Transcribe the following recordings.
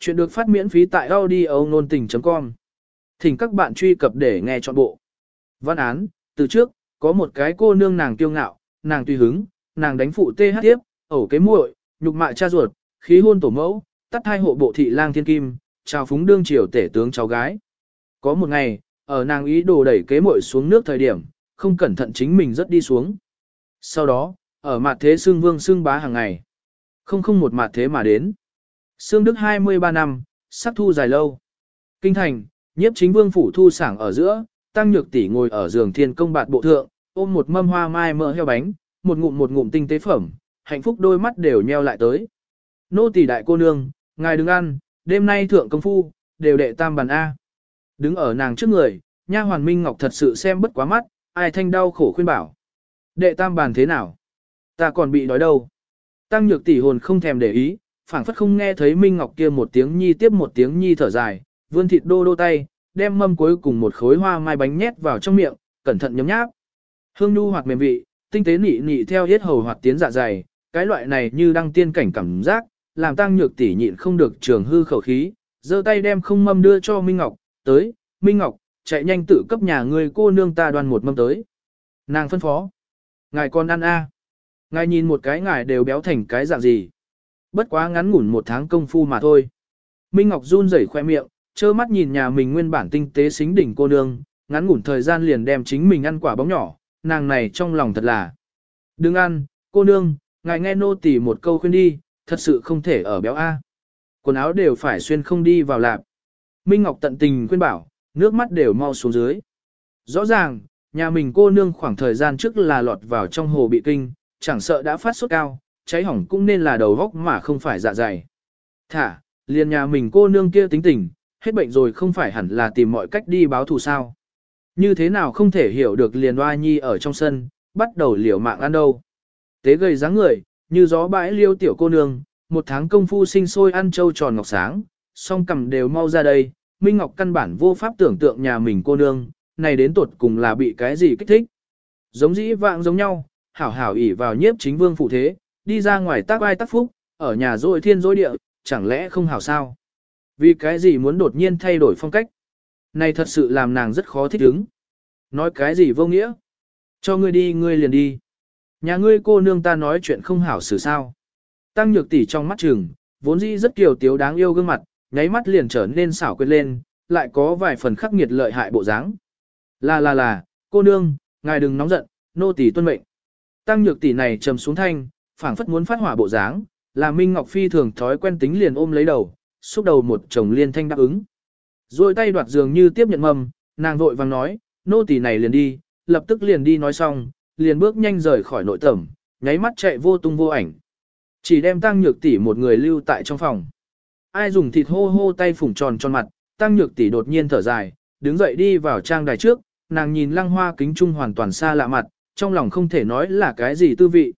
Chuyện được phát miễn phí tại audio nôn tình.com. Thỉnh các bạn truy cập để nghe trọn bộ. Văn án, từ trước, có một cái cô nương nàng kiêu ngạo, nàng tùy hứng, nàng đánh phụ tê tiếp, ẩu kế muội, nhục mạ cha ruột, khí hôn tổ mẫu, tắt hai hộ bộ thị lang thiên kim, chào phúng đương triều tể tướng cháu gái. Có một ngày, ở nàng ý đồ đẩy kế muội xuống nước thời điểm, không cẩn thận chính mình rất đi xuống. Sau đó, ở mặt thế xương vương xương bá hàng ngày. Không không một mặt thế mà đến. Sương Đức 23 năm, sắc thu dài lâu. Kinh thành, nhiếp chính vương phủ thu sảng ở giữa, tăng nhược tỷ ngồi ở giường thiên công bạt bộ thượng, ôm một mâm hoa mai mỡ heo bánh, một ngụm một ngụm tinh tế phẩm, hạnh phúc đôi mắt đều nheo lại tới. Nô tỷ đại cô nương, ngài đừng ăn, đêm nay thượng công phu, đều đệ tam bàn A. Đứng ở nàng trước người, nha hoàn Minh Ngọc thật sự xem bất quá mắt, ai thanh đau khổ khuyên bảo. Đệ tam bàn thế nào? Ta còn bị đói đâu? Tăng nhược tỷ hồn không thèm để ý, phảng phất không nghe thấy Minh Ngọc kia một tiếng nhi tiếp một tiếng nhi thở dài, vươn thịt đô đô tay, đem mâm cuối cùng một khối hoa mai bánh nhét vào trong miệng, cẩn thận nhấm nháp. Hương nhu hoặc mềm vị, tinh tế nị nị theo hết hầu hoặc tiến dạ dày, cái loại này như đăng tiên cảnh cảm giác, làm tăng nhược tỷ nhịn không được trường hư khẩu khí, giơ tay đem không mâm đưa cho Minh Ngọc, tới, Minh Ngọc, chạy nhanh tự cấp nhà người cô nương ta đoan một mâm tới. Nàng phân phó. Ngài con ăn a Ngài nhìn một cái ngài đều béo thành cái dạng gì. Bất quá ngắn ngủn một tháng công phu mà thôi. Minh Ngọc run rẩy khoe miệng, trơ mắt nhìn nhà mình nguyên bản tinh tế xính đỉnh cô nương, ngắn ngủn thời gian liền đem chính mình ăn quả bóng nhỏ, nàng này trong lòng thật là. Đừng ăn, cô nương, ngài nghe nô tỉ một câu khuyên đi, thật sự không thể ở béo A. Quần áo đều phải xuyên không đi vào lạp. Minh Ngọc tận tình khuyên bảo, nước mắt đều mau xuống dưới. Rõ ràng, nhà mình cô nương khoảng thời gian trước là lọt vào trong hồ bị kinh, chẳng sợ đã phát sốt cao, cháy hỏng cũng nên là đầu góc mà không phải dạ dày. Thả, liền nhà mình cô nương kia tính tình, hết bệnh rồi không phải hẳn là tìm mọi cách đi báo thù sao. Như thế nào không thể hiểu được liền oa nhi ở trong sân, bắt đầu liều mạng ăn đâu. Tế gầy dáng người, như gió bãi liêu tiểu cô nương, một tháng công phu sinh sôi ăn trâu tròn ngọc sáng, song cầm đều mau ra đây, Minh Ngọc căn bản vô pháp tưởng tượng nhà mình cô nương, này đến tột cùng là bị cái gì kích thích. Giống dĩ vạng giống nhau, hảo hảo ỉ vào nhiếp chính vương phụ thế, đi ra ngoài tác ai tác phúc, ở nhà rồi thiên dối địa, chẳng lẽ không hảo sao? Vì cái gì muốn đột nhiên thay đổi phong cách? Này thật sự làm nàng rất khó thích ứng. Nói cái gì vô nghĩa? Cho ngươi đi ngươi liền đi. Nhà ngươi cô nương ta nói chuyện không hảo xử sao. Tăng nhược tỷ trong mắt trường, vốn dĩ rất kiều tiếu đáng yêu gương mặt, nháy mắt liền trở nên xảo quyệt lên, lại có vài phần khắc nghiệt lợi hại bộ dáng. Là là là, cô nương, ngài đừng nóng giận, nô tỷ tuân mệnh. Tăng nhược tỷ này trầm xuống thanh, phảng phất muốn phát hỏa bộ dáng, là Minh Ngọc Phi thường thói quen tính liền ôm lấy đầu, xúc đầu một chồng liên thanh đáp ứng. Rồi tay đoạt giường như tiếp nhận mầm, nàng vội vàng nói, nô tỳ này liền đi, lập tức liền đi nói xong, liền bước nhanh rời khỏi nội tẩm, nháy mắt chạy vô tung vô ảnh. Chỉ đem tăng nhược tỷ một người lưu tại trong phòng. Ai dùng thịt hô hô tay phủng tròn tròn mặt, tăng nhược tỷ đột nhiên thở dài, đứng dậy đi vào trang đài trước, nàng nhìn lăng hoa kính trung hoàn toàn xa lạ mặt, trong lòng không thể nói là cái gì tư vị.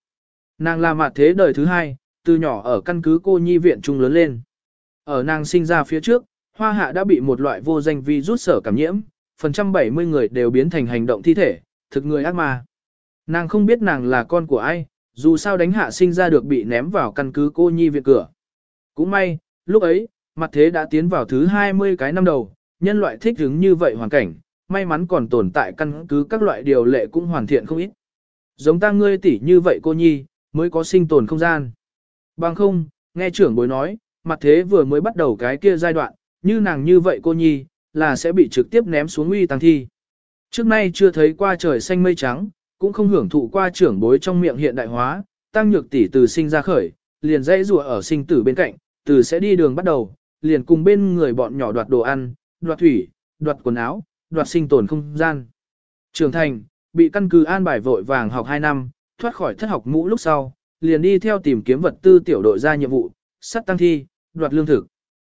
Nàng là mặt thế đời thứ hai, từ nhỏ ở căn cứ cô nhi viện trung lớn lên. Ở nàng sinh ra phía trước, hoa hạ đã bị một loại vô danh vi rút sở cảm nhiễm, phần trăm 70 người đều biến thành hành động thi thể, thực người ác ma. Nàng không biết nàng là con của ai, dù sao đánh hạ sinh ra được bị ném vào căn cứ cô nhi viện cửa. Cũng may, lúc ấy, mặt thế đã tiến vào thứ 20 cái năm đầu, nhân loại thích ứng như vậy hoàn cảnh, may mắn còn tồn tại căn cứ các loại điều lệ cũng hoàn thiện không ít. Giống ta ngươi tỷ như vậy cô nhi, mới có sinh tồn không gian. Bằng không, nghe trưởng bối nói, mặt thế vừa mới bắt đầu cái kia giai đoạn, như nàng như vậy cô nhi, là sẽ bị trực tiếp ném xuống uy tăng thi. Trước nay chưa thấy qua trời xanh mây trắng, cũng không hưởng thụ qua trưởng bối trong miệng hiện đại hóa, tăng nhược tỷ từ sinh ra khởi, liền dãy rùa ở sinh tử bên cạnh, từ sẽ đi đường bắt đầu, liền cùng bên người bọn nhỏ đoạt đồ ăn, đoạt thủy, đoạt quần áo, đoạt sinh tồn không gian. Trưởng thành, bị căn cứ an bài vội vàng học 2 năm, thoát khỏi thất học mũ lúc sau, liền đi theo tìm kiếm vật tư tiểu đội ra nhiệm vụ, sắt tăng thi, đoạt lương thực.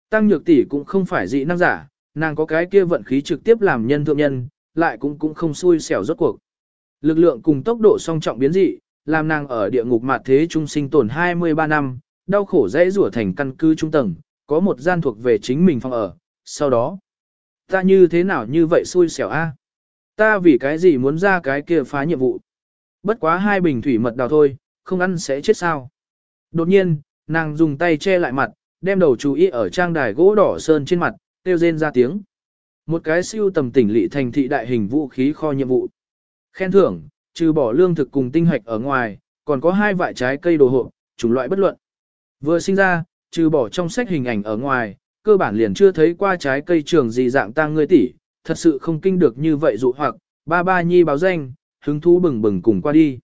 Tăng nhược tỷ cũng không phải dị năng giả, nàng có cái kia vận khí trực tiếp làm nhân thượng nhân, lại cũng cũng không xui xẻo rốt cuộc. Lực lượng cùng tốc độ song trọng biến dị, làm nàng ở địa ngục mạt thế trung sinh tồn 23 năm, đau khổ dễ rủa thành căn cứ trung tầng, có một gian thuộc về chính mình phòng ở, sau đó, ta như thế nào như vậy xui xẻo a? Ta vì cái gì muốn ra cái kia phá nhiệm vụ? Bất quá hai bình thủy mật đào thôi, không ăn sẽ chết sao. Đột nhiên, nàng dùng tay che lại mặt, đem đầu chú ý ở trang đài gỗ đỏ sơn trên mặt, tiêu rên ra tiếng. Một cái siêu tầm tỉnh lỵ thành thị đại hình vũ khí kho nhiệm vụ. Khen thưởng, trừ bỏ lương thực cùng tinh hoạch ở ngoài, còn có hai vại trái cây đồ hộp, chủng loại bất luận. Vừa sinh ra, trừ bỏ trong sách hình ảnh ở ngoài, cơ bản liền chưa thấy qua trái cây trường gì dạng ta ngươi tỷ, thật sự không kinh được như vậy dụ hoặc, ba ba nhi báo danh, hứng thú bừng bừng cùng qua đi.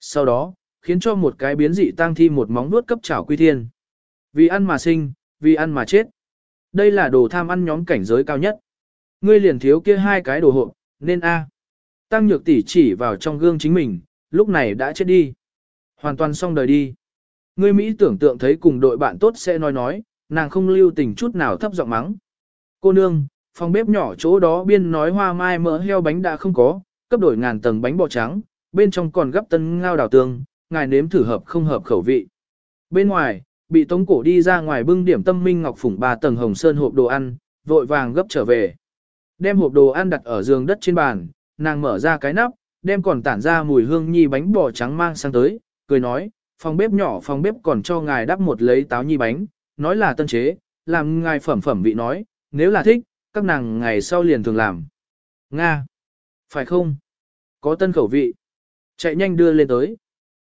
Sau đó, khiến cho một cái biến dị tăng thi một móng nuốt cấp trảo quy thiên. Vì ăn mà sinh, vì ăn mà chết. Đây là đồ tham ăn nhóm cảnh giới cao nhất. Ngươi liền thiếu kia hai cái đồ hộ, nên A. Tăng nhược tỷ chỉ vào trong gương chính mình, lúc này đã chết đi. Hoàn toàn xong đời đi. Ngươi Mỹ tưởng tượng thấy cùng đội bạn tốt sẽ nói nói, nàng không lưu tình chút nào thấp giọng mắng. Cô nương, phòng bếp nhỏ chỗ đó biên nói hoa mai mỡ heo bánh đã không có, cấp đổi ngàn tầng bánh bò trắng, bên trong còn gấp tân ngao đào tương, ngài nếm thử hợp không hợp khẩu vị. Bên ngoài, bị tống cổ đi ra ngoài bưng điểm tâm minh ngọc phủng ba tầng hồng sơn hộp đồ ăn, vội vàng gấp trở về. Đem hộp đồ ăn đặt ở giường đất trên bàn, nàng mở ra cái nắp, đem còn tản ra mùi hương nhi bánh bò trắng mang sang tới, cười nói, phòng bếp nhỏ phòng bếp còn cho ngài đắp một lấy táo nhi bánh, nói là tân chế, làm ngài phẩm phẩm vị nói, nếu là thích, các nàng ngày sau liền thường làm. Nga! Phải không? Có tân khẩu vị. Chạy nhanh đưa lên tới.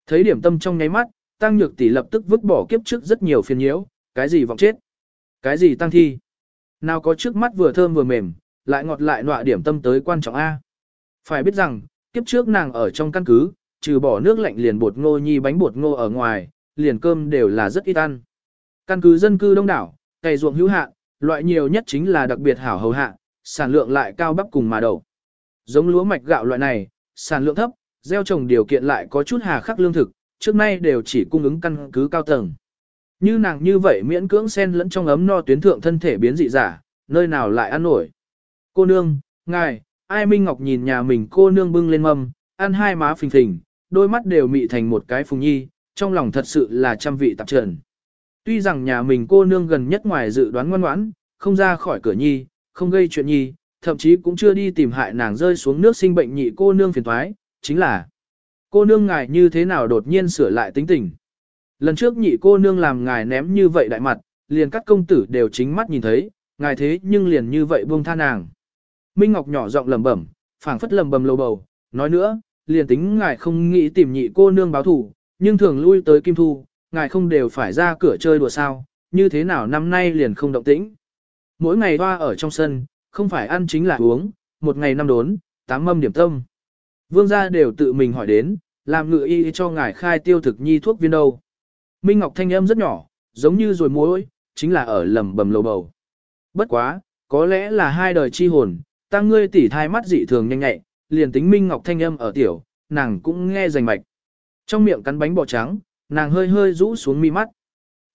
Thấy điểm tâm trong nháy mắt, tăng nhược tỷ lập tức vứt bỏ kiếp trước rất nhiều phiền nhiễu, cái gì vọng chết, cái gì tăng thi. Nào có trước mắt vừa thơm vừa mềm, lại ngọt lại nọa điểm tâm tới quan trọng A. Phải biết rằng, kiếp trước nàng ở trong căn cứ, trừ bỏ nước lạnh liền bột ngô nhi bánh bột ngô ở ngoài, liền cơm đều là rất ít ăn. Căn cứ dân cư đông đảo, cày ruộng hữu hạn, loại nhiều nhất chính là đặc biệt hảo hầu hạ, sản lượng lại cao bắp cùng mà đầu. Giống lúa mạch gạo loại này, sản lượng thấp, gieo trồng điều kiện lại có chút hà khắc lương thực, trước nay đều chỉ cung ứng căn cứ cao tầng. Như nàng như vậy miễn cưỡng sen lẫn trong ấm no tuyến thượng thân thể biến dị giả, nơi nào lại ăn nổi. Cô nương, ngài, ai Minh Ngọc nhìn nhà mình cô nương bưng lên mâm, ăn hai má phình phình, đôi mắt đều mị thành một cái phùng nhi, trong lòng thật sự là trăm vị tạp trần. Tuy rằng nhà mình cô nương gần nhất ngoài dự đoán ngoan ngoãn, không ra khỏi cửa nhi, không gây chuyện nhi, thậm chí cũng chưa đi tìm hại nàng rơi xuống nước sinh bệnh nhị cô nương phiền thoái, chính là cô nương ngài như thế nào đột nhiên sửa lại tính tình. Lần trước nhị cô nương làm ngài ném như vậy đại mặt, liền các công tử đều chính mắt nhìn thấy, ngài thế nhưng liền như vậy buông tha nàng. Minh Ngọc nhỏ giọng lẩm bẩm, phảng phất lẩm bẩm lầu bầu, nói nữa, liền tính ngài không nghĩ tìm nhị cô nương báo thủ, nhưng thường lui tới Kim Thu, ngài không đều phải ra cửa chơi đùa sao, như thế nào năm nay liền không động tĩnh. Mỗi ngày hoa ở trong sân, không phải ăn chính là uống, một ngày năm đốn, tám mâm điểm tâm. Vương gia đều tự mình hỏi đến, làm ngự y cho ngài khai tiêu thực nhi thuốc viên đâu. Minh Ngọc thanh âm rất nhỏ, giống như rồi muối, chính là ở lầm bầm lầu bầu. Bất quá, có lẽ là hai đời chi hồn, tăng ngươi tỉ thai mắt dị thường nhanh nhẹ, liền tính Minh Ngọc thanh âm ở tiểu, nàng cũng nghe rành mạch. Trong miệng cắn bánh bò trắng, nàng hơi hơi rũ xuống mi mắt.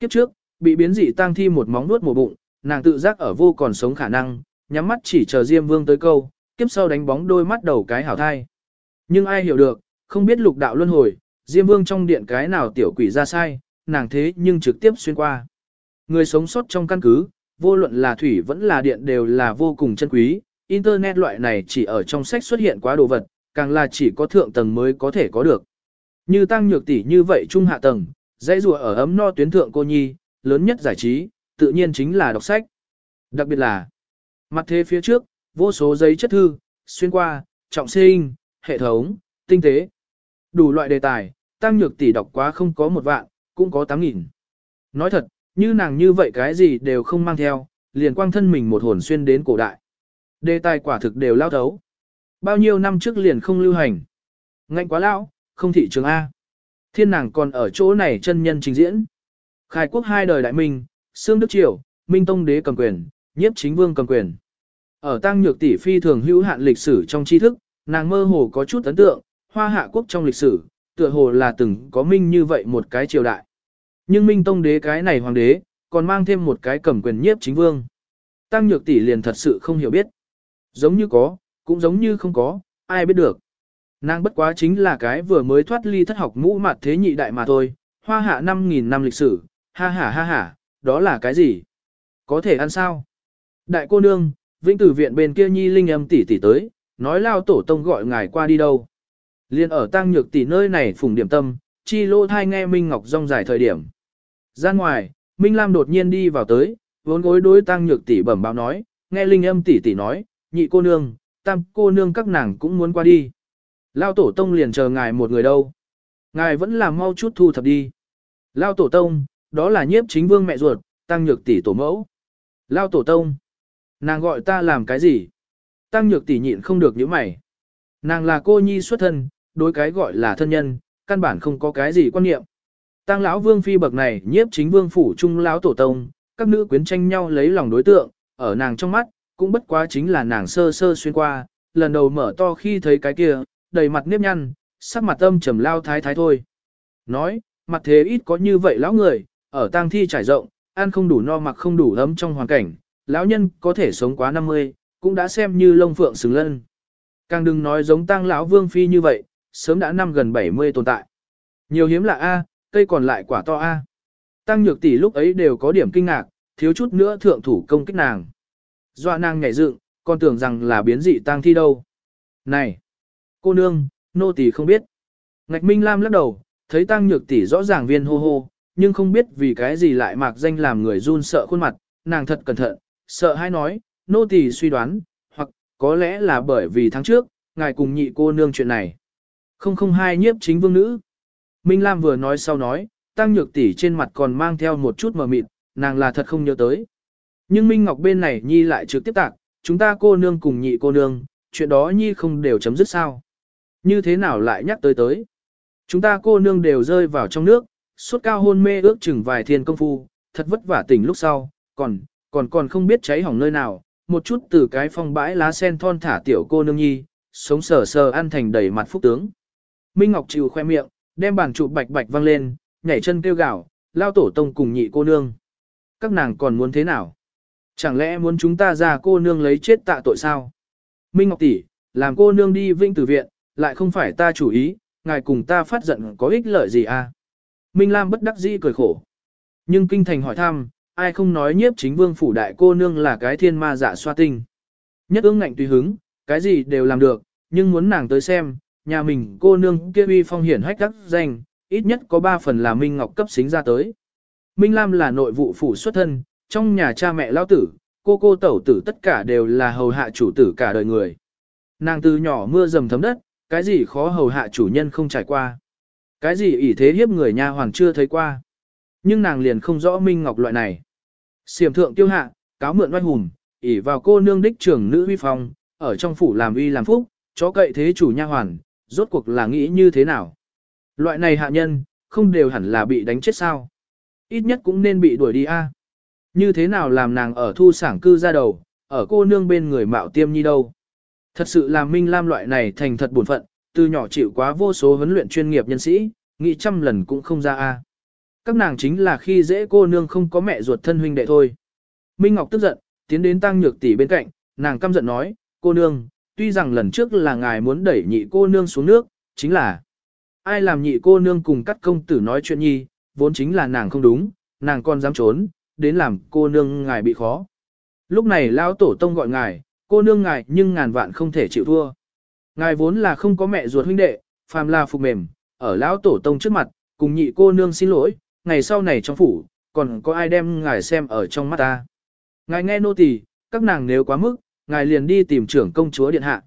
Kiếp trước, bị biến dị tăng thi một móng nuốt mổ bụng, nàng tự giác ở vô còn sống khả năng, nhắm mắt chỉ chờ Diêm Vương tới câu, kiếp sau đánh bóng đôi mắt đầu cái hảo thai. Nhưng ai hiểu được, không biết lục đạo luân hồi, Diêm Vương trong điện cái nào tiểu quỷ ra sai, nàng thế nhưng trực tiếp xuyên qua. Người sống sót trong căn cứ, vô luận là thủy vẫn là điện đều là vô cùng chân quý, Internet loại này chỉ ở trong sách xuất hiện quá đồ vật, càng là chỉ có thượng tầng mới có thể có được. Như tăng nhược tỷ như vậy trung hạ tầng, dãy rùa ở ấm no tuyến thượng cô nhi, lớn nhất giải trí, tự nhiên chính là đọc sách. Đặc biệt là, mặt thế phía trước, vô số giấy chất thư, xuyên qua, trọng sinh, hệ thống, tinh tế. Đủ loại đề tài, tăng nhược tỷ đọc quá không có một vạn, cũng có tám nghìn. Nói thật, như nàng như vậy cái gì đều không mang theo, liền quang thân mình một hồn xuyên đến cổ đại. Đề tài quả thực đều lao thấu. Bao nhiêu năm trước liền không lưu hành. Ngạnh quá lão, không thị trường A. Thiên nàng còn ở chỗ này chân nhân trình diễn. Khai quốc hai đời đại minh, xương Đức Triều, Minh Tông Đế cầm quyền, Nhiếp Chính Vương cầm quyền. Ở tăng nhược tỷ phi thường hữu hạn lịch sử trong tri thức, nàng mơ hồ có chút ấn tượng, hoa hạ quốc trong lịch sử, tựa hồ là từng có minh như vậy một cái triều đại. Nhưng Minh Tông Đế cái này hoàng đế, còn mang thêm một cái cầm quyền Nhiếp Chính Vương. Tăng nhược tỷ liền thật sự không hiểu biết. Giống như có, cũng giống như không có, ai biết được. Nàng bất quá chính là cái vừa mới thoát ly thất học mũ mặt thế nhị đại mà thôi, hoa hạ 5.000 năm lịch sử, ha ha ha ha, đó là cái gì? Có thể ăn sao? Đại cô nương, vĩnh tử viện bên kia nhi linh âm tỷ tỷ tới, nói lao tổ tông gọi ngài qua đi đâu. Liên ở tăng nhược tỷ nơi này phùng điểm tâm, chi lô thai nghe Minh Ngọc rong dài thời điểm. Ra ngoài, Minh Lam đột nhiên đi vào tới, vốn gối đối tăng nhược tỷ bẩm báo nói, nghe linh âm tỷ tỷ nói, nhị cô nương, tam cô nương các nàng cũng muốn qua đi. Lao tổ tông liền chờ ngài một người đâu. Ngài vẫn làm mau chút thu thập đi. Lao tổ tông, đó là nhiếp chính vương mẹ ruột, tăng nhược tỷ tổ mẫu. Lao tổ tông, nàng gọi ta làm cái gì? Tăng nhược tỷ nhịn không được những mày. Nàng là cô nhi xuất thân, đối cái gọi là thân nhân, căn bản không có cái gì quan niệm. Tăng lão vương phi bậc này nhiếp chính vương phủ trung lão tổ tông, các nữ quyến tranh nhau lấy lòng đối tượng, ở nàng trong mắt, cũng bất quá chính là nàng sơ sơ xuyên qua, lần đầu mở to khi thấy cái kia, đầy mặt nếp nhăn, sắc mặt âm trầm lao thái thái thôi. Nói, mặt thế ít có như vậy lão người, ở tang thi trải rộng, ăn không đủ no mặc không đủ ấm trong hoàn cảnh, lão nhân có thể sống quá 50, cũng đã xem như lông phượng xứng lân. Càng đừng nói giống tang lão vương phi như vậy, sớm đã năm gần 70 tồn tại. Nhiều hiếm là A, cây còn lại quả to A. Tăng nhược tỷ lúc ấy đều có điểm kinh ngạc, thiếu chút nữa thượng thủ công kích nàng. Doa nàng nhảy dựng, còn tưởng rằng là biến dị tang thi đâu. Này, cô nương, nô tỷ không biết. Ngạch Minh Lam lắc đầu, thấy tăng nhược tỷ rõ ràng viên hô hô, nhưng không biết vì cái gì lại mạc danh làm người run sợ khuôn mặt, nàng thật cẩn thận, sợ hay nói, nô tỳ suy đoán, hoặc có lẽ là bởi vì tháng trước, ngài cùng nhị cô nương chuyện này. Không không hai nhiếp chính vương nữ. Minh Lam vừa nói sau nói, tăng nhược tỷ trên mặt còn mang theo một chút mờ mịt, nàng là thật không nhớ tới. Nhưng Minh Ngọc bên này Nhi lại trực tiếp tạc, chúng ta cô nương cùng nhị cô nương, chuyện đó Nhi không đều chấm dứt sao. Như thế nào lại nhắc tới tới. Chúng ta cô nương đều rơi vào trong nước, suốt cao hôn mê ước chừng vài thiên công phu, thật vất vả tỉnh lúc sau, còn, còn còn không biết cháy hỏng nơi nào, một chút từ cái phong bãi lá sen thon thả tiểu cô nương nhi, sống sờ sờ ăn thành đầy mặt phúc tướng. Minh Ngọc chịu khoe miệng, đem bàn trụ bạch bạch văng lên, nhảy chân kêu gào, lao tổ tông cùng nhị cô nương. Các nàng còn muốn thế nào? Chẳng lẽ muốn chúng ta ra cô nương lấy chết tạ tội sao? Minh Ngọc tỷ, làm cô nương đi vinh tử viện, lại không phải ta chủ ý, ngài cùng ta phát giận có ích lợi gì à? Minh Lam bất đắc dĩ cười khổ. Nhưng kinh thành hỏi thăm, ai không nói nhiếp chính vương phủ đại cô nương là cái thiên ma dạ xoa tinh. Nhất ương ngạnh tùy hứng, cái gì đều làm được, nhưng muốn nàng tới xem, nhà mình cô nương kia uy phong hiển hách đắc danh, ít nhất có 3 phần là Minh Ngọc cấp xính ra tới. Minh Lam là nội vụ phủ xuất thân, trong nhà cha mẹ lao tử, cô cô tẩu tử tất cả đều là hầu hạ chủ tử cả đời người. Nàng từ nhỏ mưa dầm thấm đất, cái gì khó hầu hạ chủ nhân không trải qua. Cái gì ỷ thế hiếp người nha hoàng chưa thấy qua. Nhưng nàng liền không rõ Minh Ngọc loại này. Xiểm thượng tiêu hạ, cáo mượn oai hùng, ỷ vào cô nương đích trưởng nữ uy phong, ở trong phủ làm uy làm phúc, chó cậy thế chủ nha hoàn, rốt cuộc là nghĩ như thế nào. Loại này hạ nhân, không đều hẳn là bị đánh chết sao. Ít nhất cũng nên bị đuổi đi a. Như thế nào làm nàng ở thu sảng cư ra đầu, ở cô nương bên người mạo tiêm nhi đâu. Thật sự làm Minh Lam loại này thành thật buồn phận, từ nhỏ chịu quá vô số huấn luyện chuyên nghiệp nhân sĩ, nghĩ trăm lần cũng không ra a. Các nàng chính là khi dễ cô nương không có mẹ ruột thân huynh đệ thôi. Minh Ngọc tức giận, tiến đến tăng nhược tỷ bên cạnh, nàng căm giận nói, cô nương, tuy rằng lần trước là ngài muốn đẩy nhị cô nương xuống nước, chính là ai làm nhị cô nương cùng các công tử nói chuyện nhi, vốn chính là nàng không đúng, nàng còn dám trốn, đến làm cô nương ngài bị khó. Lúc này lão tổ tông gọi ngài, cô nương ngài nhưng ngàn vạn không thể chịu thua. Ngài vốn là không có mẹ ruột huynh đệ, phàm là phục mềm, ở lão tổ tông trước mặt, cùng nhị cô nương xin lỗi, ngày sau này trong phủ, còn có ai đem ngài xem ở trong mắt ta. Ngài nghe nô tỳ, các nàng nếu quá mức, ngài liền đi tìm trưởng công chúa điện hạ.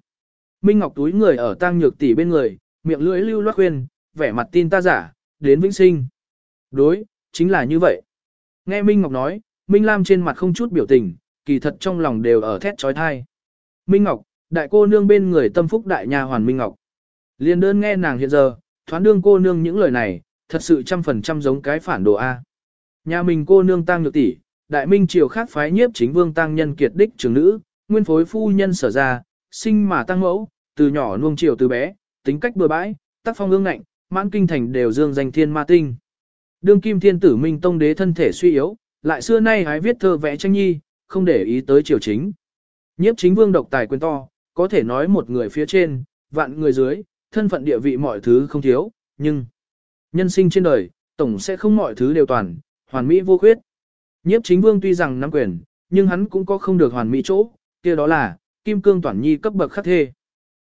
Minh Ngọc túi người ở tang nhược tỷ bên người, miệng lưỡi lưu loát khuyên, vẻ mặt tin ta giả, đến vĩnh sinh. Đối, chính là như vậy. Nghe Minh Ngọc nói, Minh Lam trên mặt không chút biểu tình, kỳ thật trong lòng đều ở thét trói thai. Minh Ngọc, đại cô nương bên người tâm phúc đại nhà hoàn Minh Ngọc. Liên đơn nghe nàng hiện giờ, thoán đương cô nương những lời này, thật sự trăm phần trăm giống cái phản đồ A. Nhà mình cô nương tăng nhược tỷ, đại minh triều khác phái nhiếp chính vương tăng nhân kiệt đích trưởng nữ, nguyên phối phu nhân sở ra, sinh mà tăng mẫu, từ nhỏ nuông triều từ bé, tính cách bừa bãi, tác phong ương ngạnh, mãn kinh thành đều dương danh thiên ma tinh. Đương kim thiên tử minh tông đế thân thể suy yếu, lại xưa nay hái viết thơ vẽ tranh nhi, không để ý tới triều chính. Nhiếp chính vương độc tài quyền to, có thể nói một người phía trên, vạn người dưới, thân phận địa vị mọi thứ không thiếu, nhưng nhân sinh trên đời, tổng sẽ không mọi thứ đều toàn, hoàn mỹ vô khuyết. Nhiếp chính vương tuy rằng nắm quyền, nhưng hắn cũng có không được hoàn mỹ chỗ, kia đó là, kim cương toàn nhi cấp bậc khắc thê.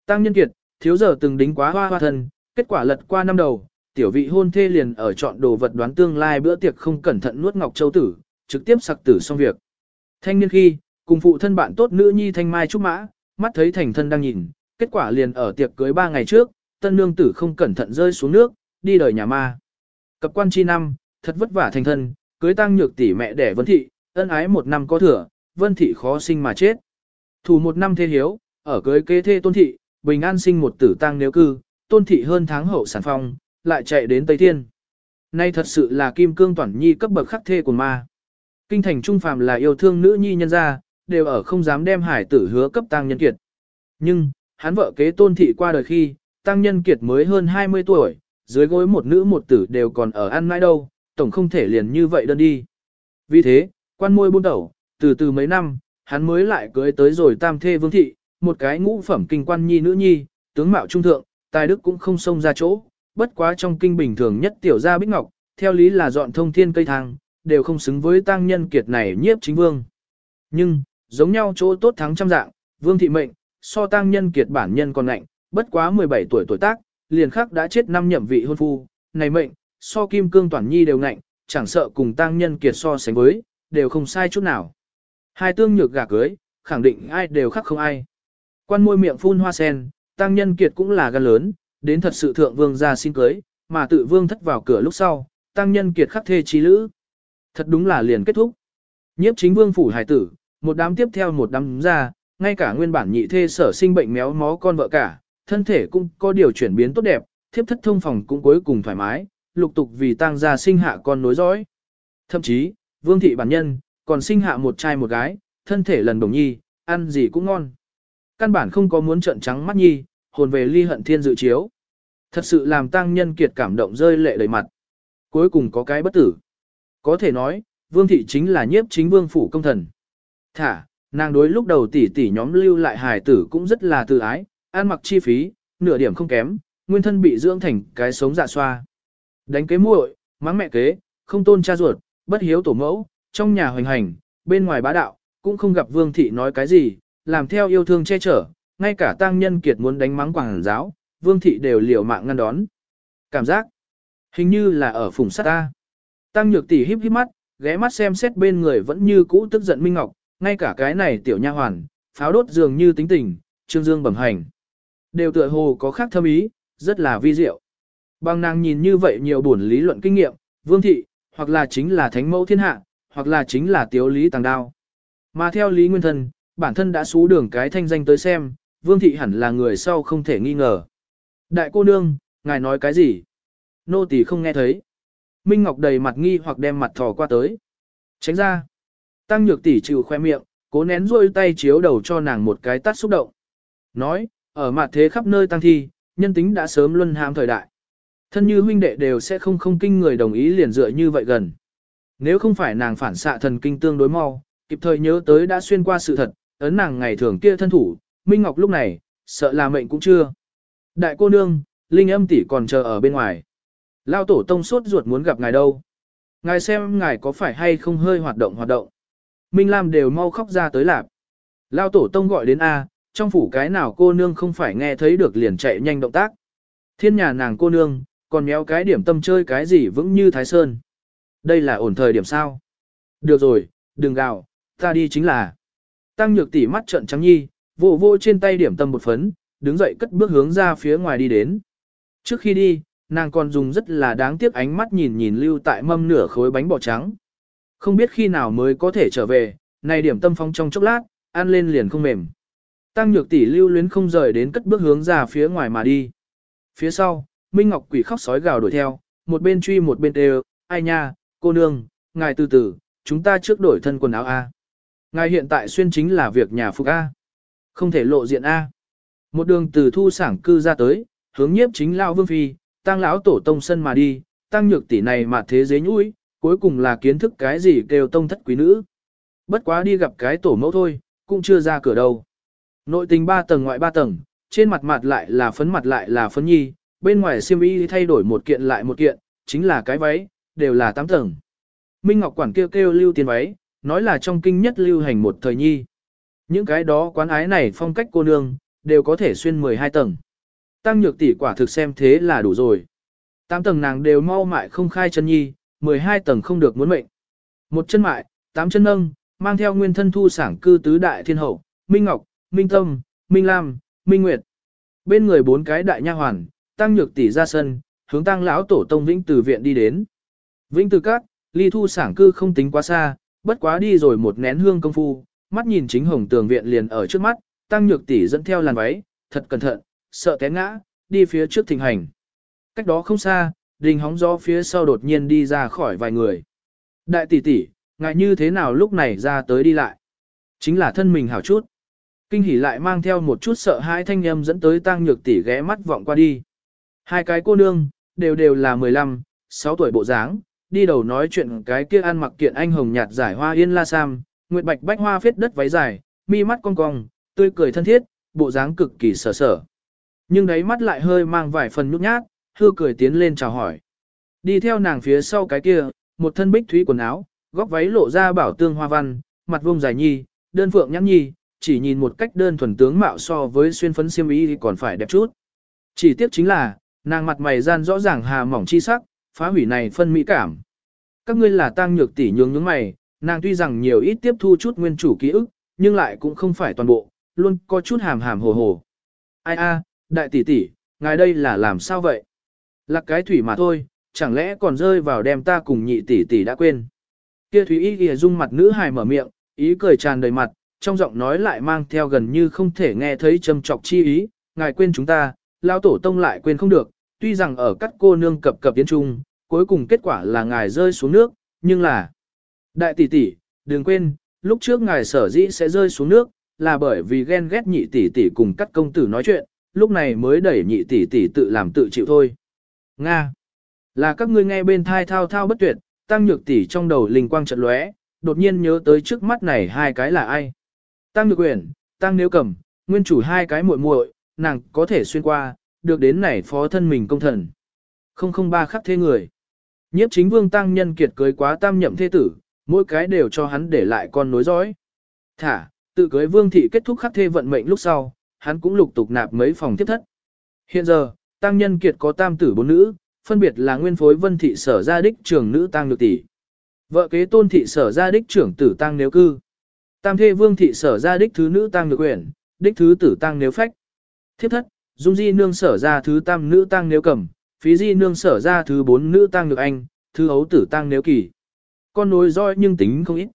Tăng nhân kiệt, thiếu giờ từng đính quá hoa hoa thân, kết quả lật qua năm đầu, tiểu vị hôn thê liền ở chọn đồ vật đoán tương lai bữa tiệc không cẩn thận nuốt ngọc châu tử, trực tiếp sặc tử xong việc. Thanh niên khi, cùng phụ thân bạn tốt nữ nhi thanh mai trúc mã, mắt thấy thành thân đang nhìn, kết quả liền ở tiệc cưới ba ngày trước, tân nương tử không cẩn thận rơi xuống nước, đi đời nhà ma. Cập quan chi năm, thật vất vả thành thân, cưới tăng nhược tỷ mẹ đẻ vân thị, ân ái một năm có thừa, vân thị khó sinh mà chết. Thủ một năm thế hiếu, ở cưới kế thê tôn thị, bình an sinh một tử tăng nếu cư, tôn thị hơn tháng hậu sản phong, lại chạy đến Tây Thiên. Nay thật sự là kim cương toàn nhi cấp bậc khắc thê của ma. Kinh thành trung phàm là yêu thương nữ nhi nhân gia, đều ở không dám đem hải tử hứa cấp tăng nhân kiệt. Nhưng, hắn vợ kế tôn thị qua đời khi, tăng nhân kiệt mới hơn 20 tuổi, dưới gối một nữ một tử đều còn ở ăn mãi đâu, tổng không thể liền như vậy đơn đi. Vì thế, quan môi buôn đầu, từ từ mấy năm, hắn mới lại cưới tới rồi tam thê vương thị, một cái ngũ phẩm kinh quan nhi nữ nhi, tướng mạo trung thượng, tài đức cũng không xông ra chỗ, bất quá trong kinh bình thường nhất tiểu gia bích ngọc, theo lý là dọn thông thiên cây thang, đều không xứng với tăng nhân kiệt này nhiếp chính vương. Nhưng, giống nhau chỗ tốt thắng trăm dạng, vương thị mệnh, so tăng nhân kiệt bản nhân còn ngạnh, bất quá 17 tuổi tuổi tác, liền khắc đã chết năm nhậm vị hôn phu, này mệnh, so kim cương toàn nhi đều ngạnh, chẳng sợ cùng tăng nhân kiệt so sánh với, đều không sai chút nào. Hai tương nhược gà cưới, khẳng định ai đều khắc không ai. Quan môi miệng phun hoa sen, tăng nhân kiệt cũng là gan lớn, đến thật sự thượng vương ra xin cưới, mà tự vương thất vào cửa lúc sau, tăng nhân kiệt khắc thê trí lữ. Thật đúng là liền kết thúc. Nhiếp chính vương phủ hải tử, một đám tiếp theo một đám ra, ngay cả nguyên bản nhị thê sở sinh bệnh méo mó con vợ cả, thân thể cũng có điều chuyển biến tốt đẹp, thiếp thất thông phòng cũng cuối cùng thoải mái, lục tục vì tăng gia sinh hạ con nối dõi. Thậm chí, vương thị bản nhân, còn sinh hạ một trai một gái, thân thể lần đồng nhi, ăn gì cũng ngon. Căn bản không có muốn trợn trắng mắt nhi, hồn về ly hận thiên dự chiếu. Thật sự làm tăng nhân kiệt cảm động rơi lệ đầy mặt. Cuối cùng có cái bất tử. Có thể nói, vương thị chính là nhiếp chính vương phủ công thần. Thả, nàng đối lúc đầu tỷ tỷ nhóm lưu lại hài tử cũng rất là tự ái, ăn mặc chi phí, nửa điểm không kém, nguyên thân bị dưỡng thành cái sống dạ xoa. Đánh kế muội, mắng mẹ kế, không tôn cha ruột, bất hiếu tổ mẫu, trong nhà hoành hành, bên ngoài bá đạo, cũng không gặp vương thị nói cái gì, làm theo yêu thương che chở, ngay cả tăng nhân kiệt muốn đánh mắng quảng giáo, vương thị đều liều mạng ngăn đón. Cảm giác, hình như là ở phùng sát ta. Tăng nhược tỷ híp híp mắt, ghé mắt xem xét bên người vẫn như cũ tức giận Minh Ngọc, ngay cả cái này tiểu nha hoàn, pháo đốt dường như tính tình, trương dương bẩm hành. Đều tựa hồ có khác thâm ý, rất là vi diệu. Bằng nàng nhìn như vậy nhiều buồn lý luận kinh nghiệm, vương thị, hoặc là chính là thánh mẫu thiên hạ, hoặc là chính là tiếu lý tàng đao. Mà theo lý nguyên thân, bản thân đã xú đường cái thanh danh tới xem, vương thị hẳn là người sau không thể nghi ngờ. Đại cô nương, ngài nói cái gì? Nô tỳ không nghe thấy. Minh Ngọc đầy mặt nghi hoặc đem mặt thò qua tới. Tránh ra. Tăng nhược tỷ chịu khoe miệng, cố nén rôi tay chiếu đầu cho nàng một cái tát xúc động. Nói, ở mặt thế khắp nơi tăng thi, nhân tính đã sớm luân hãm thời đại. Thân như huynh đệ đều sẽ không không kinh người đồng ý liền dựa như vậy gần. Nếu không phải nàng phản xạ thần kinh tương đối mau, kịp thời nhớ tới đã xuyên qua sự thật, ấn nàng ngày thường kia thân thủ, Minh Ngọc lúc này, sợ là mệnh cũng chưa. Đại cô nương, Linh âm tỷ còn chờ ở bên ngoài. Lao tổ tông sốt ruột muốn gặp ngài đâu. Ngài xem ngài có phải hay không hơi hoạt động hoạt động. Minh Lam đều mau khóc ra tới lạp. Lao tổ tông gọi đến A, trong phủ cái nào cô nương không phải nghe thấy được liền chạy nhanh động tác. Thiên nhà nàng cô nương, còn méo cái điểm tâm chơi cái gì vững như Thái Sơn. Đây là ổn thời điểm sao. Được rồi, đừng gào, ta đi chính là. Tăng nhược tỷ mắt trận trắng nhi, vô vô trên tay điểm tâm một phấn, đứng dậy cất bước hướng ra phía ngoài đi đến. Trước khi đi, nàng còn dùng rất là đáng tiếc ánh mắt nhìn nhìn lưu tại mâm nửa khối bánh bò trắng. Không biết khi nào mới có thể trở về, này điểm tâm phong trong chốc lát, ăn lên liền không mềm. Tăng nhược tỷ lưu luyến không rời đến cất bước hướng ra phía ngoài mà đi. Phía sau, Minh Ngọc quỷ khóc sói gào đuổi theo, một bên truy một bên đều, ai nha, cô nương, ngài từ từ, chúng ta trước đổi thân quần áo A. Ngài hiện tại xuyên chính là việc nhà phục A. Không thể lộ diện A. Một đường từ thu sảng cư ra tới, hướng nhiếp chính lão vương phi, tăng lão tổ tông sân mà đi, tăng nhược tỷ này mà thế giới nhũi, cuối cùng là kiến thức cái gì kêu tông thất quý nữ. Bất quá đi gặp cái tổ mẫu thôi, cũng chưa ra cửa đâu. Nội tình ba tầng ngoại ba tầng, trên mặt mặt lại là phấn mặt lại là phấn nhi, bên ngoài xiêm y thay đổi một kiện lại một kiện, chính là cái váy, đều là tám tầng. Minh Ngọc quản kêu kêu lưu tiền váy, nói là trong kinh nhất lưu hành một thời nhi. Những cái đó quán ái này phong cách cô nương, đều có thể xuyên 12 tầng. Tăng nhược tỷ quả thực xem thế là đủ rồi. Tám tầng nàng đều mau mại không khai chân nhi, 12 tầng không được muốn mệnh. Một chân mại, tám chân nâng, mang theo nguyên thân thu sảng cư tứ đại thiên hậu, Minh Ngọc, Minh Tâm, Minh Lam, Minh Nguyệt. Bên người bốn cái đại nha hoàn, tăng nhược tỷ ra sân, hướng tăng lão tổ tông Vĩnh Từ viện đi đến. Vĩnh Từ các, ly thu sảng cư không tính quá xa, bất quá đi rồi một nén hương công phu, mắt nhìn chính hồng tường viện liền ở trước mắt, tăng nhược tỷ dẫn theo làn váy, thật cẩn thận, sợ té ngã, đi phía trước thình hành. Cách đó không xa, đình hóng gió phía sau đột nhiên đi ra khỏi vài người. Đại tỷ tỷ, ngại như thế nào lúc này ra tới đi lại? Chính là thân mình hảo chút. Kinh hỉ lại mang theo một chút sợ hãi thanh âm dẫn tới tang nhược tỷ ghé mắt vọng qua đi. Hai cái cô nương, đều đều là 15, 6 tuổi bộ dáng, đi đầu nói chuyện cái kia ăn mặc kiện anh hồng nhạt giải hoa yên la sam, nguyệt bạch bách hoa phết đất váy dài, mi mắt cong cong, tươi cười thân thiết, bộ dáng cực kỳ sở sở. Nhưng đấy mắt lại hơi mang vài phần nhút nhát, hư cười tiến lên chào hỏi. Đi theo nàng phía sau cái kia, một thân bích thúy quần áo, góc váy lộ ra bảo tương hoa văn, mặt vuông dài nhi, đơn phượng nhắn nhi, chỉ nhìn một cách đơn thuần tướng mạo so với xuyên phấn xiêm y thì còn phải đẹp chút. Chỉ tiếc chính là, nàng mặt mày gian rõ ràng hà mỏng chi sắc, phá hủy này phân mỹ cảm. Các ngươi là tang nhược tỷ nhướng nhướng mày, nàng tuy rằng nhiều ít tiếp thu chút nguyên chủ ký ức, nhưng lại cũng không phải toàn bộ, luôn có chút hàm hàm hồ hồ. Ai a, đại tỷ tỷ, ngài đây là làm sao vậy? Lạc cái thủy mà thôi, chẳng lẽ còn rơi vào đem ta cùng nhị tỷ tỷ đã quên. Kia thủy y kìa dung mặt nữ hài mở miệng, ý cười tràn đầy mặt, trong giọng nói lại mang theo gần như không thể nghe thấy châm trọc chi ý, ngài quên chúng ta, lao tổ tông lại quên không được, tuy rằng ở các cô nương cập cập tiến trung, cuối cùng kết quả là ngài rơi xuống nước, nhưng là... Đại tỷ tỷ, đừng quên, lúc trước ngài sở dĩ sẽ rơi xuống nước, là bởi vì ghen ghét nhị tỷ tỷ cùng các công tử nói chuyện, lúc này mới đẩy nhị tỷ tỷ tự làm tự chịu thôi. Nga. Là các ngươi nghe bên thai thao thao bất tuyệt, tăng nhược tỷ trong đầu linh quang trận lóe, đột nhiên nhớ tới trước mắt này hai cái là ai. Tăng nhược uyển, tăng nếu cầm, nguyên chủ hai cái muội muội, nàng có thể xuyên qua, được đến này phó thân mình công thần. Không không ba khắc thế người. Nhiếp chính vương tăng nhân kiệt cưới quá tam nhậm thế tử, mỗi cái đều cho hắn để lại con nối dõi. Thả, tự cưới vương thị kết thúc khắc thê vận mệnh lúc sau, hắn cũng lục tục nạp mấy phòng tiếp thất. Hiện giờ, tăng nhân kiệt có tam tử bốn nữ, phân biệt là nguyên phối vân thị sở gia đích trưởng nữ tăng nhược tỷ, vợ kế tôn thị sở gia đích trưởng tử tăng nếu cư, tam thê vương thị sở gia đích thứ nữ tăng nhược quyển, đích thứ tử tăng nếu phách, thiếp thất, dung di nương sở gia thứ tam nữ tăng nếu cầm, phí di nương sở gia thứ bốn nữ tăng nhược anh, thứ ấu tử tăng nếu kỳ. Con nối roi nhưng tính không ít.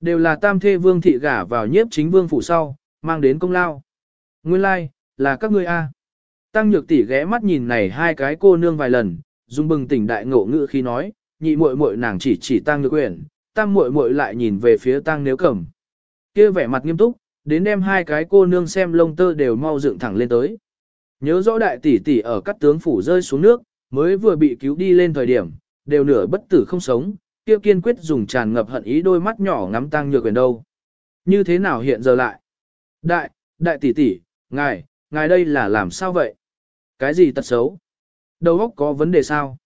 Đều là tam thê vương thị gả vào nhiếp chính vương phủ sau, mang đến công lao. Nguyên lai, like, là các ngươi A. Tăng nhược tỷ ghé mắt nhìn này hai cái cô nương vài lần, dung bừng tỉnh đại ngộ ngữ khi nói, nhị muội muội nàng chỉ chỉ tăng nhược quyển, tam muội muội lại nhìn về phía tăng nếu cẩm kia vẻ mặt nghiêm túc, đến đem hai cái cô nương xem lông tơ đều mau dựng thẳng lên tới. Nhớ rõ đại tỷ tỷ ở các tướng phủ rơi xuống nước, mới vừa bị cứu đi lên thời điểm, đều nửa bất tử không sống, kia kiên quyết dùng tràn ngập hận ý đôi mắt nhỏ ngắm tăng nhược quyền đâu. Như thế nào hiện giờ lại? Đại, đại tỷ tỷ, ngài, ngài đây là làm sao vậy? Cái gì tật xấu? Đầu óc có vấn đề sao?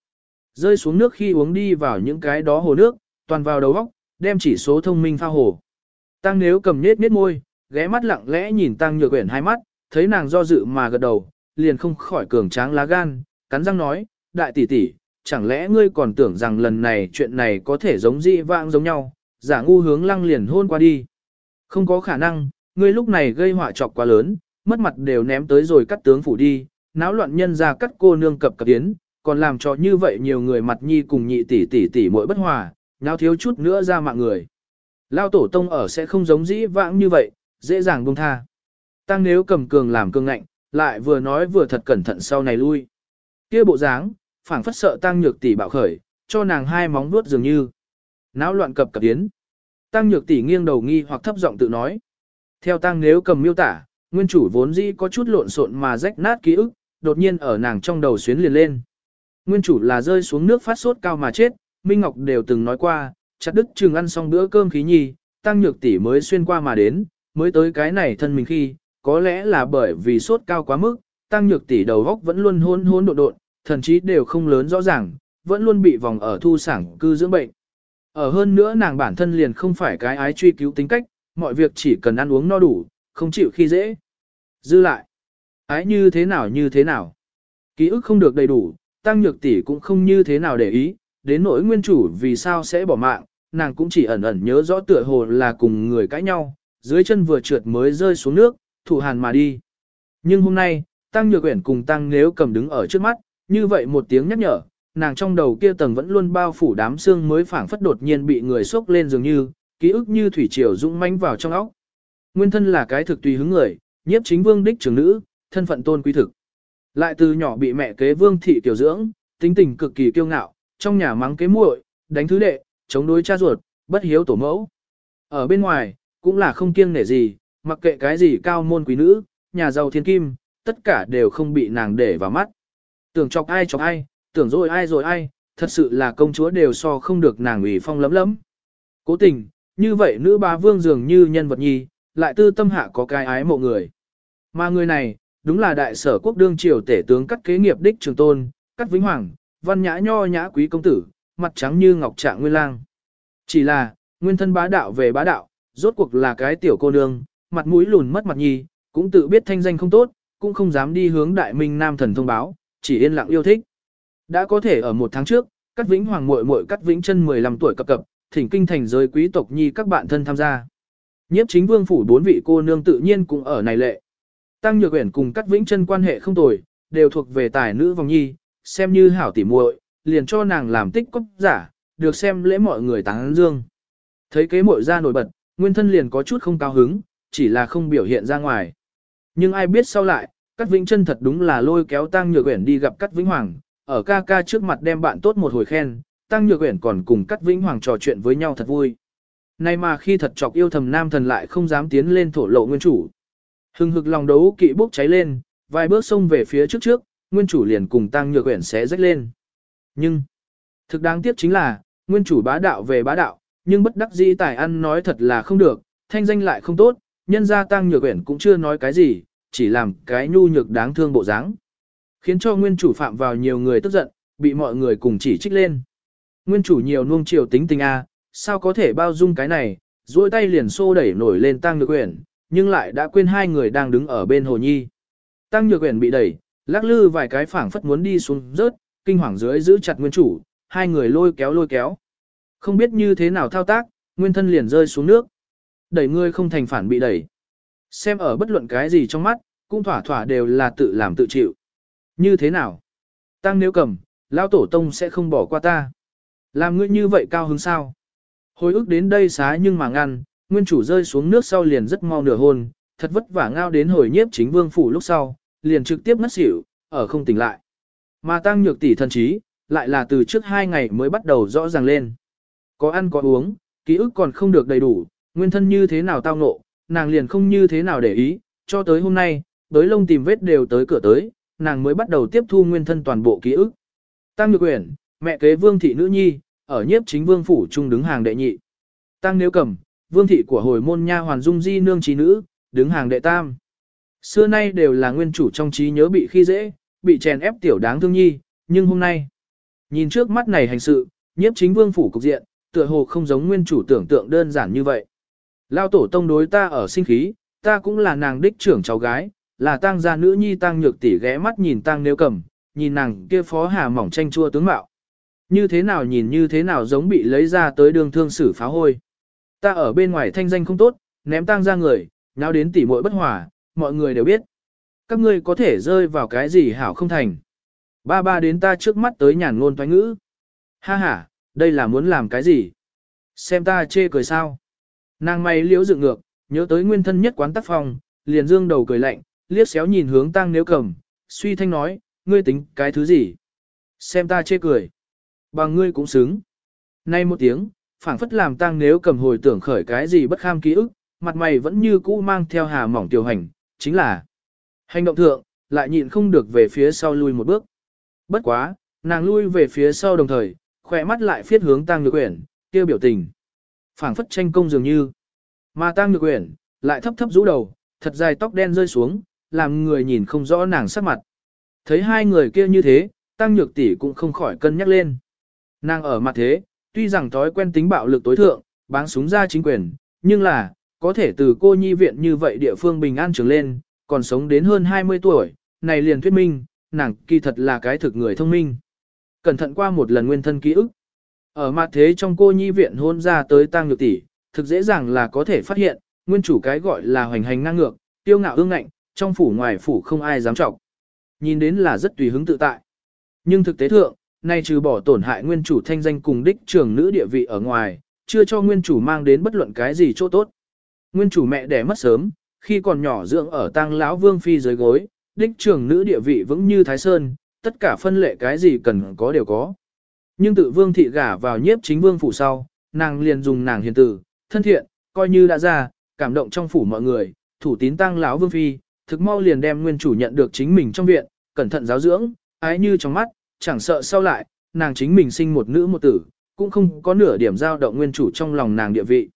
Rơi xuống nước khi uống đi vào những cái đó hồ nước, toàn vào đầu óc, đem chỉ số thông minh pha hồ. Tăng nếu cầm nết nết môi, ghé mắt lặng lẽ nhìn Tăng Nhược Quyển hai mắt, thấy nàng do dự mà gật đầu, liền không khỏi cường tráng lá gan, cắn răng nói, đại tỷ tỷ, chẳng lẽ ngươi còn tưởng rằng lần này chuyện này có thể giống dị vãng giống nhau, giả ngu hướng lăng liền hôn qua đi. Không có khả năng, ngươi lúc này gây họa trọc quá lớn, mất mặt đều ném tới rồi cắt tướng phủ đi, náo loạn nhân ra cắt cô nương cập cập tiến, còn làm cho như vậy nhiều người mặt nhi cùng nhị tỷ tỷ tỷ mỗi bất hòa, nháo thiếu chút nữa ra mạng người. Lao tổ tông ở sẽ không giống dĩ vãng như vậy, dễ dàng buông tha. Tăng nếu cầm cường làm cương ngạnh, lại vừa nói vừa thật cẩn thận sau này lui. kia bộ dáng, phảng phất sợ tăng nhược tỷ bạo khởi, cho nàng hai móng vuốt dường như. Náo loạn cập cập yến. Tăng nhược tỷ nghiêng đầu nghi hoặc thấp giọng tự nói. Theo tăng nếu cầm miêu tả, nguyên chủ vốn dĩ có chút lộn xộn mà rách nát ký ức, đột nhiên ở nàng trong đầu xuyến liền lên. Nguyên chủ là rơi xuống nước phát sốt cao mà chết, Minh Ngọc đều từng nói qua, chặt đứt chừng ăn xong bữa cơm khí nhi, tăng nhược tỷ mới xuyên qua mà đến, mới tới cái này thân mình khi, có lẽ là bởi vì sốt cao quá mức, tăng nhược tỷ đầu góc vẫn luôn hôn hôn độn độn, thần chí đều không lớn rõ ràng, vẫn luôn bị vòng ở thu sảng cư dưỡng bệnh. Ở hơn nữa nàng bản thân liền không phải cái ái truy cứu tính cách, mọi việc chỉ cần ăn uống no đủ, không chịu khi dễ. Dư lại, ái như thế nào như thế nào. Ký ức không được đầy đủ, tăng nhược tỷ cũng không như thế nào để ý, đến nỗi nguyên chủ vì sao sẽ bỏ mạng, nàng cũng chỉ ẩn ẩn nhớ rõ tựa hồ là cùng người cãi nhau, dưới chân vừa trượt mới rơi xuống nước, thủ hàn mà đi. Nhưng hôm nay, tăng nhược uyển cùng tăng nếu cầm đứng ở trước mắt, như vậy một tiếng nhắc nhở, nàng trong đầu kia tầng vẫn luôn bao phủ đám xương mới phảng phất đột nhiên bị người xốc lên dường như, ký ức như thủy triều dũng mãnh vào trong óc. Nguyên thân là cái thực tùy hứng người, nhiếp chính vương đích trưởng nữ, thân phận tôn quý thực. Lại từ nhỏ bị mẹ kế vương thị tiểu dưỡng, tính tình cực kỳ kiêu ngạo, trong nhà mắng kế muội, đánh thứ đệ, chống đối cha ruột, bất hiếu tổ mẫu. Ở bên ngoài, cũng là không kiêng nể gì, mặc kệ cái gì cao môn quý nữ, nhà giàu thiên kim, tất cả đều không bị nàng để vào mắt. Tưởng chọc ai chọc ai, tưởng rồi ai rồi ai, thật sự là công chúa đều so không được nàng ủy phong lấm lấm. Cố tình, như vậy nữ ba vương dường như nhân vật nhi, lại tư tâm hạ có cái ái mộ người. Mà người này, đúng là đại sở quốc đương triều tể tướng cắt kế nghiệp đích trường tôn, cắt vĩnh hoàng, văn nhã nho nhã quý công tử, mặt trắng như ngọc trạng nguyên lang. Chỉ là, nguyên thân bá đạo về bá đạo, rốt cuộc là cái tiểu cô nương, mặt mũi lùn mất mặt nhì cũng tự biết thanh danh không tốt, cũng không dám đi hướng đại minh nam thần thông báo, chỉ yên lặng yêu thích. Đã có thể ở một tháng trước, Cát Vĩnh Hoàng muội muội Cát Vĩnh chân 15 tuổi cập cập, thỉnh kinh thành giới quý tộc nhi các bạn thân tham gia. Nhiếp chính vương phủ bốn vị cô nương tự nhiên cũng ở này lệ. Tăng Nhược Uyển cùng Cát Vĩnh chân quan hệ không tồi, đều thuộc về tài nữ vòng nhi, xem như hảo tỉ muội, liền cho nàng làm tích cốc giả, được xem lễ mọi người tán dương. Thấy kế muội ra nổi bật, nguyên thân liền có chút không cao hứng, chỉ là không biểu hiện ra ngoài. Nhưng ai biết sau lại, Cát Vĩnh chân thật đúng là lôi kéo Tăng Nhược Uyển đi gặp Cát Vĩnh Hoàng, ở ca ca trước mặt đem bạn tốt một hồi khen, Tăng Nhược Uyển còn cùng Cát Vĩnh Hoàng trò chuyện với nhau thật vui. Nay mà khi thật chọc yêu thầm nam thần lại không dám tiến lên thổ lộ nguyên chủ. Hưng hực lòng đấu kỵ bốc cháy lên, vài bước xông về phía trước trước, nguyên chủ liền cùng Tăng Nhược Uyển xé rách lên. Nhưng, thực đáng tiếc chính là, nguyên chủ bá đạo về bá đạo, nhưng bất đắc dĩ tài ăn nói thật là không được, thanh danh lại không tốt, nhân gia Tăng Nhược Uyển cũng chưa nói cái gì, chỉ làm cái nhu nhược đáng thương bộ dáng khiến cho nguyên chủ phạm vào nhiều người tức giận, bị mọi người cùng chỉ trích lên. Nguyên chủ nhiều nuông chiều tính tình A, sao có thể bao dung cái này, duỗi tay liền xô đẩy nổi lên Tăng Nhược Uyển, nhưng lại đã quên hai người đang đứng ở bên Hồ Nhi. Tăng Nhược Uyển bị đẩy, lắc lư vài cái phảng phất muốn đi xuống rớt, kinh hoàng dưới giữ chặt nguyên chủ, hai người lôi kéo lôi kéo. Không biết như thế nào thao tác, nguyên thân liền rơi xuống nước. Đẩy ngươi không thành phản bị đẩy. Xem ở bất luận cái gì trong mắt, cũng thỏa thỏa đều là tự làm tự chịu. Như thế nào? Tăng nếu cầm, lão tổ tông sẽ không bỏ qua ta. Làm ngươi như vậy cao hứng sao? Hồi ức đến đây xá nhưng mà ngăn, nguyên chủ rơi xuống nước sau liền rất mau nửa hôn, thật vất vả ngao đến hồi nhiếp chính vương phủ lúc sau, liền trực tiếp ngất xỉu, ở không tỉnh lại. Mà tăng nhược tỷ thần trí, lại là từ trước hai ngày mới bắt đầu rõ ràng lên. Có ăn có uống, ký ức còn không được đầy đủ, nguyên thân như thế nào tao ngộ, nàng liền không như thế nào để ý, cho tới hôm nay, tới lông tìm vết đều tới cửa tới, nàng mới bắt đầu tiếp thu nguyên thân toàn bộ ký ức. Tăng Nhược Uyển, mẹ kế Vương thị nữ nhi, ở nhiếp chính vương phủ trung đứng hàng đệ nhị. Tăng Nếu Cầm, Vương thị của hồi môn nha hoàn dung di nương trí nữ, đứng hàng đệ tam. Xưa nay đều là nguyên chủ trong trí nhớ bị khi dễ, bị chèn ép tiểu đáng thương nhi, nhưng hôm nay, nhìn trước mắt này hành sự, nhiếp chính vương phủ cục diện, tựa hồ không giống nguyên chủ tưởng tượng đơn giản như vậy. Lao tổ tông đối ta ở sinh khí, ta cũng là nàng đích trưởng cháu gái, là tang gia nữ nhi tang nhược tỷ ghé mắt nhìn tang nếu cầm, nhìn nàng kia phó hà mỏng tranh chua tướng mạo. Như thế nào nhìn như thế nào giống bị lấy ra tới đường thương xử phá hôi. Ta ở bên ngoài thanh danh không tốt, ném tang ra người, nào đến tỷ muội bất hòa, mọi người đều biết. Các ngươi có thể rơi vào cái gì hảo không thành. Ba ba đến ta trước mắt tới nhàn ngôn thoái ngữ. Ha ha, đây là muốn làm cái gì? Xem ta chê cười sao? Nàng mày liễu dựng ngược, nhớ tới nguyên thân nhất quán tác phong, liền dương đầu cười lạnh, liếc xéo nhìn hướng tăng nếu cầm, suy thanh nói, ngươi tính cái thứ gì? Xem ta chê cười. Bằng ngươi cũng xứng. Nay một tiếng, phảng phất làm tăng nếu cầm hồi tưởng khởi cái gì bất kham ký ức, mặt mày vẫn như cũ mang theo hà mỏng tiểu hành, chính là hành động thượng, lại nhịn không được về phía sau lui một bước. Bất quá, nàng lui về phía sau đồng thời, khỏe mắt lại phiết hướng tăng nhược uyển kêu biểu tình. phảng phất tranh công dường như. Mà tăng nhược uyển lại thấp thấp rũ đầu, thật dài tóc đen rơi xuống, làm người nhìn không rõ nàng sắc mặt. Thấy hai người kia như thế, tăng nhược tỷ cũng không khỏi cân nhắc lên. Nàng ở mặt thế, tuy rằng thói quen tính bạo lực tối thượng, báng súng ra chính quyền, nhưng là, có thể từ cô nhi viện như vậy địa phương bình an trưởng lên, còn sống đến hơn 20 tuổi, này liền thuyết minh, nàng kỳ thật là cái thực người thông minh. cẩn thận qua một lần nguyên thân ký ức. Ở mặt thế trong cô nhi viện hôn ra tới tang nhược tỷ, thực dễ dàng là có thể phát hiện, nguyên chủ cái gọi là hoành hành ngang ngược, tiêu ngạo ương ngạnh, trong phủ ngoài phủ không ai dám trọng. Nhìn đến là rất tùy hứng tự tại. Nhưng thực tế thượng, nay trừ bỏ tổn hại nguyên chủ thanh danh cùng đích trưởng nữ địa vị ở ngoài, chưa cho nguyên chủ mang đến bất luận cái gì chỗ tốt. Nguyên chủ mẹ đẻ mất sớm, khi còn nhỏ dưỡng ở tang lão vương phi dưới gối, đích trưởng nữ địa vị vững như Thái Sơn, tất cả phân lệ cái gì cần có đều có. Nhưng tự vương thị gả vào nhiếp chính vương phủ sau, nàng liền dùng nàng hiền tử, thân thiện, coi như đã ra, cảm động trong phủ mọi người, thủ tín tăng lão vương phi, thực mau liền đem nguyên chủ nhận được chính mình trong viện, cẩn thận giáo dưỡng, ái như trong mắt, chẳng sợ sau lại, nàng chính mình sinh một nữ một tử, cũng không có nửa điểm dao động nguyên chủ trong lòng nàng địa vị.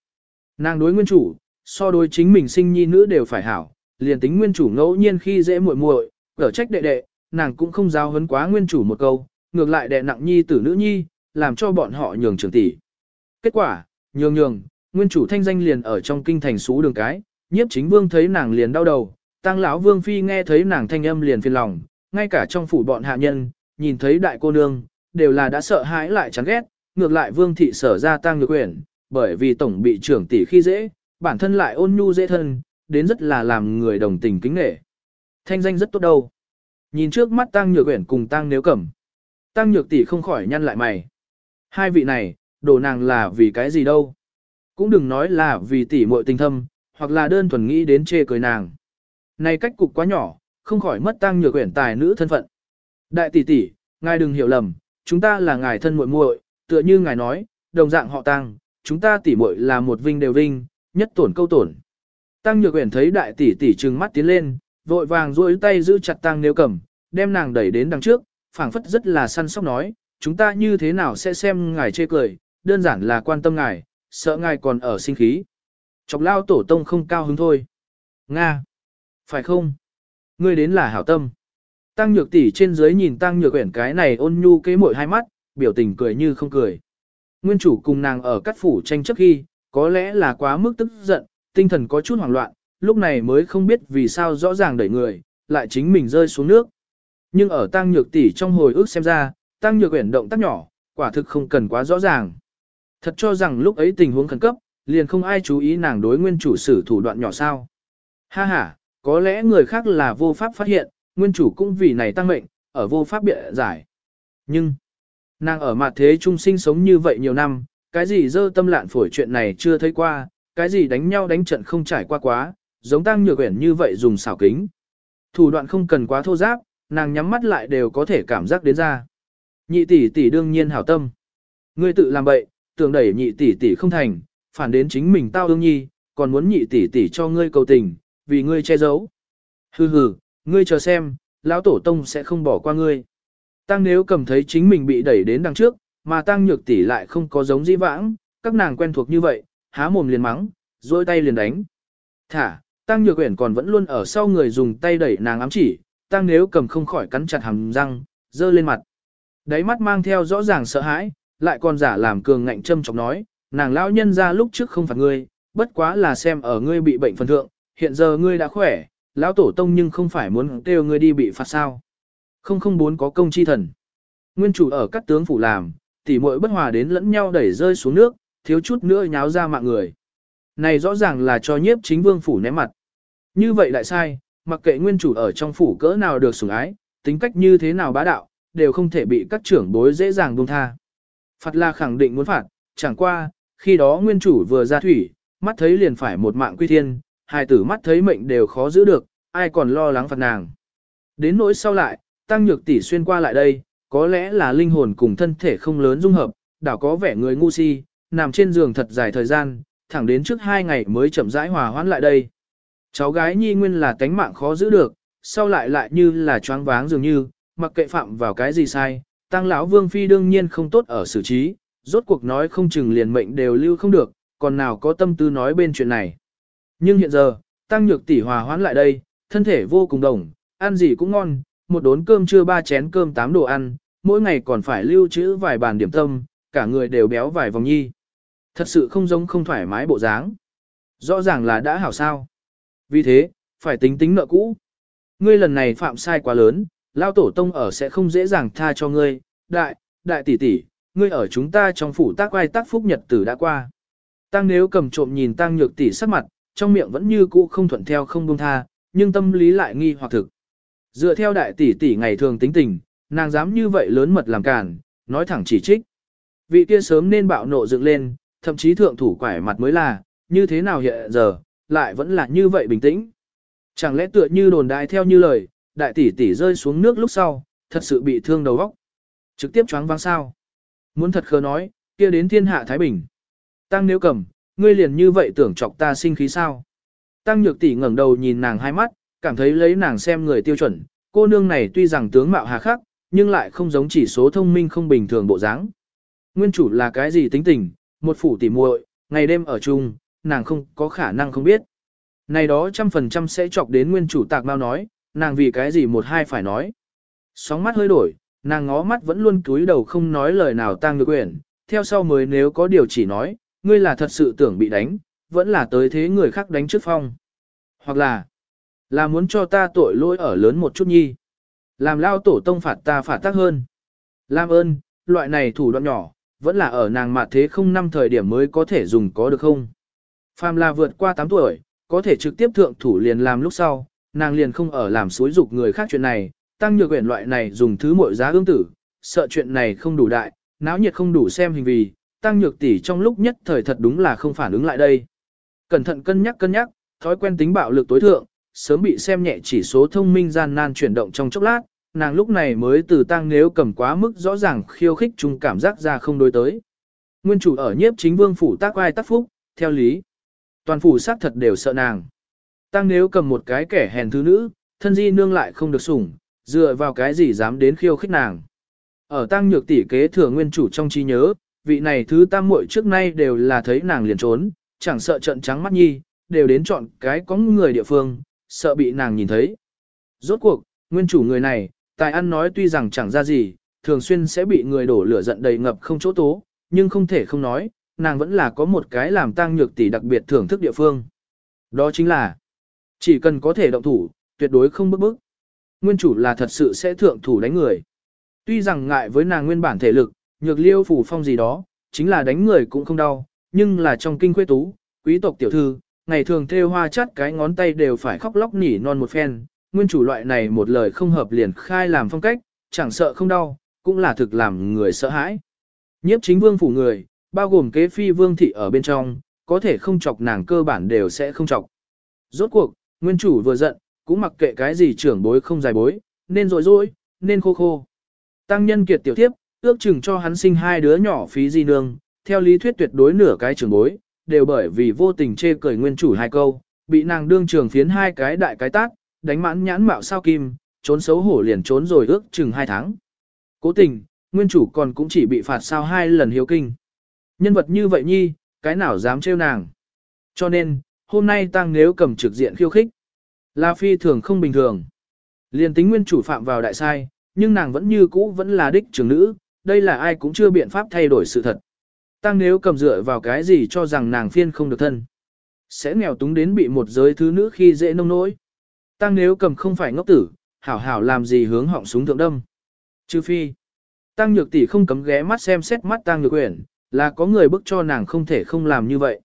Nàng đối nguyên chủ, so đối chính mình sinh nhi nữ đều phải hảo, liền tính nguyên chủ ngẫu nhiên khi dễ muội muội, ở trách đệ đệ, nàng cũng không giao hấn quá nguyên chủ một câu, ngược lại đệ nặng nhi tử nữ nhi, làm cho bọn họ nhường trưởng tỷ. Kết quả, nhường nhường, nguyên chủ thanh danh liền ở trong kinh thành xú đường cái, nhiếp chính vương thấy nàng liền đau đầu, tăng lão vương phi nghe thấy nàng thanh âm liền phiền lòng, ngay cả trong phủ bọn hạ nhân, nhìn thấy đại cô nương, đều là đã sợ hãi lại chán ghét, ngược lại vương thị sở ra tăng nhược quyển, bởi vì tổng bị trưởng tỷ khi dễ, bản thân lại ôn nhu dễ thân, đến rất là làm người đồng tình kính nể. Thanh danh rất tốt đâu. Nhìn trước mắt tăng nhược quyển cùng tăng nếu cẩm. Tăng nhược tỷ không khỏi nhăn lại mày. Hai vị này, đổ nàng là vì cái gì đâu. Cũng đừng nói là vì tỷ muội tình thâm, hoặc là đơn thuần nghĩ đến chê cười nàng. Này cách cục quá nhỏ, không khỏi mất tăng nhược quyển tài nữ thân phận. Đại tỷ tỷ, ngài đừng hiểu lầm, chúng ta là ngài thân muội muội, tựa như ngài nói, đồng dạng họ tăng, chúng ta tỷ muội là một vinh đều vinh, nhất tổn câu tổn. Tăng nhược quyển thấy đại tỷ tỷ trừng mắt tiến lên, vội vàng duỗi tay giữ chặt tăng nếu cầm, đem nàng đẩy đến đằng trước, phảng phất rất là săn sóc nói, chúng ta như thế nào sẽ xem ngài chê cười, đơn giản là quan tâm ngài, sợ ngài còn ở sinh khí. Chọc lao tổ tông không cao hứng thôi. Nga! Phải không? Ngươi đến là hảo tâm. Tăng nhược tỷ trên dưới nhìn tăng nhược quyển cái này ôn nhu kế mội hai mắt, biểu tình cười như không cười. Nguyên chủ cùng nàng ở cắt phủ tranh chấp khi, có lẽ là quá mức tức giận, tinh thần có chút hoảng loạn, lúc này mới không biết vì sao rõ ràng đẩy người, lại chính mình rơi xuống nước. Nhưng ở tăng nhược tỷ trong hồi ức xem ra, tăng nhược quyển động tác nhỏ, quả thực không cần quá rõ ràng. Thật cho rằng lúc ấy tình huống khẩn cấp, liền không ai chú ý nàng đối nguyên chủ sử thủ đoạn nhỏ sao. Ha ha, có lẽ người khác là vô pháp phát hiện, nguyên chủ cũng vì này tăng mệnh, ở vô pháp biện giải. Nhưng, nàng ở mặt thế trung sinh sống như vậy nhiều năm, cái gì dơ tâm lạn phổi chuyện này chưa thấy qua, cái gì đánh nhau đánh trận không trải qua quá, giống tăng nhược quyển như vậy dùng xảo kính. Thủ đoạn không cần quá thô giáp, nàng nhắm mắt lại đều có thể cảm giác đến ra. Nhị tỷ tỷ đương nhiên hảo tâm. Ngươi tự làm bậy, tưởng đẩy nhị tỷ tỷ không thành, phản đến chính mình tao đương nhi, còn muốn nhị tỷ tỷ cho ngươi cầu tình, vì ngươi che giấu. Hừ hừ, ngươi chờ xem, lão tổ tông sẽ không bỏ qua ngươi. Tăng nếu cầm thấy chính mình bị đẩy đến đằng trước, mà tăng nhược tỷ lại không có giống dĩ vãng, các nàng quen thuộc như vậy, há mồm liền mắng, duỗi tay liền đánh. Thả, tăng nhược quyển còn vẫn luôn ở sau người dùng tay đẩy nàng ám chỉ, tăng nếu cầm không khỏi cắn chặt hàm răng, dơ lên mặt. Đáy mắt mang theo rõ ràng sợ hãi, lại còn giả làm cường ngạnh châm chọc nói, nàng lão nhân ra lúc trước không phạt ngươi, bất quá là xem ở ngươi bị bệnh phần thượng, hiện giờ ngươi đã khỏe, lão tổ tông nhưng không phải muốn kêu ngươi đi bị phạt sao. Không không muốn có công chi thần. Nguyên chủ ở các tướng phủ làm, tỉ muội bất hòa đến lẫn nhau đẩy rơi xuống nước, thiếu chút nữa nháo ra mạng người. Này rõ ràng là cho nhiếp chính vương phủ ném mặt. Như vậy lại sai, mặc kệ nguyên chủ ở trong phủ cỡ nào được sủng ái, tính cách như thế nào bá đạo, đều không thể bị các trưởng bối dễ dàng buông tha. Phạt là khẳng định muốn phạt, chẳng qua, khi đó nguyên chủ vừa ra thủy, mắt thấy liền phải một mạng quy thiên, hai tử mắt thấy mệnh đều khó giữ được, ai còn lo lắng phạt nàng. Đến nỗi sau lại, tăng nhược tỷ xuyên qua lại đây, có lẽ là linh hồn cùng thân thể không lớn dung hợp, đảo có vẻ người ngu si, nằm trên giường thật dài thời gian, thẳng đến trước hai ngày mới chậm rãi hòa hoãn lại đây. Cháu gái nhi nguyên là tánh mạng khó giữ được, sau lại lại như là choáng váng dường như, mặc kệ phạm vào cái gì sai, tăng lão vương phi đương nhiên không tốt ở xử trí, rốt cuộc nói không chừng liền mệnh đều lưu không được, còn nào có tâm tư nói bên chuyện này. Nhưng hiện giờ, tăng nhược tỷ hòa hoãn lại đây, thân thể vô cùng đồng, ăn gì cũng ngon, một đốn cơm trưa ba chén cơm tám đồ ăn, mỗi ngày còn phải lưu trữ vài bàn điểm tâm, cả người đều béo vài vòng nhi. Thật sự không giống không thoải mái bộ dáng. Rõ ràng là đã hảo sao. Vì thế, phải tính tính nợ cũ. Ngươi lần này phạm sai quá lớn, lao tổ tông ở sẽ không dễ dàng tha cho ngươi, đại, đại tỷ tỷ, ngươi ở chúng ta trong phủ tác quay tác phúc nhật tử đã qua. Tăng nếu cầm trộm nhìn tăng nhược tỷ sắc mặt, trong miệng vẫn như cũ không thuận theo không buông tha, nhưng tâm lý lại nghi hoặc thực. Dựa theo đại tỷ tỷ ngày thường tính tình, nàng dám như vậy lớn mật làm cản, nói thẳng chỉ trích. Vị kia sớm nên bạo nộ dựng lên, thậm chí thượng thủ quải mặt mới là, như thế nào hiện giờ, lại vẫn là như vậy bình tĩnh. Chẳng lẽ tựa như đồn đại theo như lời, đại tỷ tỷ rơi xuống nước lúc sau, thật sự bị thương đầu óc. Trực tiếp choáng váng sao. Muốn thật khờ nói, kia đến thiên hạ Thái Bình. Tăng nếu cầm, ngươi liền như vậy tưởng chọc ta sinh khí sao. Tăng nhược tỷ ngẩng đầu nhìn nàng hai mắt, cảm thấy lấy nàng xem người tiêu chuẩn, cô nương này tuy rằng tướng mạo hà khắc, nhưng lại không giống chỉ số thông minh không bình thường bộ dáng. Nguyên chủ là cái gì tính tình, một phủ tỉ muội, ngày đêm ở chung, nàng không có khả năng không biết. Này đó trăm phần trăm sẽ chọc đến nguyên chủ tạc mau nói, nàng vì cái gì một hai phải nói. Sóng mắt hơi đổi, nàng ngó mắt vẫn luôn cúi đầu không nói lời nào tang được quyển, theo sau mới nếu có điều chỉ nói, ngươi là thật sự tưởng bị đánh, vẫn là tới thế người khác đánh trước phong. Hoặc là, là muốn cho ta tội lỗi ở lớn một chút nhi. Làm lao tổ tông phạt ta phạt tác hơn. Làm ơn, loại này thủ đoạn nhỏ, vẫn là ở nàng mạt thế không năm thời điểm mới có thể dùng có được không. Phàm là vượt qua 8 tuổi, có thể trực tiếp thượng thủ liền làm lúc sau, nàng liền không ở làm suối dục người khác chuyện này, tăng nhược quyển loại này dùng thứ mọi giá ương tử, sợ chuyện này không đủ đại, náo nhiệt không đủ xem hình vì, tăng nhược tỷ trong lúc nhất thời thật đúng là không phản ứng lại đây. Cẩn thận cân nhắc cân nhắc, thói quen tính bạo lực tối thượng, sớm bị xem nhẹ chỉ số thông minh gian nan chuyển động trong chốc lát, nàng lúc này mới từ tăng nếu cầm quá mức rõ ràng khiêu khích chung cảm giác ra không đối tới. Nguyên chủ ở nhiếp chính vương phủ tác ai tác phúc, theo lý. Toàn phủ xác thật đều sợ nàng. Tăng nếu cầm một cái kẻ hèn thứ nữ, thân di nương lại không được sủng, dựa vào cái gì dám đến khiêu khích nàng. Ở tăng nhược tỷ kế thừa nguyên chủ trong trí nhớ, vị này thứ tam muội trước nay đều là thấy nàng liền trốn, chẳng sợ trận trắng mắt nhi, đều đến chọn cái có người địa phương, sợ bị nàng nhìn thấy. Rốt cuộc, nguyên chủ người này, tài ăn nói tuy rằng chẳng ra gì, thường xuyên sẽ bị người đổ lửa giận đầy ngập không chỗ tố, nhưng không thể không nói, nàng vẫn là có một cái làm tăng nhược tỷ đặc biệt thưởng thức địa phương. Đó chính là, chỉ cần có thể động thủ, tuyệt đối không bức bức. Nguyên chủ là thật sự sẽ thượng thủ đánh người. Tuy rằng ngại với nàng nguyên bản thể lực, nhược liêu phủ phong gì đó, chính là đánh người cũng không đau, nhưng là trong kinh khuê tú, quý tộc tiểu thư, ngày thường thêu hoa chắt cái ngón tay đều phải khóc lóc nỉ non một phen, nguyên chủ loại này một lời không hợp liền khai làm phong cách, chẳng sợ không đau, cũng là thực làm người sợ hãi. Nhiếp chính vương phủ người, bao gồm kế phi vương thị ở bên trong, có thể không chọc nàng cơ bản đều sẽ không chọc. Rốt cuộc, nguyên chủ vừa giận, cũng mặc kệ cái gì trưởng bối không dài bối, nên rối rối, nên khô khô. Tăng nhân kiệt tiểu tiếp, ước chừng cho hắn sinh hai đứa nhỏ phí di nương, theo lý thuyết tuyệt đối nửa cái trưởng bối, đều bởi vì vô tình chê cười nguyên chủ hai câu, bị nàng đương trường phiến hai cái đại cái tác, đánh mãn nhãn mạo sao kim, trốn xấu hổ liền trốn rồi ước chừng hai tháng. Cố tình, nguyên chủ còn cũng chỉ bị phạt sao hai lần hiếu kinh. Nhân vật như vậy nhi, cái nào dám trêu nàng. Cho nên, hôm nay tăng nếu cầm trực diện khiêu khích. La phi thường không bình thường. Liền tính nguyên chủ phạm vào đại sai, nhưng nàng vẫn như cũ vẫn là đích trưởng nữ, đây là ai cũng chưa biện pháp thay đổi sự thật. Tăng nếu cầm dựa vào cái gì cho rằng nàng phiên không được thân. Sẽ nghèo túng đến bị một giới thứ nữ khi dễ nông nỗi. Tăng nếu cầm không phải ngốc tử, hảo hảo làm gì hướng họng súng thượng đâm. Trừ phi. Tăng nhược tỷ không cấm ghé mắt xem xét mắt tăng nhược quyển, là có người bức cho nàng không thể không làm như vậy.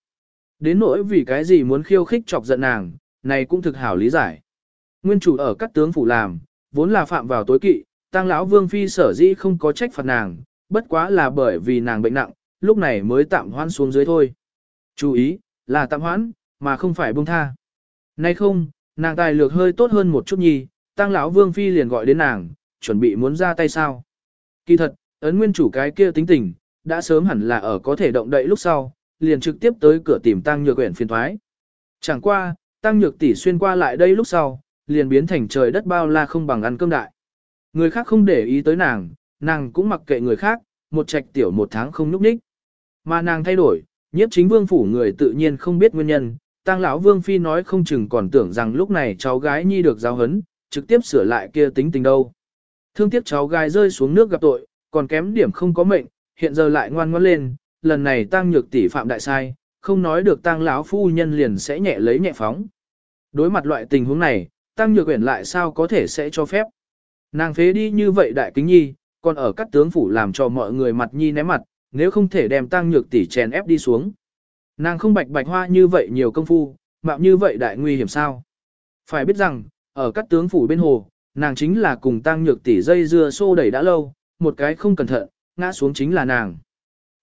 Đến nỗi vì cái gì muốn khiêu khích chọc giận nàng, này cũng thực hảo lý giải. Nguyên chủ ở các tướng phủ làm, vốn là phạm vào tối kỵ, tăng lão vương phi sở dĩ không có trách phạt nàng, bất quá là bởi vì nàng bệnh nặng, lúc này mới tạm hoãn xuống dưới thôi. Chú ý, là tạm hoãn, mà không phải buông tha. Nay không, nàng tài lược hơi tốt hơn một chút nhi, tăng lão vương phi liền gọi đến nàng, chuẩn bị muốn ra tay sao. Kỳ thật, ấn nguyên chủ cái kia tính tình, đã sớm hẳn là ở có thể động đậy lúc sau, liền trực tiếp tới cửa tìm tăng nhược quyển phiền thoái. Chẳng qua, tăng nhược tỷ xuyên qua lại đây lúc sau, liền biến thành trời đất bao la không bằng ăn cơm đại. Người khác không để ý tới nàng, nàng cũng mặc kệ người khác, một trạch tiểu một tháng không núp ních. Mà nàng thay đổi, nhiếp chính vương phủ người tự nhiên không biết nguyên nhân, Tang lão vương phi nói không chừng còn tưởng rằng lúc này cháu gái nhi được giáo hấn, trực tiếp sửa lại kia tính tình đâu. Thương tiếc cháu gái rơi xuống nước gặp tội, còn kém điểm không có mệnh, hiện giờ lại ngoan ngoãn lên, lần này Tang nhược tỷ phạm đại sai, không nói được Tang lão phu nhân liền sẽ nhẹ lấy nhẹ phóng. Đối mặt loại tình huống này, Tang nhược quyển lại sao có thể sẽ cho phép. Nàng phế đi như vậy đại kính nhi, còn ở các tướng phủ làm cho mọi người mặt nhi né mặt, nếu không thể đem Tang nhược tỷ chèn ép đi xuống. Nàng không bạch bạch hoa như vậy nhiều công phu, mạo như vậy đại nguy hiểm sao. Phải biết rằng, ở các tướng phủ bên hồ, nàng chính là cùng tăng nhược tỷ dây dưa xô đẩy đã lâu, một cái không cẩn thận, ngã xuống chính là nàng.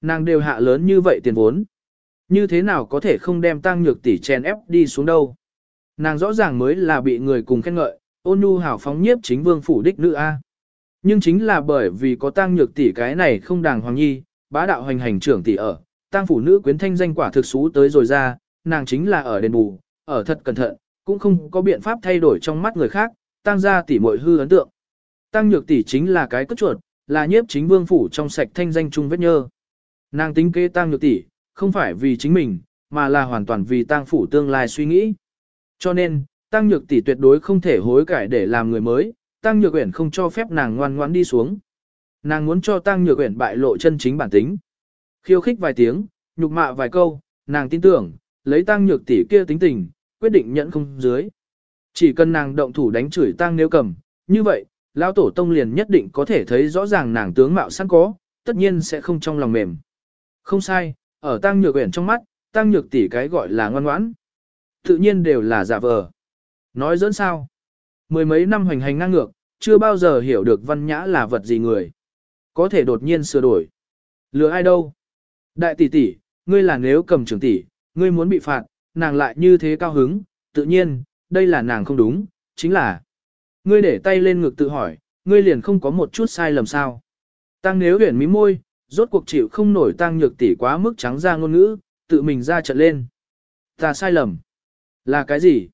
Nàng đều hạ lớn như vậy tiền vốn. Như thế nào có thể không đem tăng nhược tỷ chèn ép đi xuống đâu. Nàng rõ ràng mới là bị người cùng khen ngợi, ôn nhu hảo phóng nhiếp chính vương phủ đích nữ A. Nhưng chính là bởi vì có tăng nhược tỷ cái này không đàng hoàng nhi, bá đạo hành hành trưởng tỷ ở, Tang phủ nữ quyến thanh danh quả thực xú tới rồi ra, nàng chính là ở đền bù, ở thật cẩn thận, cũng không có biện pháp thay đổi trong mắt người khác, Tang ra tỷ muội hư ấn tượng. Tăng nhược tỷ chính là cái cất chuột, là nhiếp chính vương phủ trong sạch thanh danh trung vết nhơ. Nàng tính kế tăng nhược tỷ, không phải vì chính mình, mà là hoàn toàn vì Tang phủ tương lai suy nghĩ. Cho nên, tăng nhược tỷ tuyệt đối không thể hối cải để làm người mới, tăng nhược uyển không cho phép nàng ngoan ngoãn đi xuống. Nàng muốn cho tăng nhược uyển bại lộ chân chính bản tính. Khiêu khích vài tiếng, nhục mạ vài câu, nàng tin tưởng, lấy tăng nhược tỷ kia tính tình, quyết định nhận không dưới. Chỉ cần nàng động thủ đánh chửi tăng nếu cầm, như vậy, lão tổ tông liền nhất định có thể thấy rõ ràng nàng tướng mạo sẵn có, tất nhiên sẽ không trong lòng mềm. Không sai, ở tăng nhược uyển trong mắt, tăng nhược tỷ cái gọi là ngoan ngoãn. Tự nhiên đều là giả vờ. Nói dẫn sao? Mười mấy năm hoành hành ngang ngược, chưa bao giờ hiểu được văn nhã là vật gì người. Có thể đột nhiên sửa đổi. Lừa ai đâu? Đại tỷ tỷ, ngươi là nếu cầm trưởng tỷ, ngươi muốn bị phạt, nàng lại như thế cao hứng, tự nhiên, đây là nàng không đúng, chính là. Ngươi để tay lên ngực tự hỏi, ngươi liền không có một chút sai lầm sao. Tăng nếu huyển mí môi, rốt cuộc chịu không nổi tăng nhược tỷ quá mức trắng ra ngôn ngữ, tự mình ra trận lên. Ta sai lầm. Là cái gì?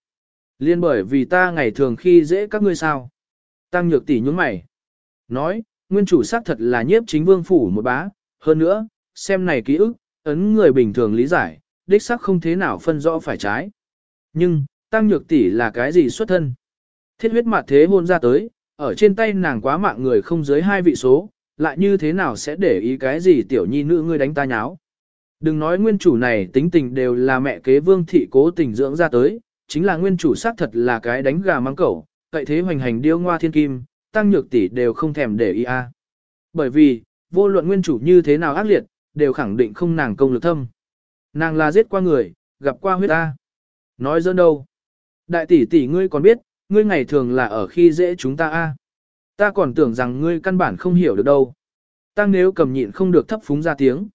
Liên bởi vì ta ngày thường khi dễ các ngươi sao? Tăng nhược tỷ nhún mày. Nói, nguyên chủ xác thật là nhiếp chính vương phủ một bá, hơn nữa, xem này ký ức, ấn người bình thường lý giải, đích xác không thế nào phân rõ phải trái. Nhưng, tăng nhược tỷ là cái gì xuất thân? Thiết huyết mặt thế hôn ra tới, ở trên tay nàng quá mạng người không dưới hai vị số, lại như thế nào sẽ để ý cái gì tiểu nhi nữ ngươi đánh ta nháo. Đừng nói nguyên chủ này tính tình đều là mẹ kế vương thị cố tình dưỡng ra tới, chính là nguyên chủ xác thật là cái đánh gà mắng cẩu, cậy thế hoành hành điêu ngoa thiên kim, tăng nhược tỷ đều không thèm để ý a. Bởi vì, vô luận nguyên chủ như thế nào ác liệt, đều khẳng định không nàng công lực thâm. Nàng là giết qua người, gặp qua huyết ta, Nói dơ đâu? Đại tỷ tỷ ngươi còn biết, ngươi ngày thường là ở khi dễ chúng ta a. Ta còn tưởng rằng ngươi căn bản không hiểu được đâu. Ta nếu cầm nhịn không được thấp phúng ra tiếng.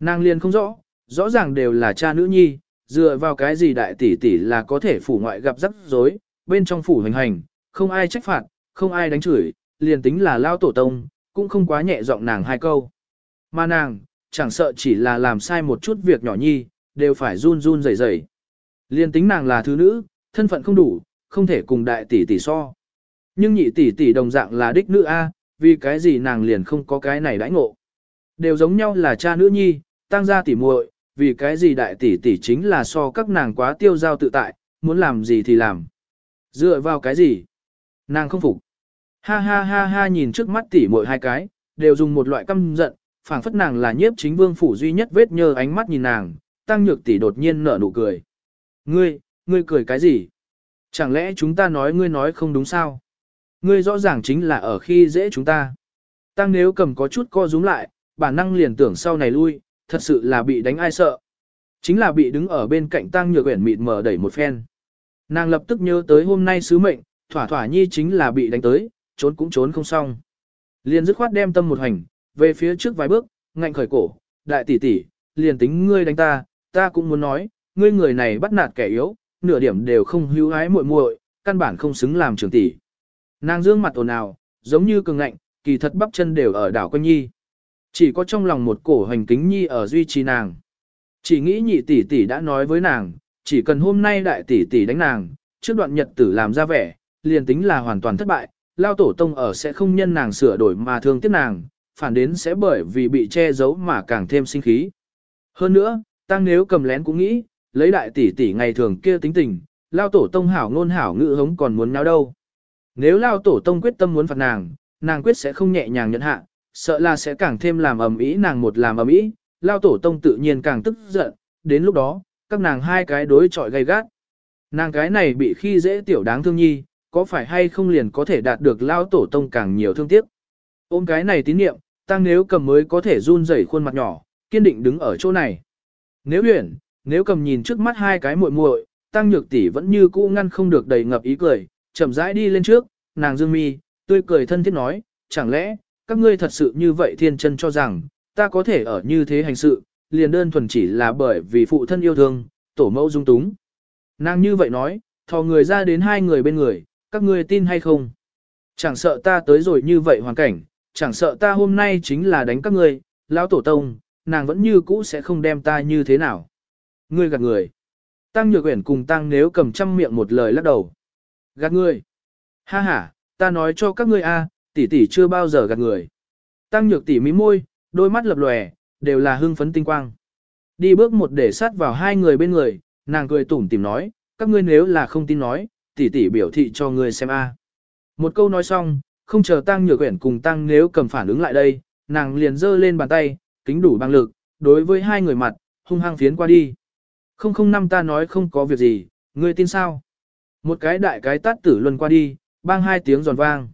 Nàng liền không rõ, rõ ràng đều là cha nữ nhi, dựa vào cái gì đại tỷ tỷ là có thể phủ ngoại gặp rắc rối, bên trong phủ hành hành, không ai trách phạt, không ai đánh chửi, liền tính là lao tổ tông, cũng không quá nhẹ giọng nàng hai câu. Mà nàng, chẳng sợ chỉ là làm sai một chút việc nhỏ nhi, đều phải run run rẩy rẩy. Liền tính nàng là thứ nữ, thân phận không đủ, không thể cùng đại tỷ tỷ so. Nhưng nhị tỷ tỷ đồng dạng là đích nữ A, vì cái gì nàng liền không có cái này đãi ngộ. Đều giống nhau là cha nữ nhi, tăng gia tỷ muội, vì cái gì đại tỷ tỷ chính là so các nàng quá tiêu giao tự tại, muốn làm gì thì làm. Dựa vào cái gì? Nàng không phục. Ha ha ha ha nhìn trước mắt tỷ muội hai cái, đều dùng một loại căm giận, phảng phất nàng là nhiếp chính vương phủ duy nhất vết nhơ ánh mắt nhìn nàng, tăng nhược tỷ đột nhiên nở nụ cười. Ngươi, ngươi cười cái gì? Chẳng lẽ chúng ta nói ngươi nói không đúng sao? Ngươi rõ ràng chính là ở khi dễ chúng ta. Tăng nếu cầm có chút co rúm lại, bản năng liền tưởng sau này lui, thật sự là bị đánh ai sợ. Chính là bị đứng ở bên cạnh tăng nhược uyển mịt mở đẩy một phen. Nàng lập tức nhớ tới hôm nay sứ mệnh, thỏa thỏa nhi chính là bị đánh tới, trốn cũng trốn không xong. Liền dứt khoát đem tâm một hành, về phía trước vài bước, ngạnh khởi cổ, đại tỷ tỷ, liền tính ngươi đánh ta, ta cũng muốn nói, ngươi người này bắt nạt kẻ yếu, nửa điểm đều không hữu ái muội muội, căn bản không xứng làm trưởng tỷ. Nàng dương mặt ồn ào, giống như cường ngạnh, kỳ thật bắp chân đều ở đảo quanh nhi. Chỉ có trong lòng một cổ hành kính nhi ở duy trì nàng. Chỉ nghĩ nhị tỷ tỷ đã nói với nàng, chỉ cần hôm nay đại tỷ tỷ đánh nàng, trước đoạn nhật tử làm ra vẻ, liền tính là hoàn toàn thất bại, lao tổ tông ở sẽ không nhân nàng sửa đổi mà thương tiếc nàng, phản đến sẽ bởi vì bị che giấu mà càng thêm sinh khí. Hơn nữa, tăng nếu cầm lén cũng nghĩ, lấy đại tỷ tỷ ngày thường kia tính tình, lao tổ tông hảo ngôn hảo ngữ hống còn muốn náo đâu. Nếu lao tổ tông quyết tâm muốn phạt nàng, nàng quyết sẽ không nhẹ nhàng nhận hạ, sợ là sẽ càng thêm làm ầm ĩ nàng một làm ầm ĩ, lao tổ tông tự nhiên càng tức giận, đến lúc đó, các nàng hai cái đối chọi gay gắt. Nàng cái này bị khi dễ tiểu đáng thương nhi, có phải hay không liền có thể đạt được lao tổ tông càng nhiều thương tiếc. Ôm cái này tín niệm, tăng nếu cầm mới có thể run rẩy khuôn mặt nhỏ, kiên định đứng ở chỗ này. Nếu huyền, nếu cầm nhìn trước mắt hai cái muội muội, tăng nhược tỷ vẫn như cũ ngăn không được đầy ngập ý cười, chậm rãi đi lên trước, nàng dương mi, tươi cười thân thiết nói, chẳng lẽ, các ngươi thật sự như vậy thiên chân cho rằng, ta có thể ở như thế hành sự, liền đơn thuần chỉ là bởi vì phụ thân yêu thương, tổ mẫu dung túng. Nàng như vậy nói, thò người ra đến hai người bên người, các ngươi tin hay không? Chẳng sợ ta tới rồi như vậy hoàn cảnh, chẳng sợ ta hôm nay chính là đánh các ngươi, lão tổ tông, nàng vẫn như cũ sẽ không đem ta như thế nào. Ngươi gạt người. Tăng nhược quyển cùng tăng nếu cầm trăm miệng một lời lắc đầu. Gạt người. Ha ha, ta nói cho các ngươi a, tỷ tỷ chưa bao giờ gạt người. Tăng nhược tỷ mí môi, đôi mắt lập lòe, đều là hưng phấn tinh quang. Đi bước một để sát vào hai người bên người, nàng cười tủm tỉm nói, các ngươi nếu là không tin nói, tỷ tỷ biểu thị cho ngươi xem a. Một câu nói xong, không chờ tăng nhược quyển cùng tăng nếu cầm phản ứng lại đây, nàng liền giơ lên bàn tay, kính đủ bằng lực, đối với hai người mặt, hung hăng phiến qua đi. Không không năm ta nói không có việc gì, ngươi tin sao? Một cái đại cái tát tử luân qua đi, bang hai tiếng giòn vang.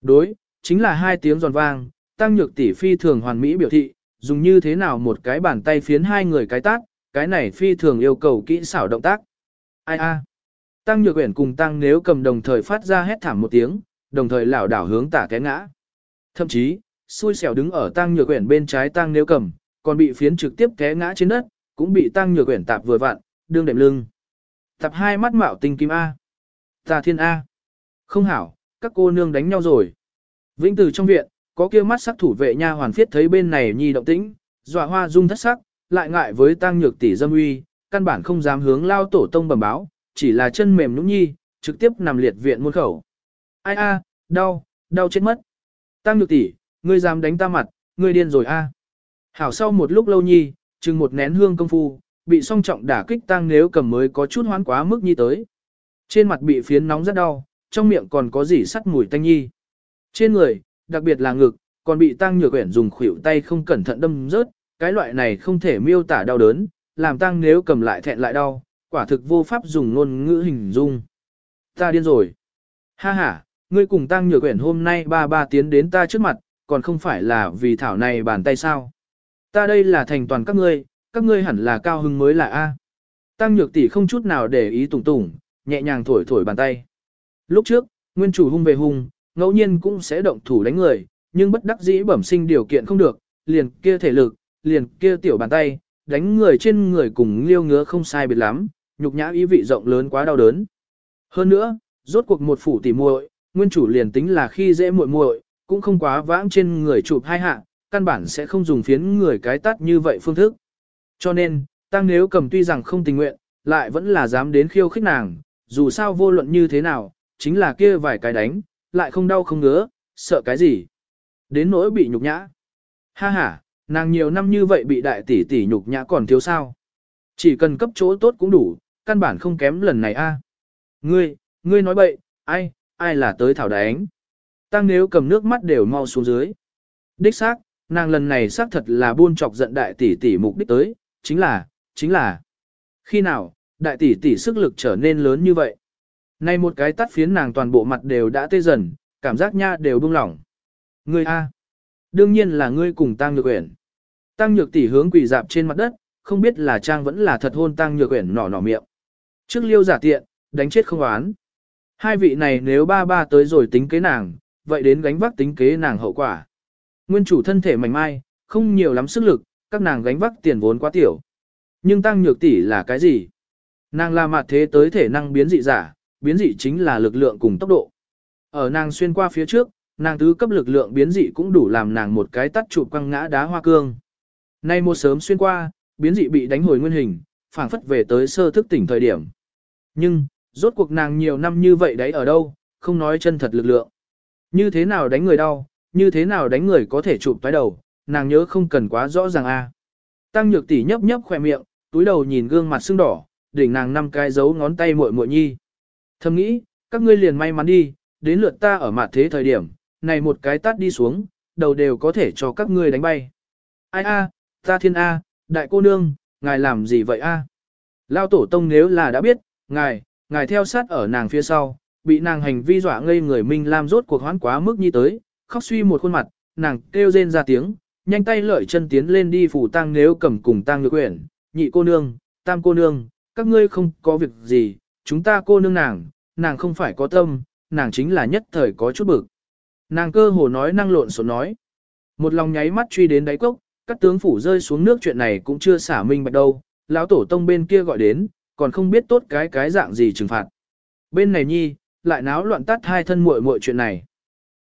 Đối, chính là hai tiếng giòn vang, tăng nhược tỷ phi thường hoàn mỹ biểu thị, dùng như thế nào một cái bàn tay phiến hai người cái tát, cái này phi thường yêu cầu kỹ xảo động tác. Ai a? Tăng nhược uyển cùng tăng nếu cầm đồng thời phát ra hét thảm một tiếng, đồng thời lảo đảo hướng tả té ngã. Thậm chí, xui xẻo đứng ở tăng nhược quyển bên trái tăng nếu cầm, còn bị phiến trực tiếp té ngã trên đất, cũng bị tăng nhược quyển tạp vừa vặn, đương đệm lưng. Tạp hai mắt mạo tinh kim A. Tà thiên A. Không hảo, các cô nương đánh nhau rồi. Vĩnh từ trong viện, có kia mắt sắc thủ vệ nha hoàn phiết thấy bên này nhi động tĩnh, dọa hoa dung thất sắc, lại ngại với tăng nhược tỷ dâm uy, căn bản không dám hướng lao tổ tông bẩm báo, chỉ là chân mềm nhũn nhi, trực tiếp nằm liệt viện muôn khẩu. Ai a, đau, đau chết mất. Tăng nhược tỷ, ngươi dám đánh ta mặt, ngươi điên rồi a. Hảo sau một lúc lâu nhi, chừng một nén hương công phu, bị song trọng đả kích tăng nếu cầm mới có chút hoán quá mức nhi tới. Trên mặt bị phiến nóng rất đau, trong miệng còn có gì sắt mùi tanh nhi. Trên người, đặc biệt là ngực, còn bị tăng nhược quyển dùng khuỷu tay không cẩn thận đâm rớt, cái loại này không thể miêu tả đau đớn, làm tăng nếu cầm lại thẹn lại đau, quả thực vô pháp dùng ngôn ngữ hình dung. Ta điên rồi. Ha ha, ngươi cùng tăng nhược quyển hôm nay ba ba tiến đến ta trước mặt, còn không phải là vì thảo này bàn tay sao. Ta đây là thành toàn các ngươi, các ngươi hẳn là cao hưng mới là A. Tăng nhược tỷ không chút nào để ý tùng tùng, nhẹ nhàng thổi thổi bàn tay. Lúc trước, nguyên chủ hung về hung, ngẫu nhiên cũng sẽ động thủ đánh người, nhưng bất đắc dĩ bẩm sinh điều kiện không được, liền kia thể lực, liền kia tiểu bàn tay, đánh người trên người cùng liêu ngứa không sai biệt lắm, nhục nhã ý vị rộng lớn quá đau đớn. Hơn nữa, rốt cuộc một phủ tỉ muội, nguyên chủ liền tính là khi dễ muội muội, cũng không quá vãng trên người chụp hai hạ, căn bản sẽ không dùng phiến người cái tắt như vậy phương thức. Cho nên, tăng nếu cầm tuy rằng không tình nguyện, lại vẫn là dám đến khiêu khích nàng, dù sao vô luận như thế nào, chính là kia vài cái đánh, lại không đau không ngứa, sợ cái gì. Đến nỗi bị nhục nhã. Ha ha, nàng nhiều năm như vậy bị đại tỷ tỷ nhục nhã còn thiếu sao. Chỉ cần cấp chỗ tốt cũng đủ, căn bản không kém lần này a. Ngươi, ngươi nói bậy, ai, ai là tới thảo đánh. Tăng nếu cầm nước mắt đều mau xuống dưới. Đích xác, nàng lần này xác thật là buôn chọc giận đại tỷ tỷ mục đích tới, chính là, chính là. Khi nào, đại tỷ tỷ sức lực trở nên lớn như vậy? Nay một cái tắt phiến nàng toàn bộ mặt đều đã tê dần, cảm giác nha đều buông lỏng. Ngươi A. Đương nhiên là ngươi cùng Tăng Nhược Uyển. Tăng Nhược tỷ hướng quỳ dạp trên mặt đất, không biết là Trang vẫn là thật hôn Tăng Nhược Uyển nỏ nỏ miệng. Trước liêu giả tiện, đánh chết không oán. Hai vị này nếu ba ba tới rồi tính kế nàng, vậy đến gánh vác tính kế nàng hậu quả. Nguyên chủ thân thể mảnh mai, không nhiều lắm sức lực, các nàng gánh vác tiền vốn quá tiểu. Nhưng tăng nhược tỷ là cái gì? Nàng là mặt thế tới thể năng biến dị giả, biến dị chính là lực lượng cùng tốc độ. Ở nàng xuyên qua phía trước, nàng tứ cấp lực lượng biến dị cũng đủ làm nàng một cái tắt chụp quăng ngã đá hoa cương. Nay một sớm xuyên qua, biến dị bị đánh hồi nguyên hình, phảng phất về tới sơ thức tỉnh thời điểm. Nhưng, rốt cuộc nàng nhiều năm như vậy đấy ở đâu, không nói chân thật lực lượng. Như thế nào đánh người đau, như thế nào đánh người có thể chụp toái đầu, nàng nhớ không cần quá rõ ràng a. Tăng nhược tỷ nhấp nhấp khỏe miệng, túi đầu nhìn gương mặt sưng đỏ, đỉnh nàng năm cái dấu ngón tay muội muội nhi. Thầm nghĩ, các ngươi liền may mắn đi, đến lượt ta ở mặt thế thời điểm, này một cái tát đi xuống, đầu đều có thể cho các ngươi đánh bay. Ai a, ta thiên a, đại cô nương, ngài làm gì vậy a? Lao tổ tông nếu là đã biết, ngài, ngài theo sát ở nàng phía sau, bị nàng hành vi dọa ngây người Minh Lam rốt cuộc hoán quá mức như tới, khóc suy một khuôn mặt, nàng kêu rên ra tiếng, nhanh tay lợi chân tiến lên đi phủ tang nếu cầm cùng tang nhược quyển, nhị cô nương, tam cô nương, các ngươi không có việc gì, chúng ta cô nương nàng, nàng không phải có tâm, nàng chính là nhất thời có chút bực. Nàng cơ hồ nói năng lộn xộn nói. Một lòng nháy mắt truy đến đáy cốc, các tướng phủ rơi xuống nước chuyện này cũng chưa xả minh bạch đâu, lão tổ tông bên kia gọi đến, còn không biết tốt cái cái dạng gì trừng phạt. Bên này nhi, lại náo loạn tắt hai thân muội muội chuyện này.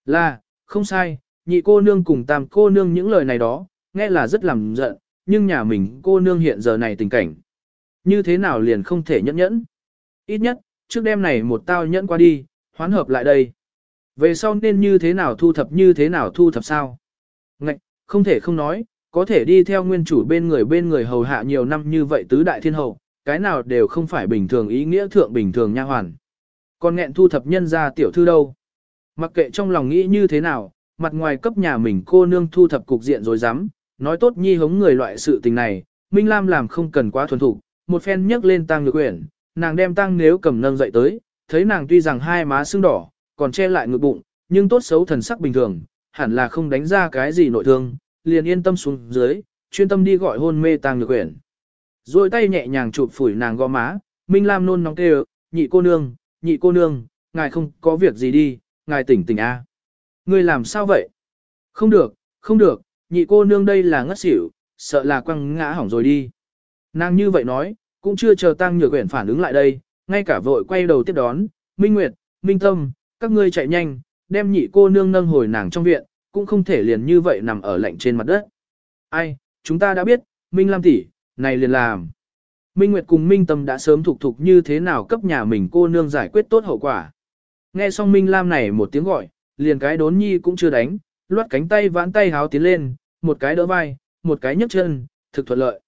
Là, không sai, nhị cô nương cùng tam cô nương những lời này đó, nghe là rất làm giận, nhưng nhà mình cô nương hiện giờ này tình cảnh. Như thế nào liền không thể nhẫn nhẫn. Ít nhất, trước đêm này một tao nhẫn qua đi, hoán hợp lại đây. Về sau nên như thế nào thu thập như thế nào thu thập sao? Ngạch, không thể không nói, có thể đi theo nguyên chủ bên người bên người hầu hạ nhiều năm như vậy tứ đại thiên hậu, cái nào đều không phải bình thường ý nghĩa thượng bình thường nha hoàn. Còn nghẹn thu thập nhân ra tiểu thư đâu? Mặc kệ trong lòng nghĩ như thế nào, mặt ngoài cấp nhà mình cô nương thu thập cục diện rồi dám, nói tốt nhi hống người loại sự tình này, Minh Lam làm không cần quá thuần thủ, một phen nhấc lên tăng nhược quyển, nàng đem tăng nếu cầm nâng dậy tới, thấy nàng tuy rằng hai má sưng đỏ, còn che lại ngực bụng, nhưng tốt xấu thần sắc bình thường, hẳn là không đánh ra cái gì nội thương, liền yên tâm xuống dưới, chuyên tâm đi gọi hôn mê tăng nhược quyển. Rồi tay nhẹ nhàng chụp phủi nàng gò má, Minh Lam nôn nóng kêu, nhị cô nương, nhị cô nương, ngài không có việc gì đi, ngài tỉnh tỉnh a. Ngươi làm sao vậy? Không được, không được, nhị cô nương đây là ngất xỉu, sợ là quăng ngã hỏng rồi đi. Nàng như vậy nói, cũng chưa chờ tăng nhược quyển phản ứng lại đây, ngay cả vội quay đầu tiếp đón, Minh Nguyệt, Minh Tâm, các ngươi chạy nhanh, đem nhị cô nương nâng hồi nàng trong viện, cũng không thể liền như vậy nằm ở lạnh trên mặt đất. Ai, chúng ta đã biết, Minh Lam tỷ, này liền làm. Minh Nguyệt cùng Minh Tâm đã sớm thuộc thuộc như thế nào cấp nhà mình cô nương giải quyết tốt hậu quả. Nghe xong Minh Lam này một tiếng gọi, liền cái đốn nhi cũng chưa đánh, loát cánh tay vãn tay háo tiến lên, một cái đỡ vai, một cái nhấc chân, thực thuận lợi.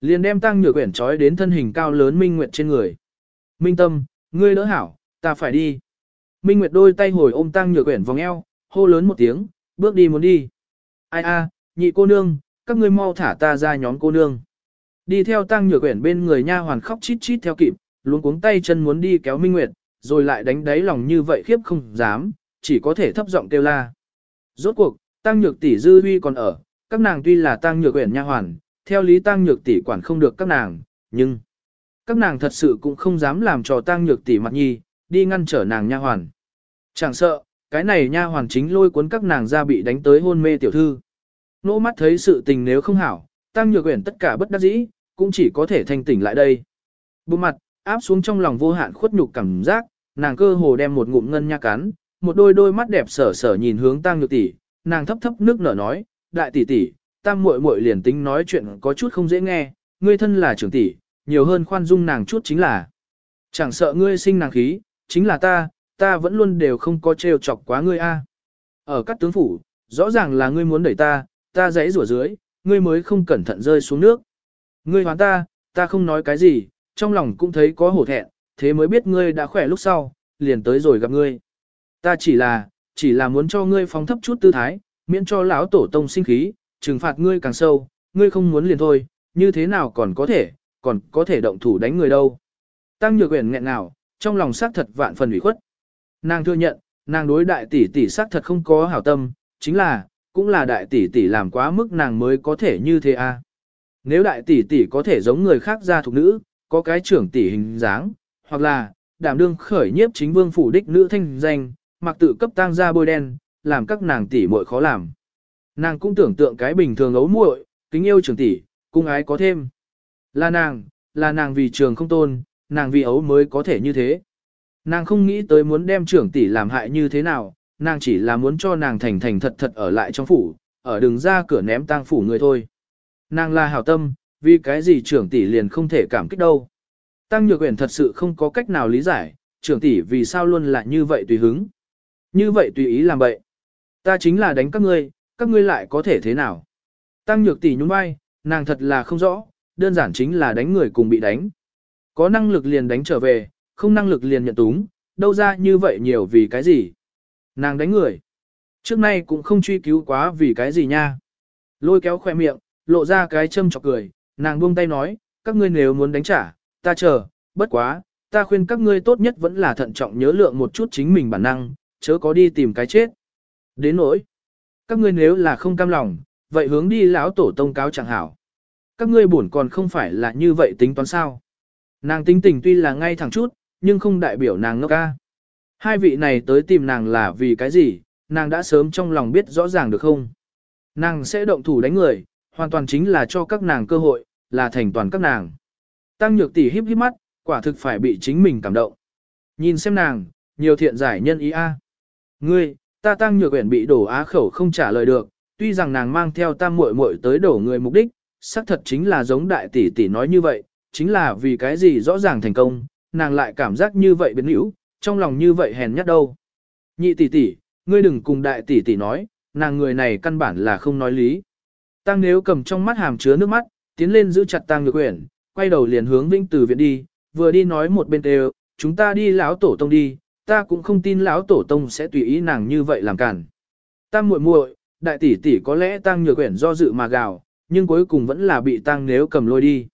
Liền đem tăng nhược quyển trói đến thân hình cao lớn Minh Nguyệt trên người. Minh Tâm, ngươi đỡ hảo, ta phải đi. Minh Nguyệt đôi tay hồi ôm tăng nhược quyển vòng eo, hô lớn một tiếng, bước đi muốn đi. Ai a, nhị cô nương, các ngươi mau thả ta ra nhóm cô nương. Đi theo tăng nhược quyển bên người nha hoàn khóc chít chít theo kịp, luôn cuống tay chân muốn đi kéo Minh Nguyệt, rồi lại đánh đáy lòng như vậy khiếp không dám, chỉ có thể thấp giọng kêu la. Rốt cuộc, tăng nhược tỷ dư huy còn ở, các nàng tuy là tăng nhược quyển nha hoàn, theo lý tăng nhược tỷ quản không được các nàng, nhưng các nàng thật sự cũng không dám làm trò tăng nhược tỷ mặt nhi, đi ngăn trở nàng nha hoàn. Chẳng sợ, cái này nha hoàn chính lôi cuốn các nàng ra bị đánh tới hôn mê tiểu thư. Nỗ mắt thấy sự tình nếu không hảo, tăng nhược quyển tất cả bất đắc dĩ, cũng chỉ có thể thanh tỉnh lại đây. Bụng mặt, áp xuống trong lòng vô hạn khuất nhục cảm giác, nàng cơ hồ đem một ngụm ngân nha cắn, một đôi đôi mắt đẹp sở sở nhìn hướng tăng nhược tỷ, nàng thấp thấp nước nở nói, đại tỷ tỷ, tam muội muội liền tính nói chuyện có chút không dễ nghe, ngươi thân là trưởng tỷ, nhiều hơn khoan dung nàng chút chính là. Chẳng sợ ngươi sinh nàng khí, chính là ta, ta vẫn luôn đều không có trêu chọc quá ngươi a. Ở các tướng phủ, rõ ràng là ngươi muốn đẩy ta, ta giãy rủa dưới, ngươi mới không cẩn thận rơi xuống nước. Ngươi hoán ta, ta không nói cái gì, trong lòng cũng thấy có hổ thẹn, thế mới biết ngươi đã khỏe lúc sau, liền tới rồi gặp ngươi. Ta chỉ là, chỉ là muốn cho ngươi phóng thấp chút tư thái, miễn cho lão tổ tông sinh khí, trừng phạt ngươi càng sâu, ngươi không muốn liền thôi, như thế nào còn có thể, còn có thể động thủ đánh người đâu. Tăng nhược quyển nghẹn nào, trong lòng xác thật vạn phần ủy khuất. Nàng thừa nhận, nàng đối đại tỷ tỷ xác thật không có hảo tâm, chính là, cũng là đại tỷ tỷ làm quá mức nàng mới có thể như thế a. À. Nếu đại tỷ tỷ có thể giống người khác ra thuộc nữ, có cái trưởng tỷ hình dáng, hoặc là, đảm đương khởi nhiếp chính vương phủ đích nữ thanh danh, mặc tự cấp tang ra bôi đen, làm các nàng tỷ muội khó làm. Nàng cũng tưởng tượng cái bình thường ấu muội, kính yêu trưởng tỷ, cung ái có thêm. Là nàng, là nàng vì trường không tôn, nàng vì ấu mới có thể như thế. Nàng không nghĩ tới muốn đem trưởng tỷ làm hại như thế nào, nàng chỉ là muốn cho nàng thành thành thật thật ở lại trong phủ, ở đường ra cửa ném tang phủ người thôi. Nàng là hảo tâm, vì cái gì trưởng tỷ liền không thể cảm kích đâu. Tăng Nhược Uyển thật sự không có cách nào lý giải, trưởng tỷ vì sao luôn là như vậy tùy hứng. Như vậy tùy ý làm bậy. Ta chính là đánh các ngươi, các ngươi lại có thể thế nào? Tăng Nhược tỷ nhún vai, nàng thật là không rõ, đơn giản chính là đánh người cùng bị đánh. Có năng lực liền đánh trở về, không năng lực liền nhận túng, đâu ra như vậy nhiều vì cái gì? Nàng đánh người. Trước nay cũng không truy cứu quá vì cái gì nha. Lôi kéo khoe miệng, lộ ra cái châm chọc cười, nàng buông tay nói, các ngươi nếu muốn đánh trả, ta chờ, bất quá, ta khuyên các ngươi tốt nhất vẫn là thận trọng nhớ lượng một chút chính mình bản năng, chớ có đi tìm cái chết. Đến nỗi, Các ngươi nếu là không cam lòng, vậy hướng đi lão tổ tông cáo chẳng hảo. Các ngươi buồn còn không phải là như vậy tính toán sao. Nàng tính tình tuy là ngay thẳng chút, nhưng không đại biểu nàng ngốc ca. Hai vị này tới tìm nàng là vì cái gì, nàng đã sớm trong lòng biết rõ ràng được không? Nàng sẽ động thủ đánh người, hoàn toàn chính là cho các nàng cơ hội, là thành toàn các nàng. Tăng nhược tỷ híp híp mắt, quả thực phải bị chính mình cảm động. Nhìn xem nàng, nhiều thiện giải nhân ý a. Ngươi, ta tăng nhược quyển bị đổ á khẩu không trả lời được, tuy rằng nàng mang theo tam muội muội tới đổ người mục đích, xác thật chính là giống đại tỷ tỷ nói như vậy, chính là vì cái gì rõ ràng thành công, nàng lại cảm giác như vậy biến hữu, trong lòng như vậy hèn nhát đâu. Nhị tỷ tỷ, ngươi đừng cùng đại tỷ tỷ nói, nàng người này căn bản là không nói lý. Tăng nếu cầm trong mắt hàm chứa nước mắt, tiến lên giữ chặt Tăng Nhược Uyển, quay đầu liền hướng Vinh Tử viện đi, vừa đi nói một bên đều, chúng ta đi lão tổ tông đi, ta cũng không tin lão tổ tông sẽ tùy ý nàng như vậy làm cản. Tam muội muội, đại tỷ tỷ có lẽ Tăng Nhược Uyển do dự mà gào, nhưng cuối cùng vẫn là bị Tăng nếu cầm lôi đi.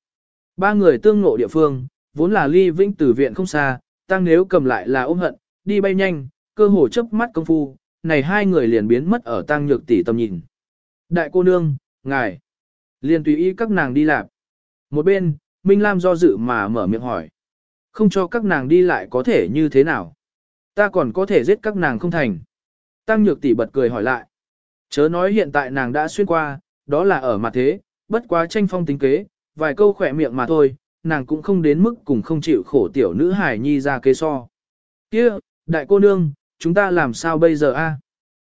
Ba người tương ngộ địa phương, vốn là ly Vinh Tử viện không xa, Tăng nếu cầm lại là ôm hận, đi bay nhanh, cơ hồ chớp mắt công phu, này hai người liền biến mất ở Tăng Nhược tỷ tầm nhìn. Đại cô nương, ngài, liền tùy ý các nàng đi làm. Một bên, Minh Lam do dự mà mở miệng hỏi. Không cho các nàng đi lại có thể như thế nào? Ta còn có thể giết các nàng không thành. Tăng Nhược tỷ bật cười hỏi lại. Chớ nói hiện tại nàng đã xuyên qua, đó là ở mặt thế, bất quá tranh phong tính kế, vài câu khỏe miệng mà thôi, nàng cũng không đến mức cùng không chịu khổ tiểu nữ hải nhi ra kế so. Kia, đại cô nương, chúng ta làm sao bây giờ a?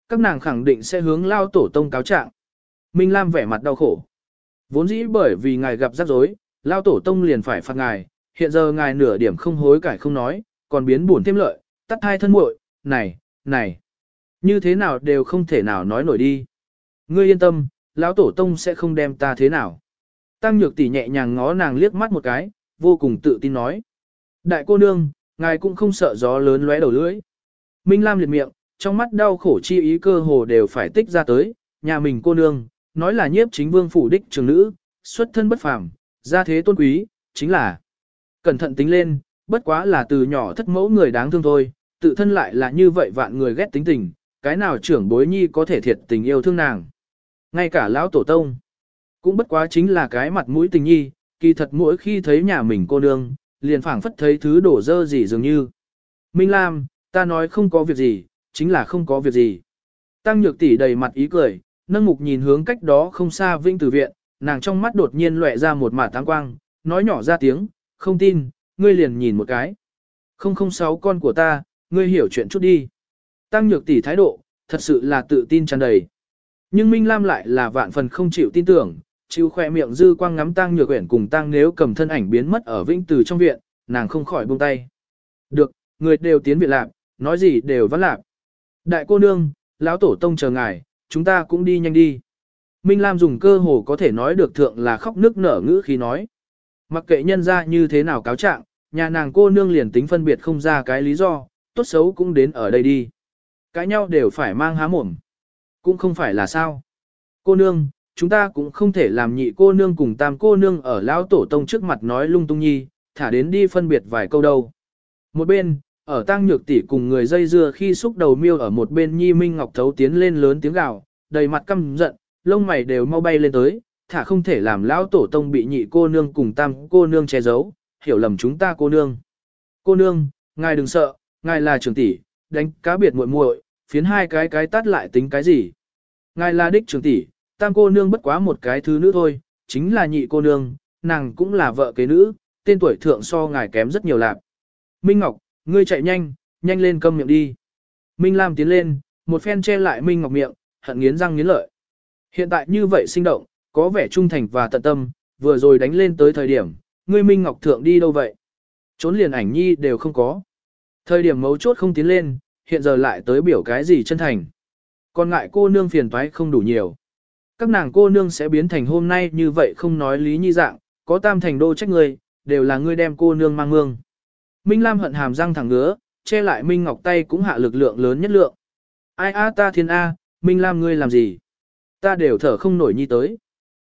Các nàng khẳng định sẽ hướng lao tổ tông cáo trạng. Minh Lam vẻ mặt đau khổ. Vốn dĩ bởi vì ngài gặp rắc rối, lao tổ tông liền phải phạt ngài, hiện giờ ngài nửa điểm không hối cải không nói, còn biến buồn thêm lợi, tắt hai thân muội, này, này. Như thế nào đều không thể nào nói nổi đi. Ngươi yên tâm, lão tổ tông sẽ không đem ta thế nào. Tăng nhược tỷ nhẹ nhàng ngó nàng liếc mắt một cái, vô cùng tự tin nói. Đại cô nương, ngài cũng không sợ gió lớn lóe đầu lưỡi. Minh Lam liệt miệng, trong mắt đau khổ chi ý cơ hồ đều phải tích ra tới, nhà mình cô nương, nói là nhiếp chính vương phủ đích trường nữ, xuất thân bất phàm, gia thế tôn quý, chính là cẩn thận tính lên, bất quá là từ nhỏ thất mẫu người đáng thương thôi, tự thân lại là như vậy vạn người ghét tính tình, cái nào trưởng bối nhi có thể thiệt tình yêu thương nàng. Ngay cả lão tổ tông, cũng bất quá chính là cái mặt mũi tình nhi, kỳ thật mỗi khi thấy nhà mình cô nương, liền phảng phất thấy thứ đổ dơ gì dường như. Minh Lam, ta nói không có việc gì, chính là không có việc gì. Tăng nhược tỷ đầy mặt ý cười, nâng mục nhìn hướng cách đó không xa Vinh Tử Viện, nàng trong mắt đột nhiên lóe ra một mả tăng quang, nói nhỏ ra tiếng, không tin, ngươi liền nhìn một cái. Không không sáu con của ta, ngươi hiểu chuyện chút đi. Tăng nhược tỷ thái độ, thật sự là tự tin tràn đầy. Nhưng Minh Lam lại là vạn phần không chịu tin tưởng, chịu khoe miệng dư quang ngắm Tăng nhược quyển cùng Tăng nếu cầm thân ảnh biến mất ở Vĩnh Từ trong viện, nàng không khỏi buông tay. Được, người đều tiến viện lạc, nói gì đều vẫn lạc. Đại cô nương, lão tổ tông chờ ngài, chúng ta cũng đi nhanh đi. Minh Lam dùng cơ hồ có thể nói được thượng là khóc nước nở ngữ khi nói. Mặc kệ nhân ra như thế nào cáo trạng, nhà nàng cô nương liền tính phân biệt không ra cái lý do, tốt xấu cũng đến ở đây đi. Cái nhau đều phải mang há mồm. Cũng không phải là sao. Cô nương, chúng ta cũng không thể làm nhị cô nương cùng tam cô nương ở lão tổ tông trước mặt nói lung tung nhi, thả đến đi phân biệt vài câu đâu. Một bên, ở tăng nhược tỷ cùng người dây dưa khi xúc đầu miêu ở một bên nhi minh ngọc thấu tiến lên lớn tiếng gào, đầy mặt căm giận, lông mày đều mau bay lên tới, thả không thể làm lão tổ tông bị nhị cô nương cùng tam cô nương che giấu, hiểu lầm chúng ta cô nương. Cô nương, ngài đừng sợ, ngài là trưởng tỷ, đánh cá biệt muội muội, phiến hai cái cái tát lại tính cái gì. Ngài là đích trưởng tỷ, tam cô nương bất quá một cái thứ nữ thôi, chính là nhị cô nương, nàng cũng là vợ kế nữ, tên tuổi thượng so ngài kém rất nhiều lạc. Minh Ngọc, ngươi chạy nhanh, nhanh lên câm miệng đi. Minh Lam tiến lên, một phen che lại Minh Ngọc miệng, hận nghiến răng nghiến lợi. Hiện tại như vậy sinh động, có vẻ trung thành và tận tâm, vừa rồi đánh lên tới thời điểm, ngươi Minh Ngọc Thượng đi đâu vậy? Trốn liền ảnh nhi đều không có. Thời điểm mấu chốt không tiến lên, hiện giờ lại tới biểu cái gì chân thành. Còn ngại cô nương phiền toái không đủ nhiều. Các nàng cô nương sẽ biến thành hôm nay như vậy không nói lý nhi dạng, có tam thành đô trách người, đều là ngươi đem cô nương mang mương. Minh Lam hận hàm răng thẳng ngứa, che lại Minh Ngọc tay cũng hạ lực lượng lớn nhất lượng. Ai a ta thiên a, Minh Lam ngươi làm gì? Ta đều thở không nổi nhi tới.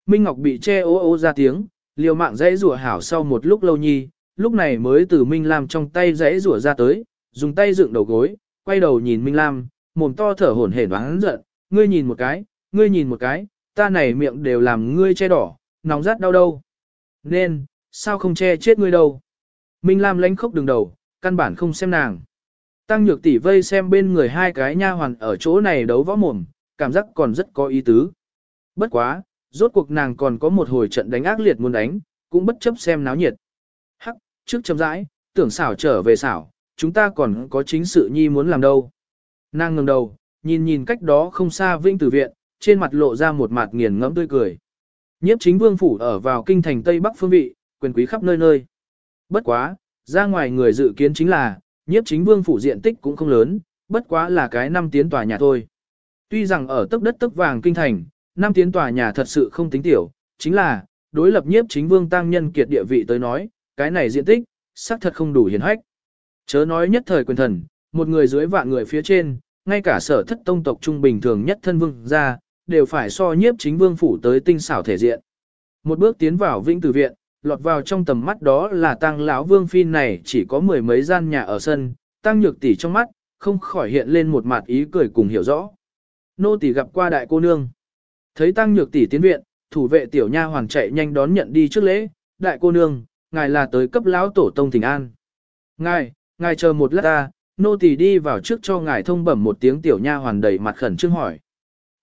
Minh Ngọc bị che ô ô ra tiếng, liều mạng dãy rủa hảo sau một lúc lâu nhi, lúc này mới từ Minh Lam trong tay dãy rủa ra tới, dùng tay dựng đầu gối, quay đầu nhìn Minh Lam, mồm to thở hổn hển đoán giận, ngươi nhìn một cái, ngươi nhìn một cái, ta này miệng đều làm ngươi che đỏ, nóng rát đau đâu. Nên, sao không che chết ngươi đâu. Minh Lam lánh khóc đường đầu, căn bản không xem nàng. Tăng nhược tỷ vây xem bên người hai cái nha hoàn ở chỗ này đấu võ mồm, cảm giác còn rất có ý tứ. Bất quá, rốt cuộc nàng còn có một hồi trận đánh ác liệt muốn đánh, cũng bất chấp xem náo nhiệt. Hắc, trước chấm rãi, tưởng xảo trở về xảo, chúng ta còn có chính sự nhi muốn làm đâu. Nàng ngẩng đầu, nhìn nhìn cách đó không xa vĩnh tử viện, trên mặt lộ ra một mặt nghiền ngẫm tươi cười. Nhiếp chính vương phủ ở vào kinh thành Tây Bắc phương vị, quyền quý khắp nơi nơi. Bất quá, ra ngoài người dự kiến chính là, nhiếp chính vương phủ diện tích cũng không lớn, bất quá là cái năm tiến tòa nhà thôi. Tuy rằng ở tấc đất tấc vàng kinh thành, năm tiến tòa nhà thật sự không tính tiểu, chính là, đối lập nhiếp chính vương tăng nhân kiệt địa vị tới nói, cái này diện tích, xác thật không đủ hiền hách. Chớ nói nhất thời quyền thần, một người dưới vạn người phía trên, ngay cả sở thất tông tộc trung bình thường nhất thân vương ra, đều phải so nhiếp chính vương phủ tới tinh xảo thể diện. Một bước tiến vào vĩnh tử viện, lọt vào trong tầm mắt đó là tăng lão vương phi này chỉ có mười mấy gian nhà ở sân, tăng nhược tỷ trong mắt, không khỏi hiện lên một mặt ý cười cùng hiểu rõ. Nô tỷ gặp qua đại cô nương. Thấy tăng nhược tỷ tiến viện, thủ vệ tiểu nha hoàng chạy nhanh đón nhận đi trước lễ, đại cô nương, ngài là tới cấp lão tổ tông thỉnh an. Ngài, ngài chờ một lát ta, nô tỳ đi vào trước cho ngài thông bẩm một tiếng tiểu nha hoàn đầy mặt khẩn trương hỏi.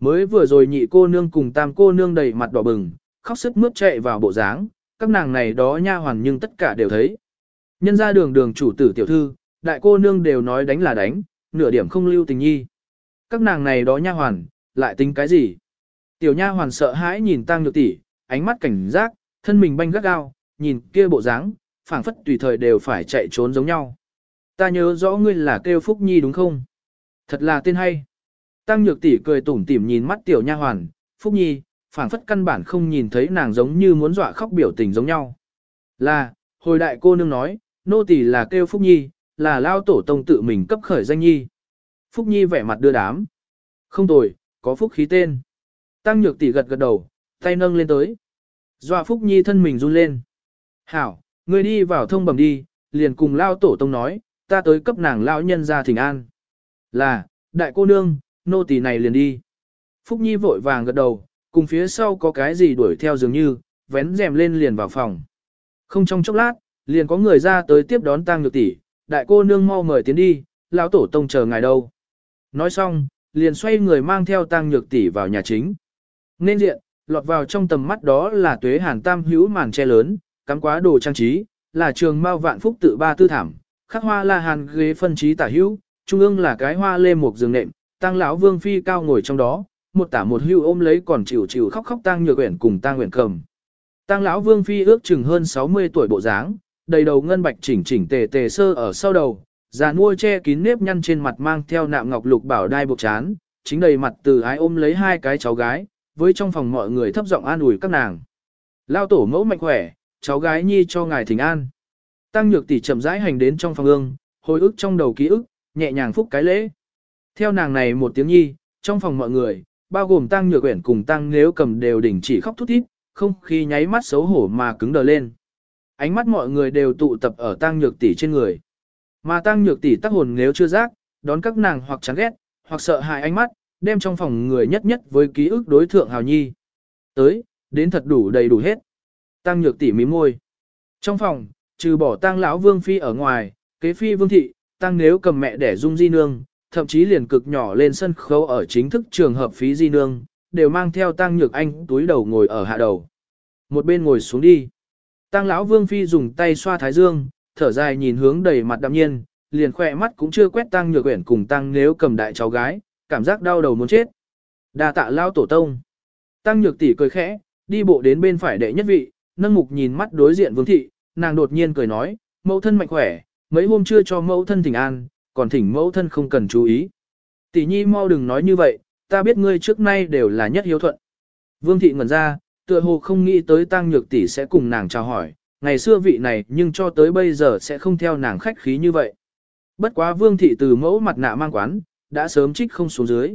Mới vừa rồi nhị cô nương cùng tam cô nương đầy mặt đỏ bừng, khóc sức mướt chạy vào bộ dáng, các nàng này đó nha hoàn nhưng tất cả đều thấy. Nhân ra đường đường chủ tử tiểu thư, đại cô nương đều nói đánh là đánh, nửa điểm không lưu tình nhi. Các nàng này đó nha hoàn, lại tính cái gì? Tiểu nha hoàn sợ hãi nhìn tăng nhược tỷ, ánh mắt cảnh giác, thân mình banh gắt gao, nhìn kia bộ dáng, phảng phất tùy thời đều phải chạy trốn giống nhau. Ta nhớ rõ ngươi là kêu Phúc Nhi đúng không? Thật là tên hay. Tăng nhược tỷ cười tủm tỉm nhìn mắt tiểu nha hoàn, Phúc Nhi, phảng phất căn bản không nhìn thấy nàng giống như muốn dọa khóc biểu tình giống nhau. Là, hồi đại cô nương nói, nô tỳ là kêu Phúc Nhi, là lao tổ tông tự mình cấp khởi danh nhi. Phúc Nhi vẻ mặt đưa đám. Không tồi, có Phúc khí tên. Tăng nhược tỷ gật gật đầu, tay nâng lên tới. Dọa Phúc Nhi thân mình run lên. Hảo, ngươi đi vào thông bẩm đi, liền cùng lao tổ tông nói, ta tới cấp nàng lão nhân ra thỉnh an. Là, đại cô nương, nô tỳ này liền đi. Phúc Nhi vội vàng gật đầu, cùng phía sau có cái gì đuổi theo dường như, vén rèm lên liền vào phòng. Không trong chốc lát, liền có người ra tới tiếp đón tang nhược tỷ, đại cô nương mau mời tiến đi, lão tổ tông chờ ngài đâu. Nói xong, liền xoay người mang theo tang nhược tỷ vào nhà chính. Nên diện, lọt vào trong tầm mắt đó là tuế hàn tam hữu màn che lớn, cắm quá đồ trang trí, là trường mao vạn phúc tự ba tư thảm, khắc hoa là hàn ghế phân trí tả hữu, trung ương là cái hoa lê một giường nệm, tăng lão vương phi cao ngồi trong đó, một tả một hưu ôm lấy còn chịu chịu khóc khóc tang nhược uyển cùng tang nguyện cầm. Tang lão vương phi ước chừng hơn 60 tuổi bộ dáng, đầy đầu ngân bạch chỉnh chỉnh tề tề sơ ở sau đầu, già nuôi che kín nếp nhăn trên mặt mang theo nạm ngọc lục bảo đai buộc chán, chính đầy mặt từ ái ôm lấy hai cái cháu gái, với trong phòng mọi người thấp giọng an ủi các nàng. Lao tổ mẫu mạnh khỏe, cháu gái nhi cho ngài thỉnh an. Tăng nhược tỷ chậm rãi hành đến trong phòng ương, hồi ức trong đầu ký ức, nhẹ nhàng phúc cái lễ. Theo nàng này một tiếng nhi, trong phòng mọi người, bao gồm tăng nhược quyển cùng tăng nếu cầm đều đỉnh chỉ khóc thút thít, không khí nháy mắt xấu hổ mà cứng đờ lên. Ánh mắt mọi người đều tụ tập ở tăng nhược tỷ trên người. Mà tăng nhược tỷ tác hồn nếu chưa giác, đón các nàng hoặc chán ghét, hoặc sợ hãi ánh mắt, đem trong phòng người nhất nhất với ký ức đối thượng hào nhi. Tới, đến thật đủ đầy đủ hết. Tăng nhược tỷ mím môi. Trong phòng, trừ bỏ tăng lão vương phi ở ngoài, kế phi vương thị, tăng nếu cầm mẹ để dung di nương, thậm chí liền cực nhỏ lên sân khấu ở chính thức trường hợp phí di nương, đều mang theo tăng nhược anh túi đầu ngồi ở hạ đầu. Một bên ngồi xuống đi. Tăng lão vương phi dùng tay xoa thái dương, thở dài nhìn hướng đầy mặt đạm nhiên, liền khỏe mắt cũng chưa quét tăng nhược uyển cùng tăng nếu cầm đại cháu gái, cảm giác đau đầu muốn chết. Đa tạ lao tổ tông. Tăng nhược tỷ cười khẽ, đi bộ đến bên phải đệ nhất vị, nâng mục nhìn mắt đối diện vương thị, nàng đột nhiên cười nói, mẫu thân mạnh khỏe, mấy hôm chưa cho mẫu thân thỉnh an, còn thỉnh mẫu thân không cần chú ý. Tỷ nhi mau đừng nói như vậy, ta biết ngươi trước nay đều là nhất hiếu thuận. Vương thị ngẩn ra, tựa hồ không nghĩ tới tăng nhược tỷ sẽ cùng nàng chào hỏi, ngày xưa vị này nhưng cho tới bây giờ sẽ không theo nàng khách khí như vậy. Bất quá vương thị từ mẫu mặt nạ mang quán, đã sớm trích không xuống dưới.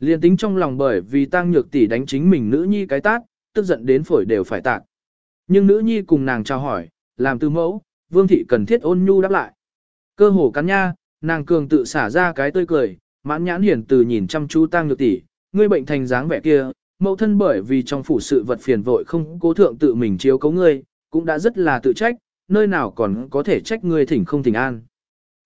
Liên tính trong lòng bởi vì tăng nhược tỷ đánh chính mình nữ nhi cái tát, tức giận đến phổi đều phải tạc. Nhưng nữ nhi cùng nàng chào hỏi, làm từ mẫu, vương thị cần thiết ôn nhu đáp lại. Cơ hồ cắn nha, nàng cường tự xả ra cái tươi cười, mãn nhãn hiển từ nhìn chăm chú tăng nhược tỷ, ngươi bệnh thành dáng vẻ kia, mẫu thân bởi vì trong phủ sự vật phiền vội không cố thượng tự mình chiếu cố ngươi, cũng đã rất là tự trách, nơi nào còn có thể trách ngươi thỉnh không thỉnh an.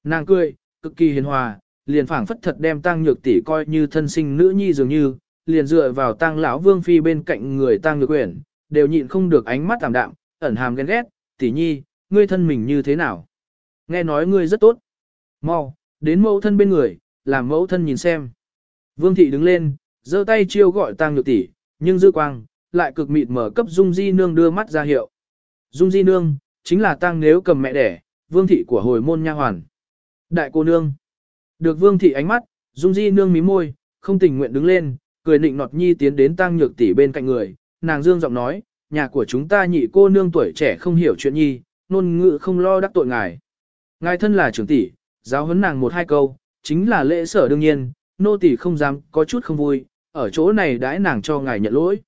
Nàng cười, cực kỳ hiền hòa, liền phảng phất thật đem tăng nhược tỷ coi như thân sinh nữ nhi dường như, liền dựa vào tăng lão vương phi bên cạnh người tăng nhược quyển, đều nhịn không được ánh mắt tạm đạm, ẩn hàm ghen ghét, tỷ nhi, ngươi thân mình như thế nào? Nghe nói ngươi rất tốt. Mau, đến mẫu thân bên người, làm mẫu thân nhìn xem. Vương thị đứng lên, giơ tay chiêu gọi Tang nhược tỷ, nhưng dư quang, lại cực mịt mở cấp Dung Di Nương đưa mắt ra hiệu. Dung Di Nương, chính là Tang nếu cầm mẹ đẻ, vương thị của hồi môn nha hoàn. Đại cô nương. Được vương thị ánh mắt, Dung Di Nương mí môi, không tình nguyện đứng lên, cười nịnh nọt nhi tiến đến Tang nhược tỷ bên cạnh người, nàng dương giọng nói, nhà của chúng ta nhị cô nương tuổi trẻ không hiểu chuyện nhi, nôn ngữ không lo đắc tội ngài. Ngài thân là trưởng tỷ, giáo huấn nàng một hai câu, chính là lễ sở đương nhiên, nô tỳ không dám có chút không vui, ở chỗ này đãi nàng cho ngài nhận lỗi.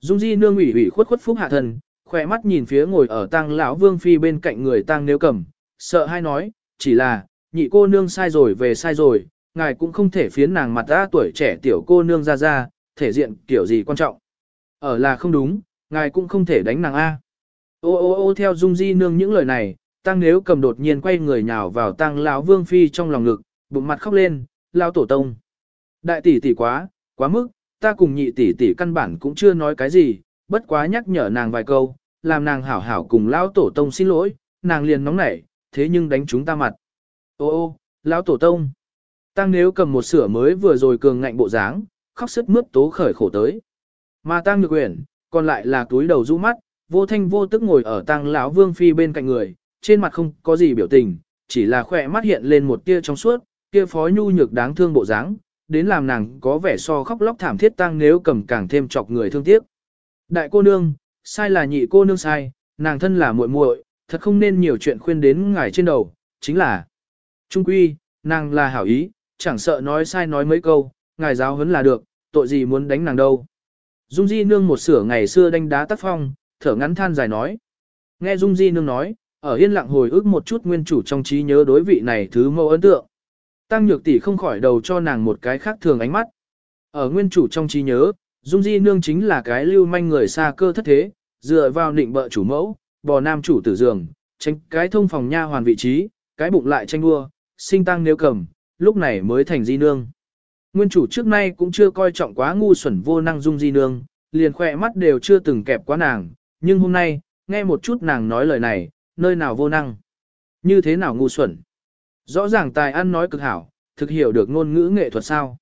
Dung Di nương ủy ủy khuất khuất phúc hạ thần, khỏe mắt nhìn phía ngồi ở tang lão vương phi bên cạnh người tang nếu cầm, sợ hai nói, chỉ là, nhị cô nương sai rồi về sai rồi, ngài cũng không thể phiến nàng mặt ra tuổi trẻ tiểu cô nương ra ra, thể diện kiểu gì quan trọng. Ở là không đúng, ngài cũng không thể đánh nàng A. Ô ô ô theo Dung Di nương những lời này, tăng nếu cầm đột nhiên quay người nhào vào tăng lão vương phi trong lòng ngực, bụng mặt khóc lên, lao tổ tông. Đại tỷ tỷ quá, quá mức, ta cùng nhị tỷ tỷ căn bản cũng chưa nói cái gì, bất quá nhắc nhở nàng vài câu, làm nàng hảo hảo cùng lão tổ tông xin lỗi, nàng liền nóng nảy, thế nhưng đánh chúng ta mặt. Ô ô, lão tổ tông. Tăng nếu cầm một sửa mới vừa rồi cường ngạnh bộ dáng, khóc sức mướt tố khởi khổ tới. Mà tăng nhược quyển, còn lại là túi đầu rũ mắt, vô thanh vô tức ngồi ở tăng lão vương phi bên cạnh người, trên mặt không có gì biểu tình, chỉ là khỏe mắt hiện lên một tia trong suốt, kia phó nhu nhược đáng thương bộ dáng, đến làm nàng có vẻ so khóc lóc thảm thiết tăng nếu cầm càng thêm chọc người thương tiếc. Đại cô nương, sai là nhị cô nương sai, nàng thân là muội muội, thật không nên nhiều chuyện khuyên đến ngài trên đầu, chính là Trung quy, nàng là hảo ý, chẳng sợ nói sai nói mấy câu, ngài giáo huấn là được, tội gì muốn đánh nàng đâu. Dung Di Nương một sửa ngày xưa đánh đá tác phong, thở ngắn than dài nói. Nghe Dung Di Nương nói, ở yên lặng hồi ức một chút nguyên chủ trong trí nhớ đối vị này thứ mâu ấn tượng. Tăng nhược tỷ không khỏi đầu cho nàng một cái khác thường ánh mắt. Ở nguyên chủ trong trí nhớ, Dung Di Nương chính là cái lưu manh người xa cơ thất thế, dựa vào định bợ chủ mẫu, bò nam chủ tử giường, tranh cái thông phòng nha hoàn vị trí, cái bụng lại tranh đua, sinh tăng nếu cầm, lúc này mới thành Di Nương. Nguyên chủ trước nay cũng chưa coi trọng quá ngu xuẩn vô năng Dung Di Nương, liền khỏe mắt đều chưa từng kẹp quá nàng, nhưng hôm nay, nghe một chút nàng nói lời này, nơi nào vô năng, như thế nào ngu xuẩn. Rõ ràng tài ăn nói cực hảo, thực hiểu được ngôn ngữ nghệ thuật sao.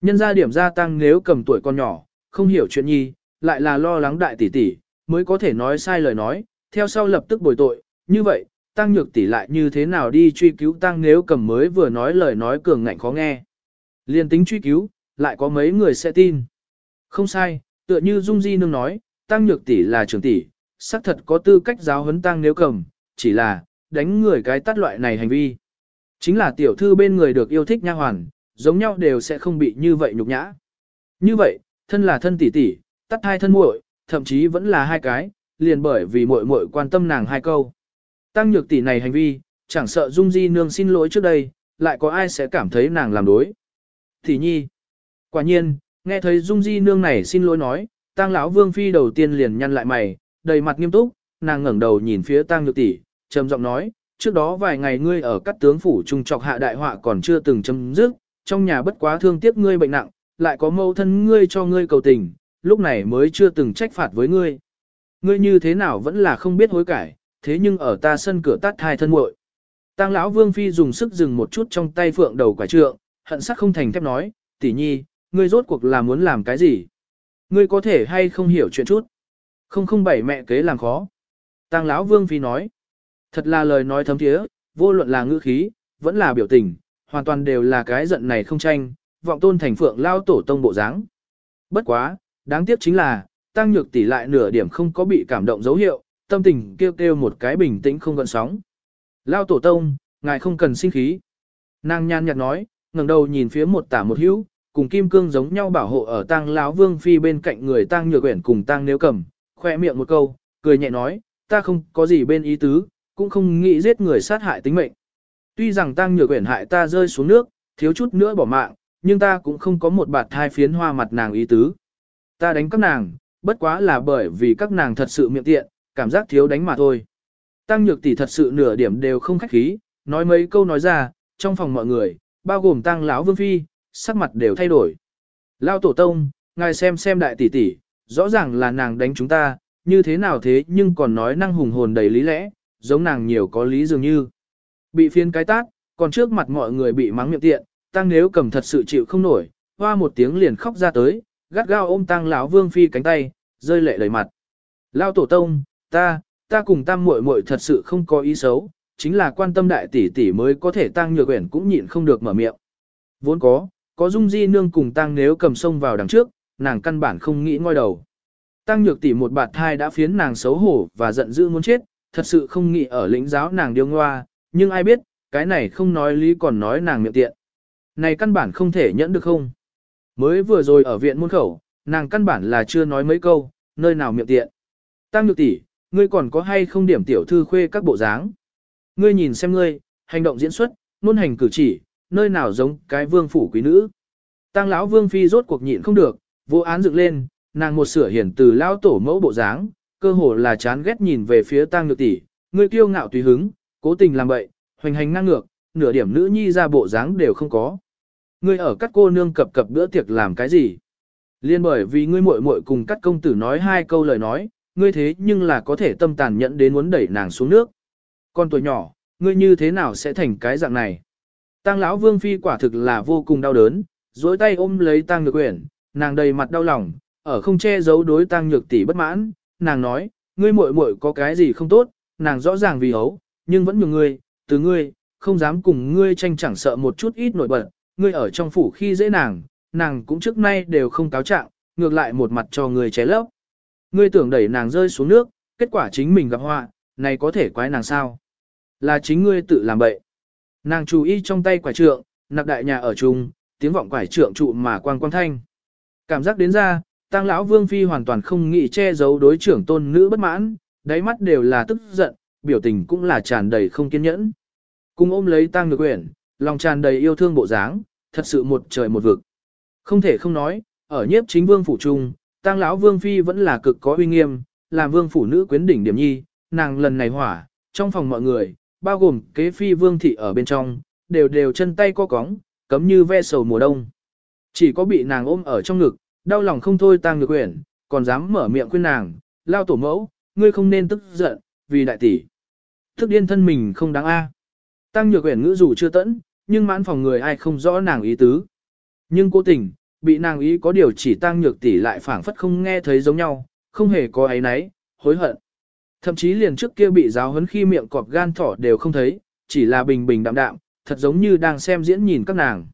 Nhân ra điểm gia tăng nếu cầm tuổi con nhỏ, không hiểu chuyện nhi, lại là lo lắng đại tỷ tỷ, mới có thể nói sai lời nói, theo sau lập tức bồi tội, như vậy, tăng nhược tỷ lại như thế nào đi truy cứu tăng nếu cầm mới vừa nói lời nói cường ngạnh khó nghe. Liên tính truy cứu, lại có mấy người sẽ tin. Không sai, tựa như Dung Di Nương nói, tăng nhược tỷ là trưởng tỷ, xác thật có tư cách giáo huấn tăng nếu cầm, chỉ là, đánh người cái tắt loại này hành vi. Chính là tiểu thư bên người được yêu thích nha hoàn, giống nhau đều sẽ không bị như vậy nhục nhã. Như vậy, thân là thân tỷ tỷ, tắt hai thân muội, thậm chí vẫn là hai cái, liền bởi vì muội muội quan tâm nàng hai câu. Tăng nhược tỷ này hành vi, chẳng sợ Dung Di nương xin lỗi trước đây, lại có ai sẽ cảm thấy nàng làm đối. Tỷ nhi. Quả nhiên, nghe thấy Dung Di nương này xin lỗi nói, Tăng lão Vương phi đầu tiên liền nhăn lại mày, đầy mặt nghiêm túc, nàng ngẩng đầu nhìn phía tang nhược tỷ, trầm giọng nói, trước đó vài ngày ngươi ở các tướng phủ trung trọc hạ đại họa còn chưa từng chấm dứt, trong nhà bất quá thương tiếc ngươi bệnh nặng, lại có mâu thân ngươi cho ngươi cầu tình, lúc này mới chưa từng trách phạt với ngươi. Ngươi như thế nào vẫn là không biết hối cải, thế nhưng ở ta sân cửa tát hai thân muội. Tang lão Vương phi dùng sức dừng một chút trong tay phượng đầu quả trượng, hận sắc không thành thép nói, tỷ nhi, ngươi rốt cuộc là muốn làm cái gì? Ngươi có thể hay không hiểu chuyện chút? Không không bảy mẹ kế làm khó. Tăng lão Vương phi nói, thật là lời nói thấm thiế, vô luận là ngữ khí, vẫn là biểu tình, hoàn toàn đều là cái giận này không tranh, vọng tôn thành phượng lao tổ tông bộ dáng. Bất quá, đáng tiếc chính là, tăng nhược tỷ lại nửa điểm không có bị cảm động dấu hiệu, tâm tình kêu kêu một cái bình tĩnh không gợn sóng. Lao tổ tông, ngài không cần sinh khí. Nàng nhan nhạt nói, ngẩng đầu nhìn phía một tả một hữu, cùng kim cương giống nhau bảo hộ ở tăng lão vương phi bên cạnh người tăng nhược quyển cùng tăng nếu cầm, khoe miệng một câu, cười nhẹ nói, ta không có gì bên ý tứ, cũng không nghĩ giết người sát hại tính mệnh. Tuy rằng tăng nhược quyển hại ta rơi xuống nước, thiếu chút nữa bỏ mạng, nhưng ta cũng không có một bạt thai phiến hoa mặt nàng ý tứ. Ta đánh các nàng, bất quá là bởi vì các nàng thật sự miệng tiện, cảm giác thiếu đánh mà thôi. Tăng nhược tỷ thật sự nửa điểm đều không khách khí, nói mấy câu nói ra, trong phòng mọi người, bao gồm tăng lão vương phi, sắc mặt đều thay đổi. Lao tổ tông, ngài xem xem đại tỷ tỷ, rõ ràng là nàng đánh chúng ta, như thế nào thế nhưng còn nói năng hùng hồn đầy lý lẽ, giống nàng nhiều có lý dường như. Bị phiên cái tát, còn trước mặt mọi người bị mắng miệng tiện, tăng nếu cầm thật sự chịu không nổi, hoa một tiếng liền khóc ra tới, gắt gao ôm tăng lão vương phi cánh tay, rơi lệ đầy mặt. Lao tổ tông, ta, ta cùng tam muội muội thật sự không có ý xấu, chính là quan tâm đại tỷ tỷ mới có thể tăng nhược quyển cũng nhịn không được mở miệng. Vốn có, có dung di nương cùng tăng nếu cầm sông vào đằng trước, nàng căn bản không nghĩ ngoi đầu. Tăng nhược tỷ một bạt thai đã phiến nàng xấu hổ và giận dữ muốn chết, thật sự không nghĩ ở lĩnh giáo nàng điêu ngoa, nhưng ai biết, cái này không nói lý còn nói nàng miệng tiện. Này căn bản không thể nhẫn được không? Mới vừa rồi ở viện môn khẩu, nàng căn bản là chưa nói mấy câu, nơi nào miệng tiện. Tăng nhược tỷ, ngươi còn có hay không điểm tiểu thư khuê các bộ dáng? Ngươi nhìn xem ngươi, hành động diễn xuất, luôn hành cử chỉ, nơi nào giống cái vương phủ quý nữ. Tăng lão vương phi rốt cuộc nhịn không được, vô án dựng lên, nàng một sửa hiển từ lao tổ mẫu bộ dáng, cơ hồ là chán ghét nhìn về phía Tang nhược tỷ, ngươi kiêu ngạo tùy hứng, cố tình làm bậy, hoành hành ngang ngược, nửa điểm nữ nhi ra bộ dáng đều không có. Ngươi ở các cô nương cập cập bữa tiệc làm cái gì? Liên bởi vì ngươi muội muội cùng các công tử nói hai câu lời nói, ngươi thế nhưng là có thể tâm tàn nhẫn đến muốn đẩy nàng xuống nước. Con tuổi nhỏ, ngươi như thế nào sẽ thành cái dạng này? Tang lão vương phi quả thực là vô cùng đau đớn, duỗi tay ôm lấy Tang nhược Uyển nàng đầy mặt đau lòng, ở không che giấu đối tăng nhược tỷ bất mãn, nàng nói, ngươi muội muội có cái gì không tốt, nàng rõ ràng vì hấu, nhưng vẫn nhường ngươi, từ ngươi, không dám cùng ngươi tranh chẳng sợ một chút ít nổi bật, ngươi ở trong phủ khi dễ nàng, nàng cũng trước nay đều không cáo trạng, ngược lại một mặt cho ngươi chế lấp. Ngươi tưởng đẩy nàng rơi xuống nước, kết quả chính mình gặp họa, này có thể quái nàng sao? Là chính ngươi tự làm bậy. Nàng chú ý trong tay quả trượng, nạp đại nhà ở chung, tiếng vọng quải trượng trụ mà quang quang thanh. Cảm giác đến ra, tăng lão vương phi hoàn toàn không nghĩ che giấu đối trưởng tôn nữ bất mãn, đáy mắt đều là tức giận, biểu tình cũng là tràn đầy không kiên nhẫn. Cùng ôm lấy tăng được quyển, lòng tràn đầy yêu thương bộ dáng, thật sự một trời một vực. Không thể không nói, ở nhiếp chính vương phủ trung, tăng lão vương phi vẫn là cực có uy nghiêm, làm vương phủ nữ quyến đỉnh điểm nhi, nàng lần này hỏa, trong phòng mọi người, bao gồm kế phi vương thị ở bên trong, đều đều chân tay co cóng, cấm như ve sầu mùa đông. Chỉ có bị nàng ôm ở trong ngực, đau lòng không thôi tăng nhược quyển, còn dám mở miệng khuyên nàng, lao tổ mẫu, ngươi không nên tức giận, vì đại tỷ. Thức điên thân mình không đáng a. Tăng nhược quyển ngữ dù chưa tẫn, nhưng mãn phòng người ai không rõ nàng ý tứ. Nhưng cố tình, bị nàng ý có điều chỉ tăng nhược tỷ lại phảng phất không nghe thấy giống nhau, không hề có ấy náy, hối hận. Thậm chí liền trước kia bị giáo huấn khi miệng cọp gan thỏ đều không thấy, chỉ là bình bình đạm đạm, thật giống như đang xem diễn nhìn các nàng.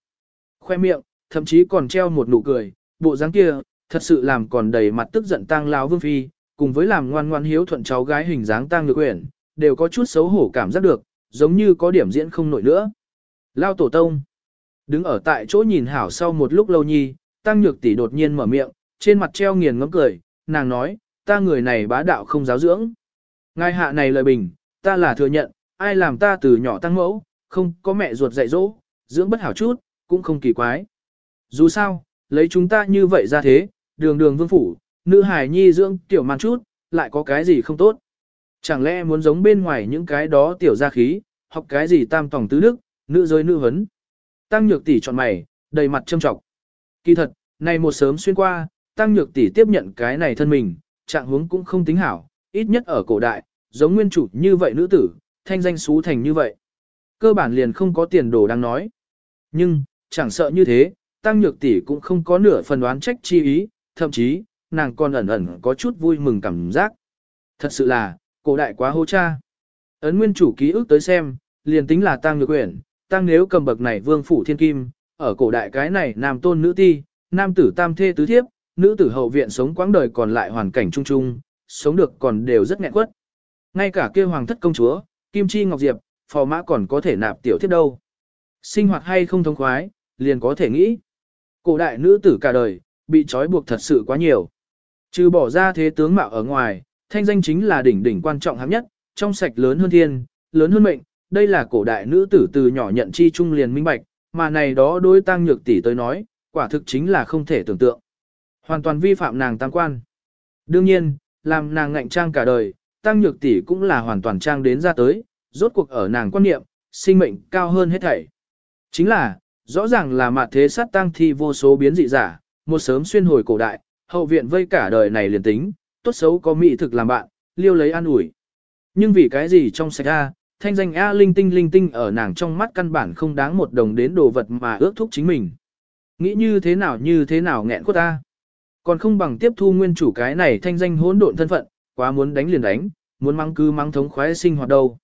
Khoe miệng, thậm chí còn treo một nụ cười, bộ dáng kia, thật sự làm còn đầy mặt tức giận tang lão vương phi, cùng với làm ngoan ngoan hiếu thuận cháu gái hình dáng tang nhược quyển, đều có chút xấu hổ cảm giác được, giống như có điểm diễn không nổi nữa. Lao tổ tông, đứng ở tại chỗ nhìn hảo sau một lúc lâu nhi, tăng nhược tỷ đột nhiên mở miệng, trên mặt treo nghiền ngấm cười, nàng nói, ta người này bá đạo không giáo dưỡng. Ngài hạ này lời bình, ta là thừa nhận, ai làm ta từ nhỏ tăng mẫu, không có mẹ ruột dạy dỗ, dưỡng bất hảo chút, cũng không kỳ quái. Dù sao, lấy chúng ta như vậy ra thế, đường đường vương phủ, nữ hài nhi dưỡng tiểu man chút, lại có cái gì không tốt. Chẳng lẽ muốn giống bên ngoài những cái đó tiểu gia khí, học cái gì tam tổng tứ đức, nữ giới nữ vấn. Tăng nhược tỷ chọn mày, đầy mặt trâm trọng. Kỳ thật, này một sớm xuyên qua, tăng nhược tỷ tiếp nhận cái này thân mình, trạng huống cũng không tính hảo, ít nhất ở cổ đại, giống nguyên chủ như vậy nữ tử, thanh danh xú thành như vậy. Cơ bản liền không có tiền đồ đang nói. Nhưng, chẳng sợ như thế, tăng nhược tỷ cũng không có nửa phần đoán trách chi ý, thậm chí, nàng còn ẩn ẩn có chút vui mừng cảm giác. Thật sự là, cổ đại quá hô cha. Ấn nguyên chủ ký ức tới xem, liền tính là tăng nhược quyển, tăng nếu cầm bậc này vương phủ thiên kim, ở cổ đại cái này nam tôn nữ ti, nam tử tam thê tứ thiếp, nữ tử hậu viện sống quãng đời còn lại hoàn cảnh chung chung, sống được còn đều rất nghẹn quất. Ngay cả kia hoàng thất công chúa, Kim Chi Ngọc Diệp, phò mã còn có thể nạp tiểu thiếp đâu. Sinh hoạt hay không thông khoái, liền có thể nghĩ. Cổ đại nữ tử cả đời, bị trói buộc thật sự quá nhiều. Trừ bỏ ra thế tướng mạo ở ngoài, thanh danh chính là đỉnh đỉnh quan trọng hạng nhất, trong sạch lớn hơn thiên, lớn hơn mệnh, đây là cổ đại nữ tử từ nhỏ nhận chi trung liền minh bạch, mà này đó đối tăng nhược tỷ tới nói, quả thực chính là không thể tưởng tượng. Hoàn toàn vi phạm nàng tam quan. Đương nhiên, làm nàng ngạnh trang cả đời, tăng nhược tỷ cũng là hoàn toàn trang đến ra tới, rốt cuộc ở nàng quan niệm, sinh mệnh cao hơn hết thảy. Chính là, rõ ràng là mặt thế sát tăng thi vô số biến dị giả, một sớm xuyên hồi cổ đại, hậu viện vây cả đời này liền tính, tốt xấu có mỹ thực làm bạn, liêu lấy an ủi. Nhưng vì cái gì trong sạch A, thanh danh A linh tinh linh tinh ở nàng trong mắt căn bản không đáng một đồng đến đồ vật mà ước thúc chính mình. Nghĩ như thế nào như thế nào nghẹn cốt ta. Còn không bằng tiếp thu nguyên chủ cái này thanh danh hỗn độn thân phận, quá muốn đánh liền đánh, muốn mang cứ mang thống khoái sinh hoạt đâu.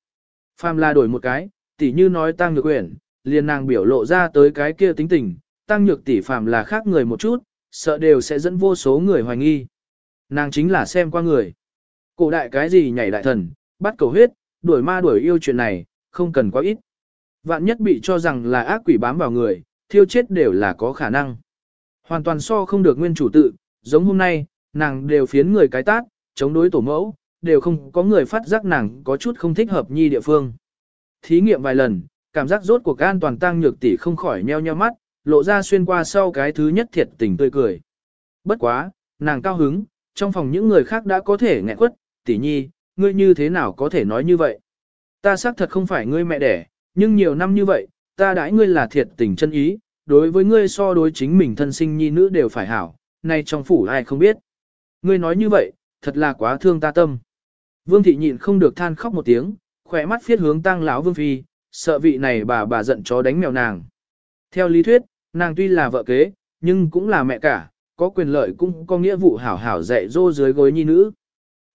Phàm là đổi một cái, tỉ như nói tăng nhược quyển, liền nàng biểu lộ ra tới cái kia tính tình, tăng nhược tỷ phàm là khác người một chút, sợ đều sẽ dẫn vô số người hoài nghi. Nàng chính là xem qua người. Cổ đại cái gì nhảy đại thần, bắt cầu huyết, đuổi ma đuổi yêu chuyện này, không cần quá ít. Vạn nhất bị cho rằng là ác quỷ bám vào người, thiêu chết đều là có khả năng. Hoàn toàn so không được nguyên chủ tự, giống hôm nay, nàng đều phiến người cái tát, chống đối tổ mẫu, đều không có người phát giác nàng có chút không thích hợp nhi địa phương. Thí nghiệm vài lần, cảm giác rốt cuộc an toàn tăng nhược tỷ không khỏi nheo nheo mắt, lộ ra xuyên qua sau cái thứ nhất thiệt tình tươi cười. Bất quá, nàng cao hứng, trong phòng những người khác đã có thể nghẹn quất, tỷ nhi, ngươi như thế nào có thể nói như vậy? Ta xác thật không phải ngươi mẹ đẻ, nhưng nhiều năm như vậy, ta đãi ngươi là thiệt tình chân ý, đối với ngươi so đối chính mình thân sinh nhi nữ đều phải hảo, nay trong phủ ai không biết. Ngươi nói như vậy, thật là quá thương ta tâm. Vương thị nhịn không được than khóc một tiếng, khỏe mắt phiết hướng tăng lão vương phi, sợ vị này bà bà giận chó đánh mèo nàng. Theo lý thuyết, nàng tuy là vợ kế, nhưng cũng là mẹ cả, có quyền lợi cũng có nghĩa vụ hảo hảo dạy dỗ dưới gối nhi nữ.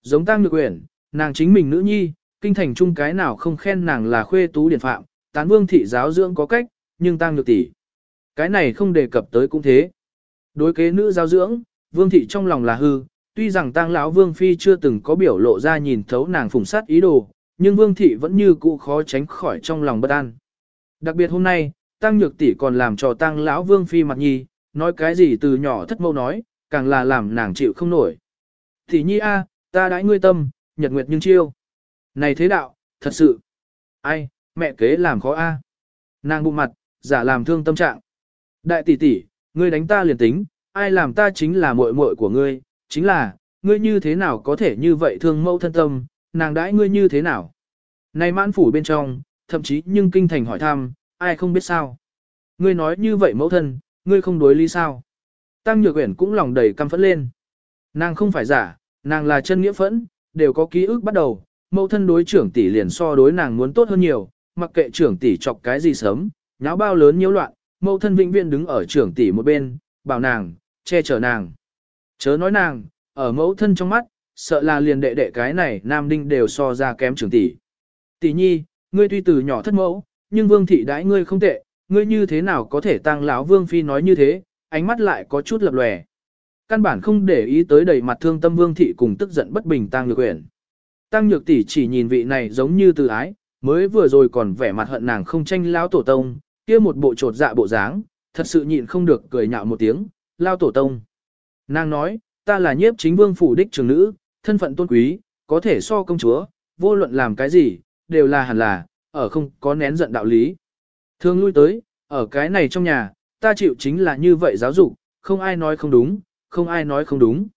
Giống tăng nhược quyển, nàng chính mình nữ nhi, kinh thành chung cái nào không khen nàng là khuê tú điển phạm, tán vương thị giáo dưỡng có cách, nhưng tăng nhược tỷ. Cái này không đề cập tới cũng thế. Đối kế nữ giáo dưỡng, vương thị trong lòng là hư, tuy rằng tăng lão vương phi chưa từng có biểu lộ ra nhìn thấu nàng phùng sát ý đồ, nhưng vương thị vẫn như cũ khó tránh khỏi trong lòng bất an. Đặc biệt hôm nay, tăng nhược tỷ còn làm cho tăng lão vương phi mặt nhi, nói cái gì từ nhỏ thất mâu nói, càng là làm nàng chịu không nổi. Tỷ nhi a, ta đãi ngươi tâm, nhật nguyệt nhưng chiêu. Này thế đạo, thật sự. Ai, mẹ kế làm khó a. Nàng bụng mặt, giả làm thương tâm trạng. Đại tỷ tỷ, ngươi đánh ta liền tính, ai làm ta chính là muội muội của ngươi, chính là, ngươi như thế nào có thể như vậy thương mẫu thân tâm, nàng đãi ngươi như thế nào. Này mãn phủ bên trong, thậm chí nhưng kinh thành hỏi thăm, ai không biết sao. Ngươi nói như vậy mẫu thân, ngươi không đối lý sao. Tăng nhược uyển cũng lòng đầy căm phẫn lên. Nàng không phải giả, nàng là chân nghĩa phẫn, đều có ký ức bắt đầu, mẫu thân đối trưởng tỷ liền so đối nàng muốn tốt hơn nhiều, mặc kệ trưởng tỷ chọc cái gì sớm, nháo bao lớn nhiễu loạn, mẫu thân vĩnh viễn đứng ở trưởng tỷ một bên, bảo nàng, che chở nàng. Chớ nói nàng, ở mẫu thân trong mắt, sợ là liền đệ đệ cái này nam đinh đều so ra kém trưởng tỷ. Tỷ nhi, ngươi tuy từ nhỏ thất mẫu, nhưng vương thị đãi ngươi không tệ, ngươi như thế nào có thể tăng lão vương phi nói như thế, ánh mắt lại có chút lập lòe. Căn bản không để ý tới đầy mặt thương tâm vương thị cùng tức giận bất bình tăng nhược quyển. Tăng nhược tỷ chỉ nhìn vị này giống như từ ái, mới vừa rồi còn vẻ mặt hận nàng không tranh lão tổ tông, kia một bộ trột dạ bộ dáng, thật sự nhịn không được cười nhạo một tiếng, lao tổ tông. Nàng nói, ta là nhiếp chính vương phủ đích trưởng nữ, thân phận tôn quý, có thể so công chúa, vô luận làm cái gì, đều là hẳn là, ở không có nén giận đạo lý. Thường lui tới, ở cái này trong nhà, ta chịu chính là như vậy giáo dục, không ai nói không đúng, không ai nói không đúng.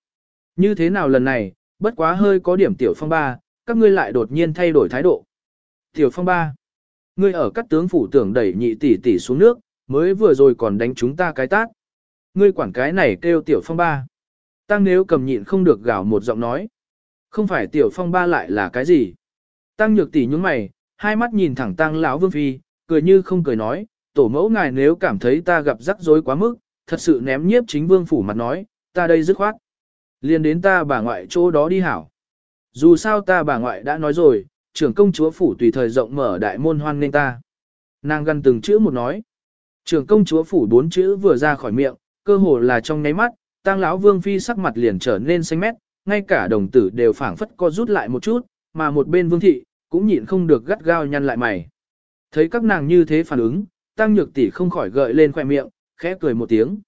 Như thế nào lần này, bất quá hơi có điểm tiểu phong ba, các ngươi lại đột nhiên thay đổi thái độ. Tiểu phong ba, ngươi ở các tướng phủ tưởng đẩy nhị tỷ tỷ xuống nước, mới vừa rồi còn đánh chúng ta cái tát. Ngươi quản cái này kêu tiểu phong ba. Tăng nếu cầm nhịn không được gào một giọng nói. Không phải tiểu phong ba lại là cái gì? Tăng nhược tỷ nhúng mày, hai mắt nhìn thẳng tăng lão vương phi, cười như không cười nói, tổ mẫu ngài nếu cảm thấy ta gặp rắc rối quá mức, thật sự ném nhiếp chính vương phủ mặt nói, ta đây dứt khoát. Liên đến ta bà ngoại chỗ đó đi hảo. Dù sao ta bà ngoại đã nói rồi, trưởng công chúa phủ tùy thời rộng mở đại môn hoan nên ta. Nàng gần từng chữ một nói. Trưởng công chúa phủ bốn chữ vừa ra khỏi miệng, cơ hồ là trong nháy mắt, tang lão vương phi sắc mặt liền trở nên xanh mét, ngay cả đồng tử đều phảng phất co rút lại một chút, mà một bên vương thị, cũng nhịn không được gắt gao nhăn lại mày. Thấy các nàng như thế phản ứng, tăng nhược tỷ không khỏi gợi lên khoẻ miệng, khẽ cười một tiếng.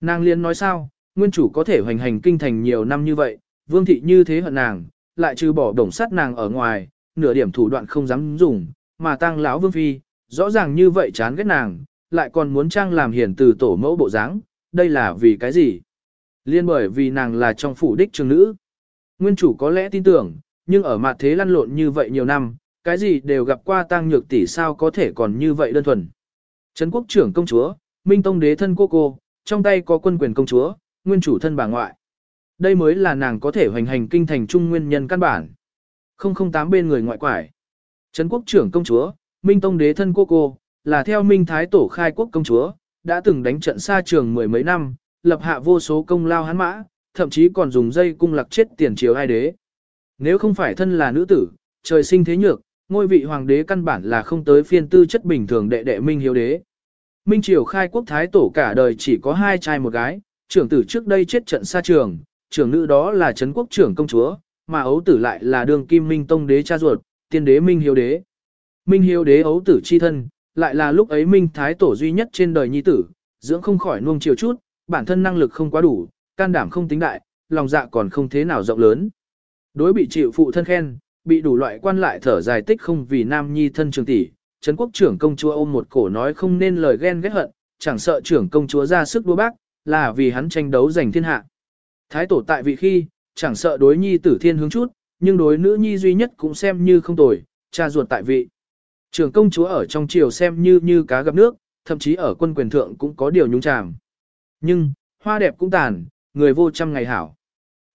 Nàng liền nói sao, nguyên chủ có thể hoành hành kinh thành nhiều năm như vậy, vương thị như thế hận nàng, lại trừ bỏ đồng sát nàng ở ngoài, nửa điểm thủ đoạn không dám dùng, mà tăng lão vương phi, rõ ràng như vậy chán ghét nàng, lại còn muốn trang làm hiển từ tổ mẫu bộ dáng, đây là vì cái gì? Liên bởi vì nàng là trong phủ đích trường nữ. Nguyên chủ có lẽ tin tưởng, nhưng ở mặt thế lăn lộn như vậy nhiều năm, cái gì đều gặp qua tăng nhược tỷ sao có thể còn như vậy đơn thuần. Trấn quốc trưởng công chúa, Minh Tông đế thân cô cô, trong tay có quân quyền công chúa, nguyên chủ thân bà ngoại. Đây mới là nàng có thể hoành hành kinh thành trung nguyên nhân căn bản. 008 bên người ngoại quải. Trấn quốc trưởng công chúa, Minh Tông đế thân cô cô, là theo Minh Thái Tổ khai quốc công chúa, đã từng đánh trận xa trường mười mấy năm, lập hạ vô số công lao hắn mã, thậm chí còn dùng dây cung lạc chết tiền triều ai đế. Nếu không phải thân là nữ tử, trời sinh thế nhược, ngôi vị hoàng đế căn bản là không tới phiên tư chất bình thường đệ đệ Minh Hiếu đế. Minh Triều khai quốc thái tổ cả đời chỉ có hai trai một gái, trưởng tử trước đây chết trận xa trường, trưởng nữ đó là Trấn quốc trưởng công chúa, mà ấu tử lại là đường kim Minh Tông đế cha ruột, tiên đế Minh Hiếu đế. Minh Hiếu đế ấu tử chi thân, lại là lúc ấy Minh Thái tổ duy nhất trên đời nhi tử, dưỡng không khỏi nuông chiều chút, bản thân năng lực không quá đủ, can đảm không tính đại, lòng dạ còn không thế nào rộng lớn. Đối bị chịu phụ thân khen, bị đủ loại quan lại thở dài tích không vì nam nhi thân trường tỷ, Trấn quốc trưởng công chúa ôm một cổ nói không nên lời ghen ghét hận, chẳng sợ trưởng công chúa ra sức đua bác, là vì hắn tranh đấu giành thiên hạ. Thái tổ tại vị khi, chẳng sợ đối nhi tử thiên hướng chút, nhưng đối nữ nhi duy nhất cũng xem như không tồi, cha ruột tại vị. Trưởng công chúa ở trong triều xem như như cá gặp nước, thậm chí ở quân quyền thượng cũng có điều nhúng chàm. Nhưng, hoa đẹp cũng tàn, người vô trăm ngày hảo.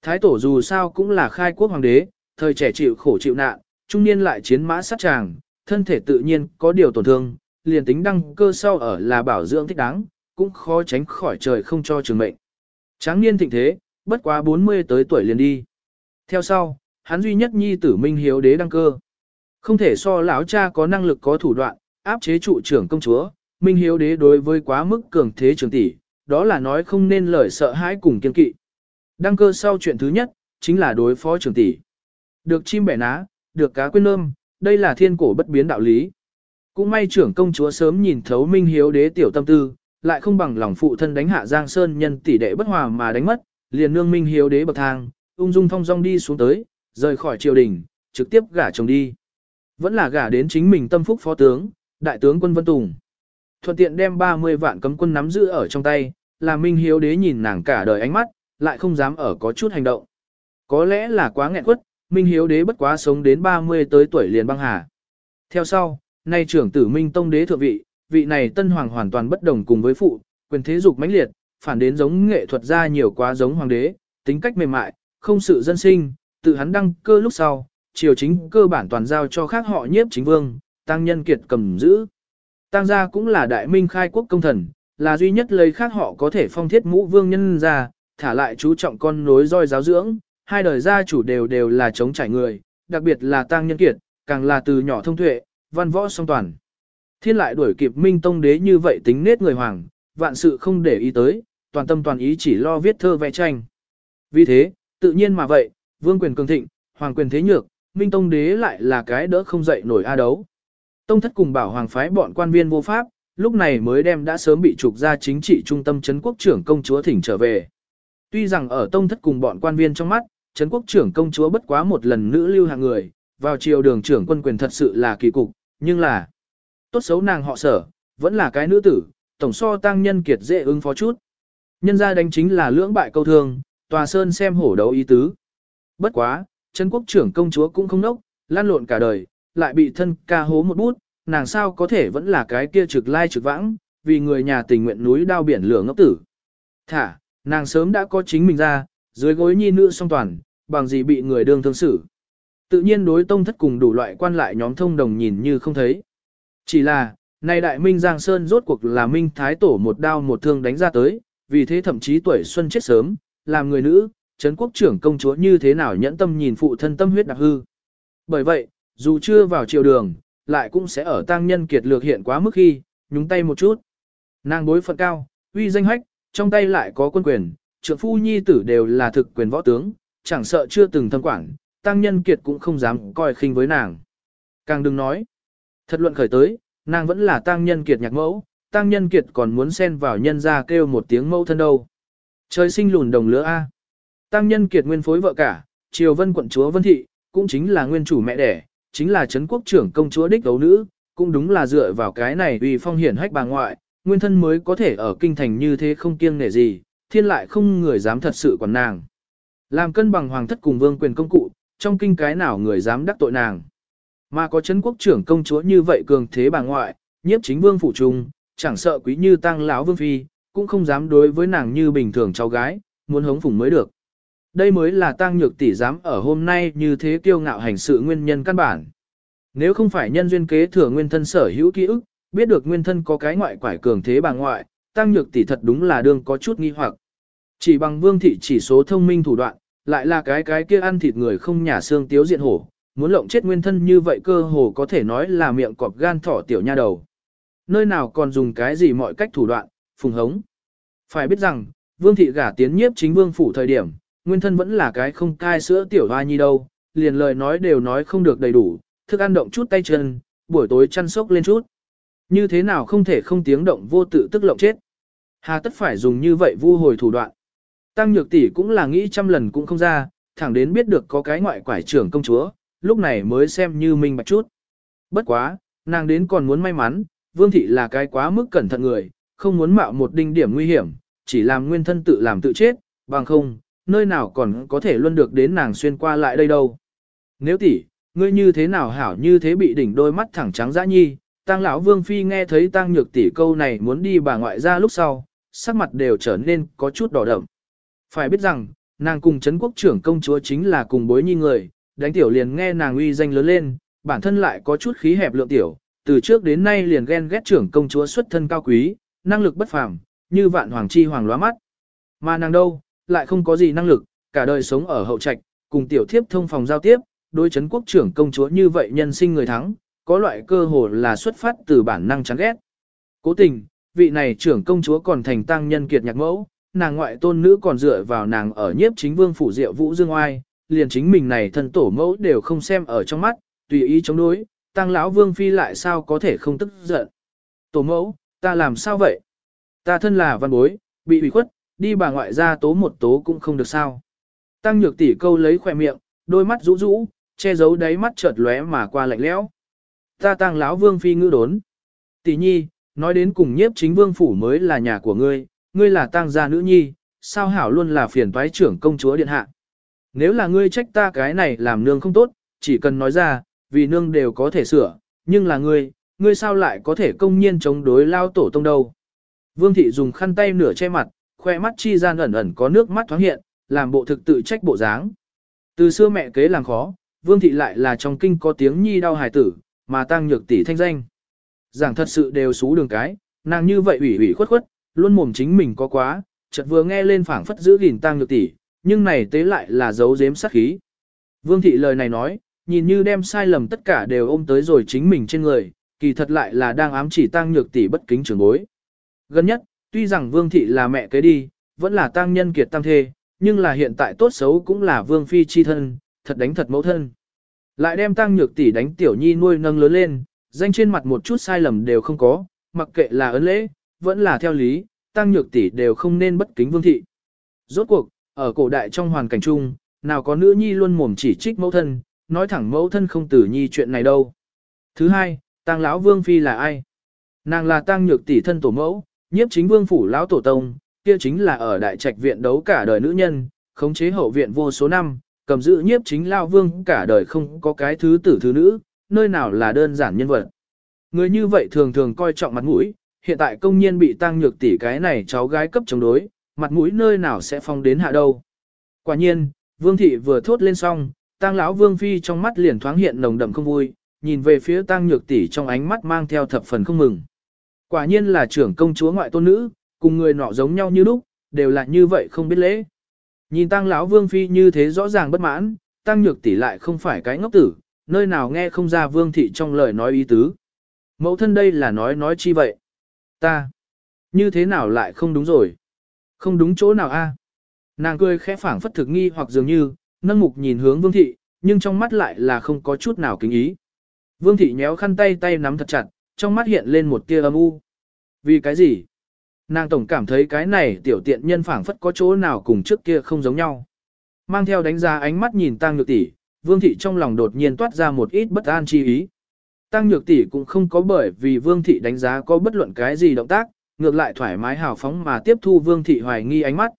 Thái tổ dù sao cũng là khai quốc hoàng đế, thời trẻ chịu khổ chịu nạn, trung niên lại chiến mã sát tràng, thân thể tự nhiên có điều tổn thương, liền tính đăng cơ sau ở là bảo dưỡng thích đáng, cũng khó tránh khỏi trời không cho trường mệnh. Tráng niên thịnh thế, bất quá 40 tới tuổi liền đi. Theo sau, hắn duy nhất nhi tử Minh Hiếu đế đăng cơ. Không thể so lão cha có năng lực có thủ đoạn, áp chế trụ trưởng công chúa, Minh Hiếu đế đối với quá mức cường thế trường tỷ, đó là nói không nên lời sợ hãi cùng kiên kỵ. Đăng cơ sau chuyện thứ nhất, chính là đối phó trưởng tỷ. Được chim bẻ ná, được cá quên lơm, đây là thiên cổ bất biến đạo lý. Cũng may trưởng công chúa sớm nhìn thấu Minh Hiếu đế tiểu tâm tư, lại không bằng lòng phụ thân đánh hạ Giang Sơn nhân tỷ đệ bất hòa mà đánh mất, liền nương Minh Hiếu đế bậc thang, ung dung thong dong đi xuống tới, rời khỏi triều đình, trực tiếp gả chồng đi. Vẫn là gả đến chính mình tâm phúc phó tướng, đại tướng quân Vân Tùng. Thuận tiện đem 30 vạn cấm quân nắm giữ ở trong tay, là Minh Hiếu đế nhìn nàng cả đời ánh mắt, lại không dám ở có chút hành động. Có lẽ là quá nghẹn quất, Minh Hiếu đế bất quá sống đến 30 tới tuổi liền băng hà. Theo sau, nay trưởng tử Minh Tông đế thượng vị, vị này tân hoàng hoàn toàn bất đồng cùng với phụ, quyền thế dục mãnh liệt, phản đến giống nghệ thuật gia nhiều quá giống hoàng đế, tính cách mềm mại, không sự dân sinh, tự hắn đăng cơ lúc sau, triều chính cơ bản toàn giao cho khác họ nhiếp chính vương, tăng nhân kiệt cầm giữ. Tăng gia cũng là đại minh khai quốc công thần, là duy nhất lấy khác họ có thể phong thiết mũ vương nhân ra, thả lại chú trọng con nối roi giáo dưỡng, hai đời gia chủ đều đều là chống trải người, đặc biệt là tăng nhân kiệt, càng là từ nhỏ thông tuệ, văn võ song toàn. Thiên lại đuổi kịp Minh Tông đế như vậy tính nết người hoàng, vạn sự không để ý tới, toàn tâm toàn ý chỉ lo viết thơ vẽ tranh. Vì thế, tự nhiên mà vậy, vương quyền cường thịnh, hoàng quyền thế nhược, Minh Tông đế lại là cái đỡ không dậy nổi a đấu. Tông thất cùng bảo hoàng phái bọn quan viên vô pháp, lúc này mới đem đã sớm bị trục ra chính trị trung tâm chấn quốc trưởng công chúa thỉnh trở về. Tuy rằng ở tông thất cùng bọn quan viên trong mắt, chấn quốc trưởng công chúa bất quá một lần nữ lưu hạng người, vào triều đường trưởng quân quyền thật sự là kỳ cục, nhưng là tốt xấu nàng họ sở, vẫn là cái nữ tử, tổng so tăng nhân kiệt dễ ứng phó chút. Nhân ra đánh chính là lưỡng bại câu thương, tòa sơn xem hổ đấu ý tứ. Bất quá, Trấn quốc trưởng công chúa cũng không nốc, lan lộn cả đời, lại bị thân ca hố một bút, nàng sao có thể vẫn là cái kia trực lai trực vãng, vì người nhà tình nguyện núi đao biển lửa ngốc tử. Thả, nàng sớm đã có chính mình ra, dưới gối nhi nữ song toàn, bằng gì bị người đương thương xử. Tự nhiên đối tông thất cùng đủ loại quan lại nhóm thông đồng nhìn như không thấy. Chỉ là, nay đại minh Giang Sơn rốt cuộc là minh thái tổ một đao một thương đánh ra tới, vì thế thậm chí tuổi xuân chết sớm, làm người nữ, Trấn quốc trưởng công chúa như thế nào nhẫn tâm nhìn phụ thân tâm huyết đặc hư. Bởi vậy, dù chưa vào triều đường, lại cũng sẽ ở tăng nhân kiệt lược hiện quá mức khi, nhúng tay một chút. Nàng bối phận cao, uy danh hách, trong tay lại có quân quyền, trượng phu nhi tử đều là thực quyền võ tướng, chẳng sợ chưa từng thâm quản, tăng nhân kiệt cũng không dám coi khinh với nàng. Càng đừng nói, thật luận khởi tới, nàng vẫn là tăng nhân kiệt nhạc mẫu, tăng nhân kiệt còn muốn xen vào nhân ra kêu một tiếng mẫu thân đâu. Trời sinh lùn đồng lứa A. Tăng nhân kiệt nguyên phối vợ cả, triều vân quận chúa vân thị, cũng chính là nguyên chủ mẹ đẻ, chính là Trấn quốc trưởng công chúa đích đấu nữ, cũng đúng là dựa vào cái này uy phong hiển hách bà ngoại, nguyên thân mới có thể ở kinh thành như thế không kiêng nể gì, thiên lại không người dám thật sự quản nàng. Làm cân bằng hoàng thất cùng vương quyền công cụ, trong kinh cái nào người dám đắc tội nàng. Mà có chấn quốc trưởng công chúa như vậy cường thế bà ngoại, nhiếp chính vương phủ trung, chẳng sợ quý như tăng lão vương phi, cũng không dám đối với nàng như bình thường cháu gái, muốn hống phủng mới được. Đây mới là tăng nhược tỷ dám ở hôm nay như thế kiêu ngạo hành sự nguyên nhân căn bản. Nếu không phải nhân duyên kế thừa nguyên thân sở hữu ký ức, biết được nguyên thân có cái ngoại quải cường thế bà ngoại, tăng nhược tỷ thật đúng là đương có chút nghi hoặc. Chỉ bằng vương thị chỉ số thông minh thủ đoạn, lại là cái cái kia ăn thịt người không nhả xương tiếu diện hổ, muốn lộng chết nguyên thân như vậy cơ hồ có thể nói là miệng cọp gan thỏ tiểu nha đầu. Nơi nào còn dùng cái gì mọi cách thủ đoạn, phùng hống. Phải biết rằng, vương thị gả tiến nhiếp chính vương phủ thời điểm, nguyên thân vẫn là cái không cai sữa tiểu hoa nhi đâu, liền lời nói đều nói không được đầy đủ, thức ăn động chút tay chân, buổi tối chăn sốc lên chút. Như thế nào không thể không tiếng động vô tự tức lộng chết. Hà tất phải dùng như vậy vu hồi thủ đoạn. Tăng nhược tỷ cũng là nghĩ trăm lần cũng không ra, thẳng đến biết được có cái ngoại quải trưởng công chúa, lúc này mới xem như minh bạch chút. Bất quá, nàng đến còn muốn may mắn, vương thị là cái quá mức cẩn thận người, không muốn mạo một đinh điểm nguy hiểm, chỉ làm nguyên thân tự làm tự chết, bằng không, nơi nào còn có thể luôn được đến nàng xuyên qua lại đây đâu. Nếu tỷ, ngươi như thế nào hảo như thế bị đỉnh đôi mắt thẳng trắng dã nhi, tăng lão vương phi nghe thấy tăng nhược tỷ câu này muốn đi bà ngoại ra lúc sau, sắc mặt đều trở nên có chút đỏ đậm. Phải biết rằng, nàng cùng chấn quốc trưởng công chúa chính là cùng bối nhi người, đánh tiểu liền nghe nàng uy danh lớn lên, bản thân lại có chút khí hẹp lượng tiểu, từ trước đến nay liền ghen ghét trưởng công chúa xuất thân cao quý, năng lực bất phàm, như vạn hoàng chi hoàng lóa mắt. Mà nàng đâu, lại không có gì năng lực, cả đời sống ở hậu trạch, cùng tiểu thiếp thông phòng giao tiếp, đối chấn quốc trưởng công chúa như vậy nhân sinh người thắng, có loại cơ hồ là xuất phát từ bản năng chán ghét. Cố tình, vị này trưởng công chúa còn thành tăng nhân kiệt nhạc mẫu, nàng ngoại tôn nữ còn dựa vào nàng ở nhiếp chính vương phủ diệu vũ dương oai, liền chính mình này thân tổ mẫu đều không xem ở trong mắt, tùy ý chống đối, tăng lão vương phi lại sao có thể không tức giận. Tổ mẫu, ta làm sao vậy? Ta thân là văn bối, bị ủy khuất, đi bà ngoại ra tố một tố cũng không được sao. Tăng nhược tỷ câu lấy khỏe miệng, đôi mắt rũ rũ, che giấu đáy mắt chợt lóe mà qua lạnh lẽo. Ta tăng lão vương phi ngữ đốn. Tỷ nhi, nói đến cùng nhiếp chính vương phủ mới là nhà của ngươi, ngươi là tăng gia nữ nhi, sao hảo luôn là phiền toái trưởng công chúa điện hạ. Nếu là ngươi trách ta cái này làm nương không tốt, chỉ cần nói ra, vì nương đều có thể sửa, nhưng là ngươi, ngươi sao lại có thể công nhiên chống đối lao tổ tông đâu. Vương thị dùng khăn tay nửa che mặt, khoe mắt chi gian ẩn ẩn có nước mắt thoáng hiện, làm bộ thực tự trách bộ dáng. Từ xưa mẹ kế làm khó, vương thị lại là trong kinh có tiếng nhi đau hài tử, mà tăng nhược tỷ thanh danh. Giảng thật sự đều xú đường cái, nàng như vậy ủy ủy khuất khuất, luôn mồm chính mình có quá, chợt vừa nghe lên phảng phất giữ gìn tăng nhược tỷ, nhưng này tế lại là giấu giếm sát khí. Vương thị lời này nói, nhìn như đem sai lầm tất cả đều ôm tới rồi chính mình trên người, kỳ thật lại là đang ám chỉ tăng nhược tỷ bất kính trưởng bối. Gần nhất, tuy rằng vương thị là mẹ kế đi, vẫn là tăng nhân kiệt tăng thê, nhưng là hiện tại tốt xấu cũng là vương phi chi thân, thật đánh thật mẫu thân. Lại đem tăng nhược tỷ đánh tiểu nhi nuôi nâng lớn lên, danh trên mặt một chút sai lầm đều không có, mặc kệ là ấn lễ, vẫn là theo lý, tăng nhược tỷ đều không nên bất kính vương thị. Rốt cuộc, ở cổ đại trong hoàn cảnh chung, nào có nữ nhi luôn mồm chỉ trích mẫu thân, nói thẳng mẫu thân không tử nhi chuyện này đâu. Thứ hai, Tang lão vương phi là ai? Nàng là tăng nhược tỷ thân tổ mẫu, nhiếp chính vương phủ lão tổ tông, kia chính là ở đại trạch viện đấu cả đời nữ nhân, khống chế hậu viện vô số năm, cầm giữ nhiếp chính lao vương cả đời không có cái thứ tử thứ nữ, nơi nào là đơn giản nhân vật. Người như vậy thường thường coi trọng mặt mũi, hiện tại công nhiên bị tăng nhược tỷ cái này cháu gái cấp chống đối, mặt mũi nơi nào sẽ phong đến hạ đâu. Quả nhiên, vương thị vừa thốt lên xong, tăng lão vương phi trong mắt liền thoáng hiện nồng đậm không vui, nhìn về phía tăng nhược tỷ trong ánh mắt mang theo thập phần không mừng. Quả nhiên là trưởng công chúa ngoại tôn nữ, cùng người nọ giống nhau như lúc, đều là như vậy không biết lễ. Nhìn tăng lão vương phi như thế rõ ràng bất mãn, tăng nhược tỷ lại không phải cái ngốc tử, nơi nào nghe không ra vương thị trong lời nói ý tứ. Mẫu thân đây là nói nói chi vậy? Ta, như thế nào lại không đúng rồi? Không đúng chỗ nào a? Nàng cười khẽ phảng phất thực nghi hoặc dường như, nâng mục nhìn hướng vương thị, nhưng trong mắt lại là không có chút nào kính ý. Vương thị nhéo khăn tay tay nắm thật chặt, trong mắt hiện lên một tia âm u. Vì cái gì? Nàng tổng cảm thấy cái này tiểu tiện nhân phảng phất có chỗ nào cùng trước kia không giống nhau. Mang theo đánh giá ánh mắt nhìn Tăng Nhược tỷ, Vương thị trong lòng đột nhiên toát ra một ít bất an chi ý. Tăng Nhược tỷ cũng không có bởi vì Vương thị đánh giá có bất luận cái gì động tác, ngược lại thoải mái hào phóng mà tiếp thu Vương Thị hoài nghi ánh mắt.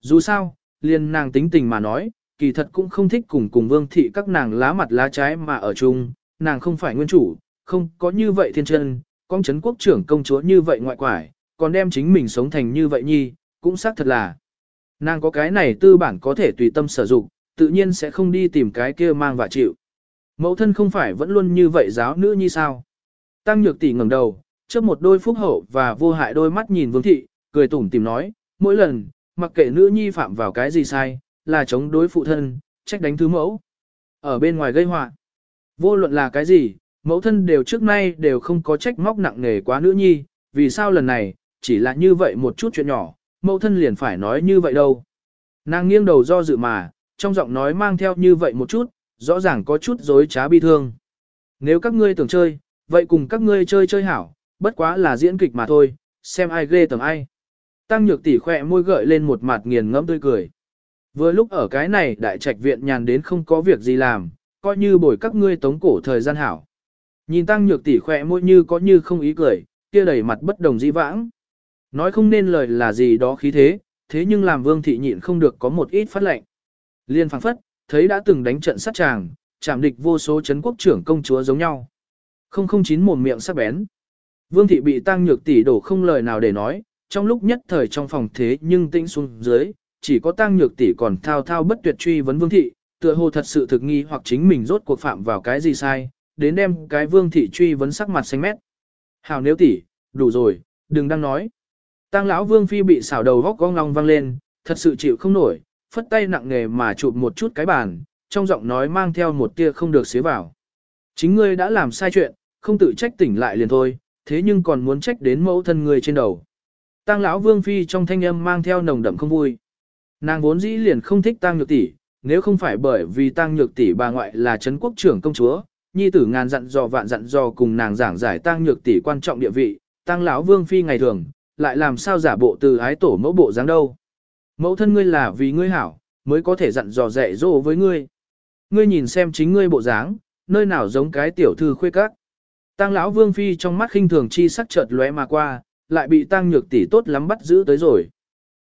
Dù sao, liền nàng tính tình mà nói, kỳ thật cũng không thích cùng cùng Vương Thị các nàng lá mặt lá trái mà ở chung, nàng không phải nguyên chủ, không có như vậy thiên chân, con chấn quốc trưởng công chúa như vậy ngoại quải, còn đem chính mình sống thành như vậy nhi, cũng xác thật là. Nàng có cái này tư bản có thể tùy tâm sử dụng, tự nhiên sẽ không đi tìm cái kia mang và chịu. Mẫu thân không phải vẫn luôn như vậy giáo nữ như sao. Tăng nhược tỷ ngẩng đầu, trước một đôi phúc hậu và vô hại đôi mắt nhìn vương thị, cười tủm tìm nói, mỗi lần, mặc kệ nữ nhi phạm vào cái gì sai, là chống đối phụ thân, trách đánh thứ mẫu. Ở bên ngoài gây họa vô luận là cái gì, mẫu thân đều trước nay đều không có trách móc nặng nề quá nữ nhi, vì sao lần này, chỉ là như vậy một chút chuyện nhỏ, mẫu thân liền phải nói như vậy đâu. Nàng nghiêng đầu do dự mà, trong giọng nói mang theo như vậy một chút, rõ ràng có chút dối trá bi thương. Nếu các ngươi tưởng chơi, vậy cùng các ngươi chơi chơi hảo, bất quá là diễn kịch mà thôi, xem ai ghê tầm ai. Tăng nhược tỷ khỏe môi gợi lên một mặt nghiền ngẫm tươi cười. Vừa lúc ở cái này đại trạch viện nhàn đến không có việc gì làm, coi như bồi các ngươi tống cổ thời gian hảo. Nhìn tăng nhược tỷ khỏe môi như có như không ý cười, kia đầy mặt bất đồng dĩ vãng. Nói không nên lời là gì đó khí thế, thế nhưng làm vương thị nhịn không được có một ít phát lệnh. Liên phảng phất, thấy đã từng đánh trận sát tràng, chạm địch vô số chấn quốc trưởng công chúa giống nhau. Không không chín mồm miệng sắc bén. Vương thị bị tăng nhược tỷ đổ không lời nào để nói, trong lúc nhất thời trong phòng thế nhưng tĩnh xuống dưới, chỉ có tăng nhược tỷ còn thao thao bất tuyệt truy vấn vương thị, tựa hồ thật sự thực nghi hoặc chính mình rốt cuộc phạm vào cái gì sai, đến đem cái vương thị truy vấn sắc mặt xanh mét. Hảo nếu tỷ, đủ rồi, đừng đang nói. Tăng lão vương phi bị xảo đầu góc gong long vang lên, thật sự chịu không nổi, phất tay nặng nề mà chụp một chút cái bàn, trong giọng nói mang theo một tia không được xế vào. Chính ngươi đã làm sai chuyện, không tự trách tỉnh lại liền thôi, thế nhưng còn muốn trách đến mẫu thân ngươi trên đầu. Tăng lão vương phi trong thanh âm mang theo nồng đậm không vui. Nàng vốn dĩ liền không thích tăng nhược tỷ, nếu không phải bởi vì tăng nhược tỷ bà ngoại là trấn quốc trưởng công chúa, nhi tử ngàn dặn dò vạn dặn dò cùng nàng giảng giải tăng nhược tỷ quan trọng địa vị, tăng lão vương phi ngày thường, lại làm sao giả bộ từ ái tổ mẫu bộ dáng đâu. Mẫu thân ngươi là vì ngươi hảo, mới có thể dặn dò dạy dỗ với ngươi. Ngươi nhìn xem chính ngươi bộ dáng, nơi nào giống cái tiểu thư khuê các. Tăng lão vương phi trong mắt khinh thường chi sắc chợt lóe mà qua, lại bị tăng nhược tỷ tốt lắm bắt giữ tới rồi.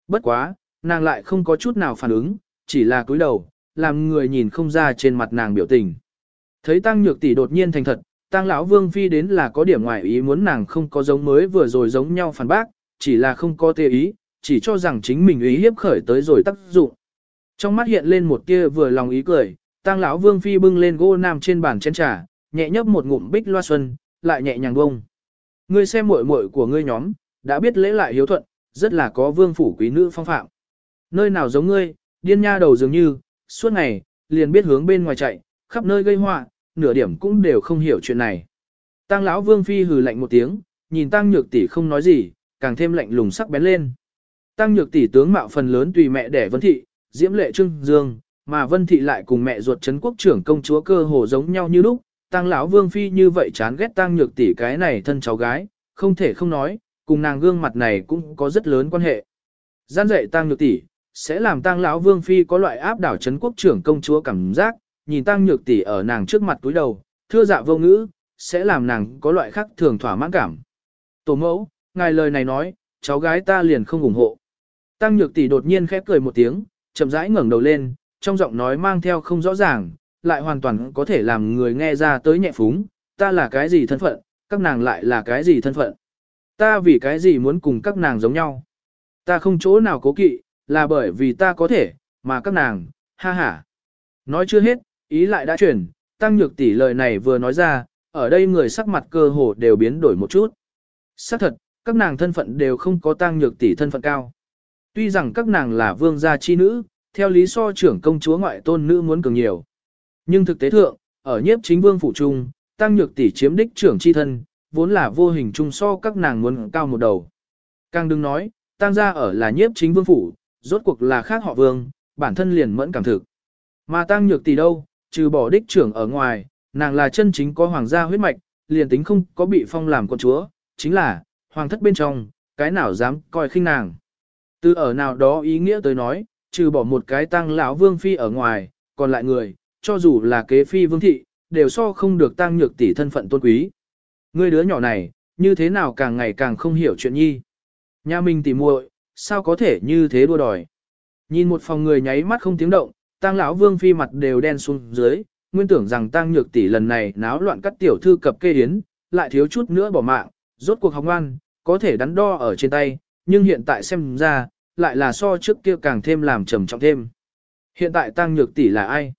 Bất quá, nàng lại không có chút nào phản ứng, chỉ là cúi đầu, làm người nhìn không ra trên mặt nàng biểu tình. Thấy tăng nhược tỷ đột nhiên thành thật, tăng lão vương phi đến là có điểm ngoài ý muốn nàng không có giống mới vừa rồi giống nhau phản bác, chỉ là không có tê ý, chỉ cho rằng chính mình ý hiếp khởi tới rồi tác dụng. Trong mắt hiện lên một tia vừa lòng ý cười, tăng lão vương phi bưng lên gỗ nam trên bàn chén trà, nhẹ nhấp một ngụm bích loa xuân, lại nhẹ nhàng bông. Ngươi xem muội muội của ngươi nhóm, đã biết lễ lại hiếu thuận, rất là có vương phủ quý nữ phong phạm. Nơi nào giống ngươi, điên nha đầu dường như, suốt ngày, liền biết hướng bên ngoài chạy, khắp nơi gây họa, nửa điểm cũng đều không hiểu chuyện này. Tăng lão vương phi hừ lạnh một tiếng, nhìn tăng nhược tỷ không nói gì, càng thêm lạnh lùng sắc bén lên. Tăng nhược tỷ tướng mạo phần lớn tùy mẹ đẻ vân thị, diễm lệ trưng dương, mà vân thị lại cùng mẹ ruột Trấn quốc trưởng công chúa cơ hồ giống nhau như lúc. Tăng lão vương phi như vậy chán ghét tăng nhược tỷ cái này thân cháu gái, không thể không nói, cùng nàng gương mặt này cũng có rất lớn quan hệ. Gian dạy tăng nhược tỷ, sẽ làm tăng lão vương phi có loại áp đảo Trấn quốc trưởng công chúa cảm giác, nhìn tăng nhược tỷ ở nàng trước mặt túi đầu, thưa dạ vô ngữ, sẽ làm nàng có loại khác thường thỏa mãn cảm. Tổ mẫu, ngài lời này nói, cháu gái ta liền không ủng hộ. Tăng nhược tỷ đột nhiên khép cười một tiếng, chậm rãi ngẩng đầu lên, trong giọng nói mang theo không rõ ràng, lại hoàn toàn có thể làm người nghe ra tới nhẹ phúng, ta là cái gì thân phận, các nàng lại là cái gì thân phận. Ta vì cái gì muốn cùng các nàng giống nhau. Ta không chỗ nào cố kỵ, là bởi vì ta có thể, mà các nàng, ha ha. Nói chưa hết, ý lại đã chuyển, tăng nhược tỷ lời này vừa nói ra, ở đây người sắc mặt cơ hồ đều biến đổi một chút. Xác thật, các nàng thân phận đều không có tăng nhược tỷ thân phận cao. Tuy rằng các nàng là vương gia chi nữ, theo lý so trưởng công chúa ngoại tôn nữ muốn cường nhiều. Nhưng thực tế thượng, ở nhiếp chính vương phủ trung, tăng nhược tỷ chiếm đích trưởng chi thân, vốn là vô hình trung so các nàng muốn cao một đầu. Càng đừng nói, tăng gia ở là nhiếp chính vương phủ, rốt cuộc là khác họ vương, bản thân liền mẫn cảm thực. Mà tăng nhược tỷ đâu, trừ bỏ đích trưởng ở ngoài, nàng là chân chính có hoàng gia huyết mạch, liền tính không có bị phong làm con chúa, chính là, hoàng thất bên trong, cái nào dám coi khinh nàng. Từ ở nào đó ý nghĩa tới nói, trừ bỏ một cái tăng lão vương phi ở ngoài, còn lại người, cho dù là kế phi vương thị, đều so không được tăng nhược tỷ thân phận tôn quý. Ngươi đứa nhỏ này, như thế nào càng ngày càng không hiểu chuyện nhi. Nhà mình tỉ muội, sao có thể như thế đua đòi. Nhìn một phòng người nháy mắt không tiếng động, Tang lão vương phi mặt đều đen xuống dưới, nguyên tưởng rằng Tang nhược tỷ lần này náo loạn cắt tiểu thư cập kê yến, lại thiếu chút nữa bỏ mạng, rốt cuộc học ngoan, có thể đắn đo ở trên tay, nhưng hiện tại xem ra, lại là so trước kia càng thêm làm trầm trọng thêm. Hiện tại tăng nhược tỷ là ai?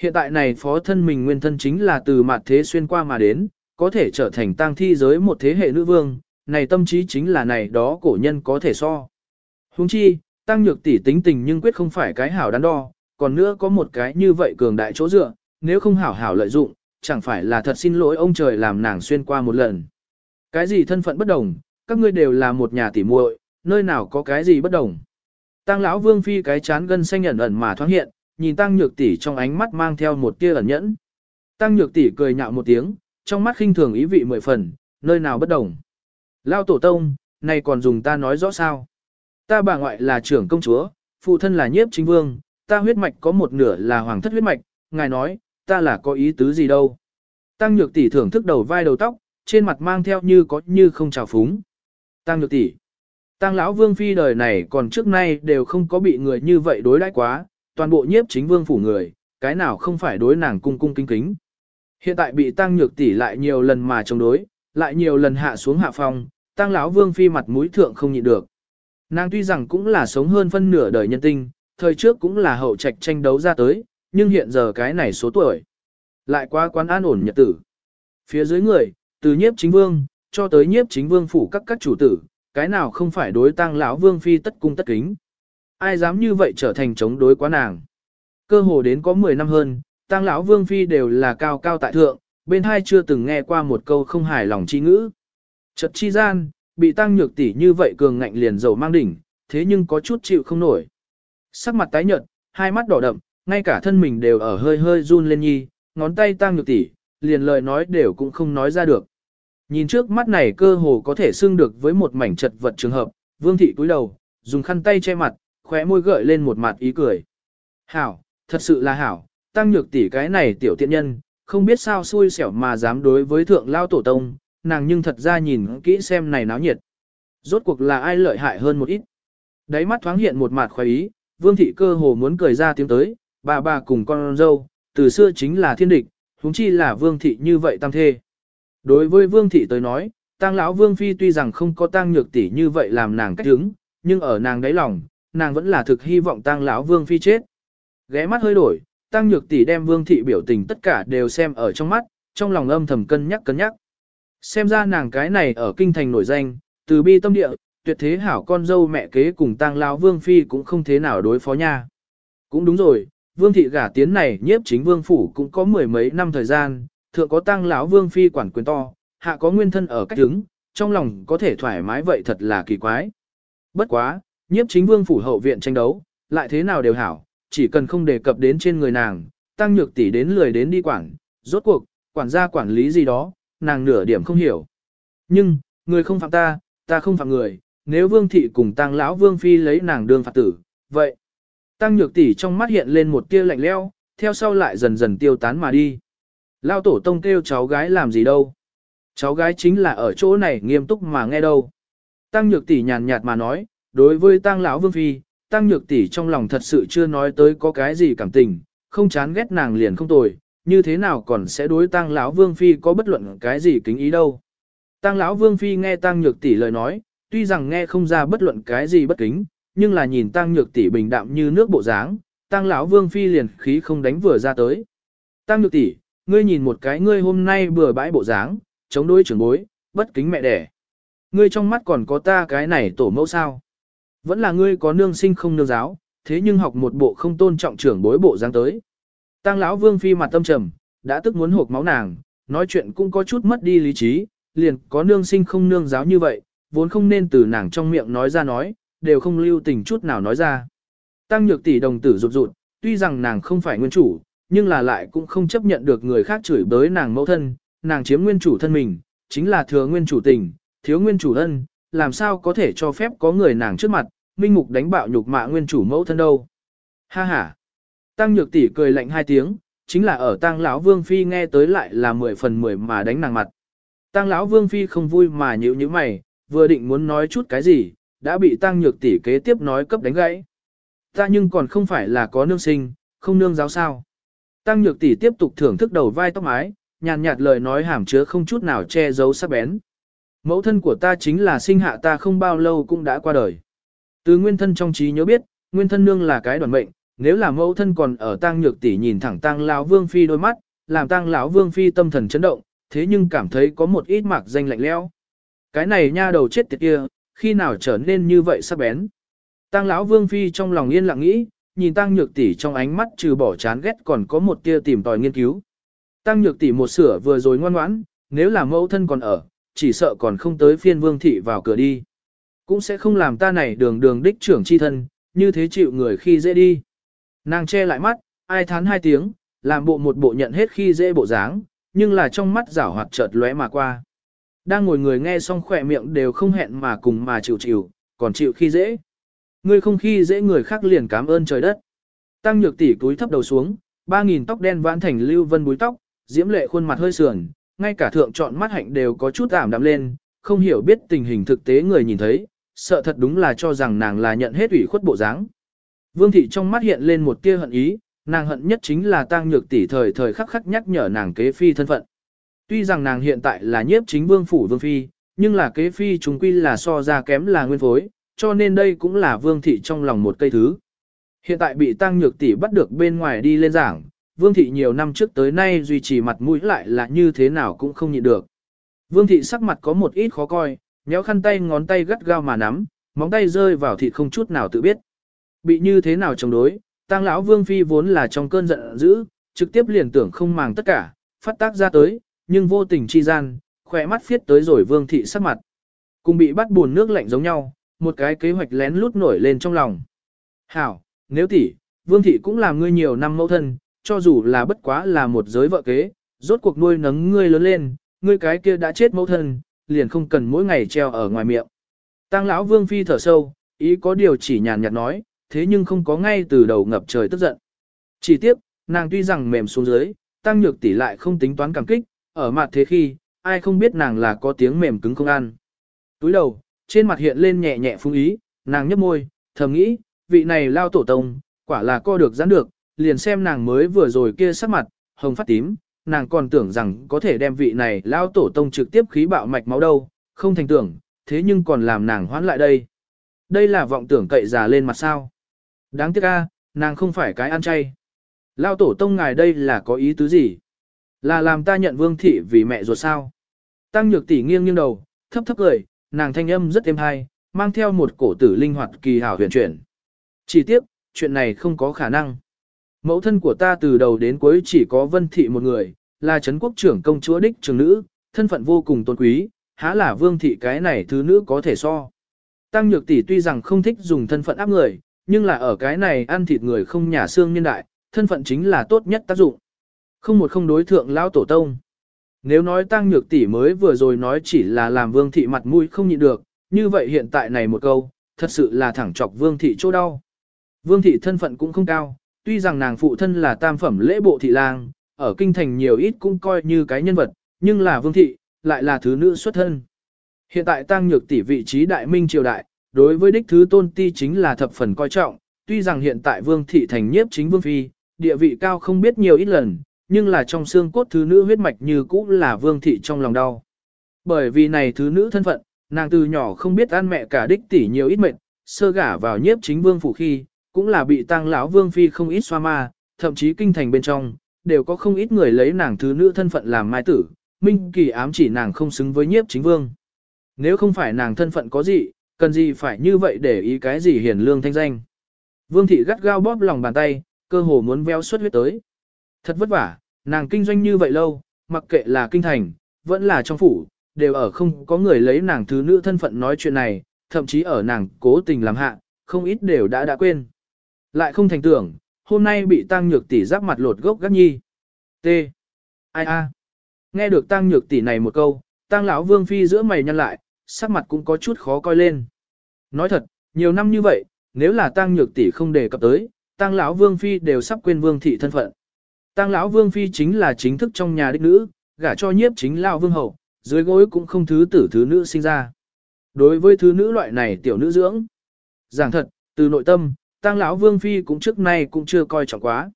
Hiện tại này phó thân mình nguyên thân chính là từ mặt thế xuyên qua mà đến, có thể trở thành tăng thi giới một thế hệ nữ vương, này tâm trí chính là này đó cổ nhân có thể so. Huống chi, tăng nhược tỷ tính tình nhưng quyết không phải cái hảo đắn đo, còn nữa có một cái như vậy cường đại chỗ dựa, nếu không hảo hảo lợi dụng, chẳng phải là thật xin lỗi ông trời làm nàng xuyên qua một lần. Cái gì thân phận bất đồng, các ngươi đều là một nhà tỉ muội, nơi nào có cái gì bất đồng. Tăng lão vương phi cái chán gân xanh ẩn ẩn mà thoáng hiện, nhìn tăng nhược tỷ trong ánh mắt mang theo một tia ẩn nhẫn. Tăng nhược tỷ cười nhạo một tiếng, trong mắt khinh thường ý vị mười phần, nơi nào bất đồng. Lao tổ tông, này còn dùng ta nói rõ sao. Ta bà ngoại là trưởng công chúa, phụ thân là nhiếp chính vương, ta huyết mạch có một nửa là hoàng thất huyết mạch, ngài nói, ta là có ý tứ gì đâu. Tăng nhược tỷ thưởng thức đầu vai đầu tóc, trên mặt mang theo như có như không trào phúng. Tăng nhược tỷ. Tăng lão vương phi đời này còn trước nay đều không có bị người như vậy đối đãi quá, toàn bộ nhiếp chính vương phủ người, cái nào không phải đối nàng cung cung kính kính. Hiện tại bị tăng nhược tỷ lại nhiều lần mà chống đối, lại nhiều lần hạ xuống hạ phong, tăng lão vương phi mặt mũi thượng không nhịn được. Nàng tuy rằng cũng là sống hơn phân nửa đời nhân tinh, thời trước cũng là hậu trạch tranh đấu ra tới, nhưng hiện giờ cái này số tuổi. Lại qua quán an ổn nhật tử. Phía dưới người, từ nhiếp chính vương, cho tới nhiếp chính vương phủ các các chủ tử, cái nào không phải đối tăng lão vương phi tất cung tất kính. Ai dám như vậy trở thành chống đối quá nàng. Cơ hồ đến có 10 năm hơn, tăng lão vương phi đều là cao cao tại thượng, bên hai chưa từng nghe qua một câu không hài lòng chi ngữ. Chật chi gian, bị tăng nhược tỷ như vậy cường ngạnh liền dầu mang đỉnh, thế nhưng có chút chịu không nổi. Sắc mặt tái nhợt, hai mắt đỏ đậm, ngay cả thân mình đều ở hơi hơi run lên nhi, ngón tay tăng nhược tỷ, liền lời nói đều cũng không nói ra được. Nhìn trước mắt này cơ hồ có thể xưng được với một mảnh chật vật trường hợp, vương thị cúi đầu, dùng khăn tay che mặt, khóe môi gợi lên một mặt ý cười. Hảo, thật sự là hảo, tăng nhược tỷ cái này tiểu tiện nhân, không biết sao xui xẻo mà dám đối với thượng lao tổ tông, nàng nhưng thật ra nhìn kỹ xem này náo nhiệt. Rốt cuộc là ai lợi hại hơn một ít. Đáy mắt thoáng hiện một mặt khoái ý, vương thị cơ hồ muốn cười ra tiếng tới, bà bà cùng con dâu, từ xưa chính là thiên địch, huống chi là vương thị như vậy tam thê. Đối với vương thị tới nói, tăng lão vương phi tuy rằng không có tăng nhược tỷ như vậy làm nàng cách hứng, nhưng ở nàng đáy lòng, nàng vẫn là thực hy vọng tăng lão vương phi chết. Ghé mắt hơi đổi, tăng nhược tỷ đem vương thị biểu tình tất cả đều xem ở trong mắt, trong lòng âm thầm cân nhắc cân nhắc. Xem ra nàng cái này ở kinh thành nổi danh, từ bi tâm địa, tuyệt thế hảo con dâu mẹ kế cùng tang lão vương phi cũng không thế nào đối phó nha. Cũng đúng rồi, vương thị gả tiến này nhiếp chính vương phủ cũng có mười mấy năm thời gian, thượng có tang lão vương phi quản quyền to, hạ có nguyên thân ở cách đứng, trong lòng có thể thoải mái vậy thật là kỳ quái. Bất quá, nhiếp chính vương phủ hậu viện tranh đấu, lại thế nào đều hảo, chỉ cần không đề cập đến trên người nàng, tăng nhược tỷ đến lười đến đi quản, rốt cuộc, quản gia quản lý gì đó, nàng nửa điểm không hiểu. Nhưng, người không phạm ta, ta không phạm người, nếu vương thị cùng tăng lão vương phi lấy nàng đương phạt tử, vậy. Tăng nhược tỷ trong mắt hiện lên một tia lạnh leo, theo sau lại dần dần tiêu tán mà đi. Lao tổ tông kêu cháu gái làm gì đâu. Cháu gái chính là ở chỗ này nghiêm túc mà nghe đâu. Tăng nhược tỷ nhàn nhạt mà nói, đối với tăng lão vương phi, tăng nhược tỷ trong lòng thật sự chưa nói tới có cái gì cảm tình, không chán ghét nàng liền không tồi, như thế nào còn sẽ đối tăng lão vương phi có bất luận cái gì kính ý đâu. Tăng lão vương phi nghe tăng nhược tỷ lời nói, tuy rằng nghe không ra bất luận cái gì bất kính, nhưng là nhìn tăng nhược tỷ bình đạm như nước bộ dáng, tăng lão vương phi liền khí không đánh vừa ra tới. Tăng nhược tỷ, ngươi nhìn một cái ngươi hôm nay bừa bãi bộ dáng, chống đối trưởng bối, bất kính mẹ đẻ. Ngươi trong mắt còn có ta cái này tổ mẫu sao? Vẫn là ngươi có nương sinh không nương giáo, thế nhưng học một bộ không tôn trọng trưởng bối bộ dáng tới. Tăng lão vương phi mặt tâm trầm, đã tức muốn hộc máu nàng, nói chuyện cũng có chút mất đi lý trí, liền có nương sinh không nương giáo như vậy, vốn không nên từ nàng trong miệng nói ra nói, đều không lưu tình chút nào nói ra. Tăng nhược tỷ đồng tử rụt rụt, tuy rằng nàng không phải nguyên chủ, nhưng là lại cũng không chấp nhận được người khác chửi bới nàng mẫu thân, nàng chiếm nguyên chủ thân mình, chính là thừa nguyên chủ tình, thiếu nguyên chủ thân, làm sao có thể cho phép có người nàng trước mặt, minh mục đánh bạo nhục mạ nguyên chủ mẫu thân đâu. Ha ha. Tăng nhược tỷ cười lạnh hai tiếng, chính là ở tăng lão vương phi nghe tới lại là mười phần mười mà đánh nàng mặt. Tăng lão vương phi không vui mà nhíu nhíu mày, vừa định muốn nói chút cái gì, đã bị tăng nhược tỷ kế tiếp nói cấp đánh gãy. Ta nhưng còn không phải là có nương sinh, không nương giáo sao. Tăng nhược tỷ tiếp tục thưởng thức đầu vai tóc mái, nhàn nhạt lời nói hàm chứa không chút nào che giấu sắc bén. Mẫu thân của ta chính là sinh hạ ta không bao lâu cũng đã qua đời. Từ nguyên thân trong trí nhớ biết, nguyên thân nương là cái đoàn mệnh, nếu là mẫu thân còn ở tang nhược tỷ nhìn thẳng tang lão vương phi đôi mắt, làm tang lão vương phi tâm thần chấn động, thế nhưng cảm thấy có một ít mạc danh lạnh lẽo. Cái này nha đầu chết tiệt kia, khi nào trở nên như vậy sắc bén. tăng lão vương phi trong lòng yên lặng nghĩ, nhìn tăng nhược tỷ trong ánh mắt trừ bỏ chán ghét còn có một tia tìm tòi nghiên cứu. tăng nhược tỷ một sửa vừa rồi ngoan ngoãn, nếu là mẫu thân còn ở, chỉ sợ còn không tới phiên vương thị vào cửa đi. Cũng sẽ không làm ta này đường đường đích trưởng chi thân, như thế chịu người khi dễ đi. Nàng che lại mắt, ai thán hai tiếng, làm bộ một bộ nhận hết khi dễ bộ dáng, nhưng là trong mắt giảo hoạt chợt lóe mà qua. Đang ngồi người nghe xong khỏe miệng đều không hẹn mà cùng mà chịu chịu, còn chịu khi dễ. Người không khi dễ người khác liền cảm ơn trời đất. Tăng nhược tỷ túi thấp đầu xuống, ba nghìn tóc đen vãn thành lưu vân búi tóc, diễm lệ khuôn mặt hơi sườn, ngay cả thượng chọn mắt hạnh đều có chút ảm đạm lên, không hiểu biết tình hình thực tế người nhìn thấy, sợ thật đúng là cho rằng nàng là nhận hết ủy khuất bộ dáng. Vương thị trong mắt hiện lên một tia hận ý, nàng hận nhất chính là Tăng nhược tỷ thời thời khắc khắc nhắc nhở nàng kế phi thân phận. Tuy rằng nàng hiện tại là nhiếp chính vương phủ vương phi, nhưng là kế phi chúng quy là so ra kém là nguyên phối, cho nên đây cũng là vương thị trong lòng một cây thứ. Hiện tại bị tăng nhược tỷ bắt được bên ngoài đi lên giảng, vương thị nhiều năm trước tới nay duy trì mặt mũi lại là như thế nào cũng không nhịn được. Vương thị sắc mặt có một ít khó coi, nhéo khăn tay ngón tay gắt gao mà nắm, móng tay rơi vào thịt không chút nào tự biết. Bị như thế nào chống đối, tăng lão vương phi vốn là trong cơn giận dữ, trực tiếp liền tưởng không màng tất cả, phát tác ra tới, nhưng vô tình chi gian, khỏe mắt phiết tới rồi vương thị sắc mặt. Cùng bị bắt buồn nước lạnh giống nhau, một cái kế hoạch lén lút nổi lên trong lòng. Hảo, nếu tỷ, vương thị cũng làm ngươi nhiều năm mẫu thân, cho dù là bất quá là một giới vợ kế, rốt cuộc nuôi nấng ngươi lớn lên, ngươi cái kia đã chết mẫu thân, liền không cần mỗi ngày treo ở ngoài miệng. Tăng lão vương phi thở sâu, ý có điều chỉ nhàn nhạt nói, thế nhưng không có ngay từ đầu ngập trời tức giận. Chỉ tiếp, nàng tuy rằng mềm xuống dưới, tăng nhược tỷ lại không tính toán cảm kích, ở mặt thế khi, ai không biết nàng là có tiếng mềm cứng không ăn. Túi đầu, trên mặt hiện lên nhẹ nhẹ phung ý, nàng nhấp môi, thầm nghĩ, vị này lao tổ tông, quả là co được giãn được, liền xem nàng mới vừa rồi kia sắc mặt, hồng phát tím, nàng còn tưởng rằng có thể đem vị này lao tổ tông trực tiếp khí bạo mạch máu đâu, không thành tưởng, thế nhưng còn làm nàng hoãn lại đây. Đây là vọng tưởng cậy già lên mặt sao. Đáng tiếc a, nàng không phải cái ăn chay. Lao tổ tông ngài đây là có ý tứ gì? Là làm ta nhận vương thị vì mẹ ruột sao? Tăng nhược tỷ nghiêng nghiêng đầu, thấp thấp cười, nàng thanh âm rất êm hay, mang theo một cổ tử linh hoạt kỳ hảo huyền chuyển. Chỉ tiếc, chuyện này không có khả năng. Mẫu thân của ta từ đầu đến cuối chỉ có vân thị một người, là Trấn quốc trưởng công chúa đích trường nữ, thân phận vô cùng tôn quý, há là vương thị cái này thứ nữ có thể so. Tăng nhược tỷ tuy rằng không thích dùng thân phận áp người, nhưng là ở cái này ăn thịt người không nhà xương nhân đại, thân phận chính là tốt nhất tác dụng. Không một không đối thượng lão tổ tông. Nếu nói tăng nhược tỷ mới vừa rồi nói chỉ là làm vương thị mặt mũi không nhịn được, như vậy hiện tại này một câu, thật sự là thẳng chọc vương thị chỗ đau. Vương thị thân phận cũng không cao, tuy rằng nàng phụ thân là tam phẩm lễ bộ thị lang, ở kinh thành nhiều ít cũng coi như cái nhân vật, nhưng là vương thị, lại là thứ nữ xuất thân. Hiện tại tăng nhược tỷ vị trí đại minh triều đại, đối với đích thứ tôn ti chính là thập phần coi trọng, tuy rằng hiện tại vương thị thành nhiếp chính vương phi, địa vị cao không biết nhiều ít lần, nhưng là trong xương cốt thứ nữ huyết mạch như cũ là vương thị trong lòng đau. Bởi vì này thứ nữ thân phận, nàng từ nhỏ không biết ăn mẹ cả đích tỷ nhiều ít mệnh, sơ gả vào nhiếp chính vương phủ khi, cũng là bị tăng lão vương phi không ít xoa ma, thậm chí kinh thành bên trong, đều có không ít người lấy nàng thứ nữ thân phận làm mai tử, minh kỳ ám chỉ nàng không xứng với nhiếp chính vương. Nếu không phải nàng thân phận có gì, cần gì phải như vậy để ý cái gì hiển lương thanh danh. Vương thị gắt gao bóp lòng bàn tay, cơ hồ muốn véo xuất huyết tới. Thật vất vả, nàng kinh doanh như vậy lâu, mặc kệ là kinh thành, vẫn là trong phủ, đều ở không có người lấy nàng thứ nữ thân phận nói chuyện này, thậm chí ở nàng cố tình làm hạ, không ít đều đã đã quên. Lại không thành tưởng, hôm nay bị tăng nhược tỷ giáp mặt lột gốc gác nhi. T. Ai a. Nghe được tăng nhược tỷ này một câu, tăng lão vương phi giữa mày nhăn lại, sắc mặt cũng có chút khó coi lên. Nói thật, nhiều năm như vậy, nếu là tăng nhược tỷ không đề cập tới, tăng lão vương phi đều sắp quên vương thị thân phận. Tang lão vương phi chính là chính thức trong nhà đích nữ, gả cho nhiếp chính lão vương hậu, dưới gối cũng không thứ tử thứ nữ sinh ra. Đối với thứ nữ loại này tiểu nữ dưỡng, giảng thật, từ nội tâm, Tang lão vương phi cũng trước nay cũng chưa coi trọng quá.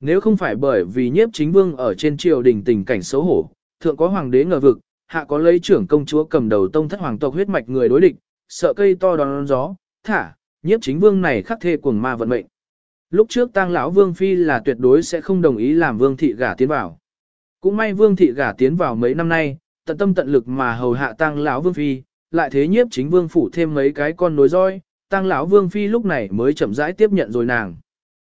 Nếu không phải bởi vì nhiếp chính vương ở trên triều đình tình cảnh xấu hổ, thượng có hoàng đế ngờ vực, hạ có lấy trưởng công chúa cầm đầu tông thất hoàng tộc huyết mạch người đối địch, sợ cây to đón gió, thả, nhiếp chính vương này khắc thê cuồng ma vận mệnh. Lúc trước tang lão vương phi là tuyệt đối sẽ không đồng ý làm vương thị gả tiến vào. Cũng may vương thị gả tiến vào mấy năm nay, tận tâm tận lực mà hầu hạ tang lão vương phi, lại thế nhiếp chính vương phủ thêm mấy cái con nối roi, tang lão vương phi lúc này mới chậm rãi tiếp nhận rồi nàng.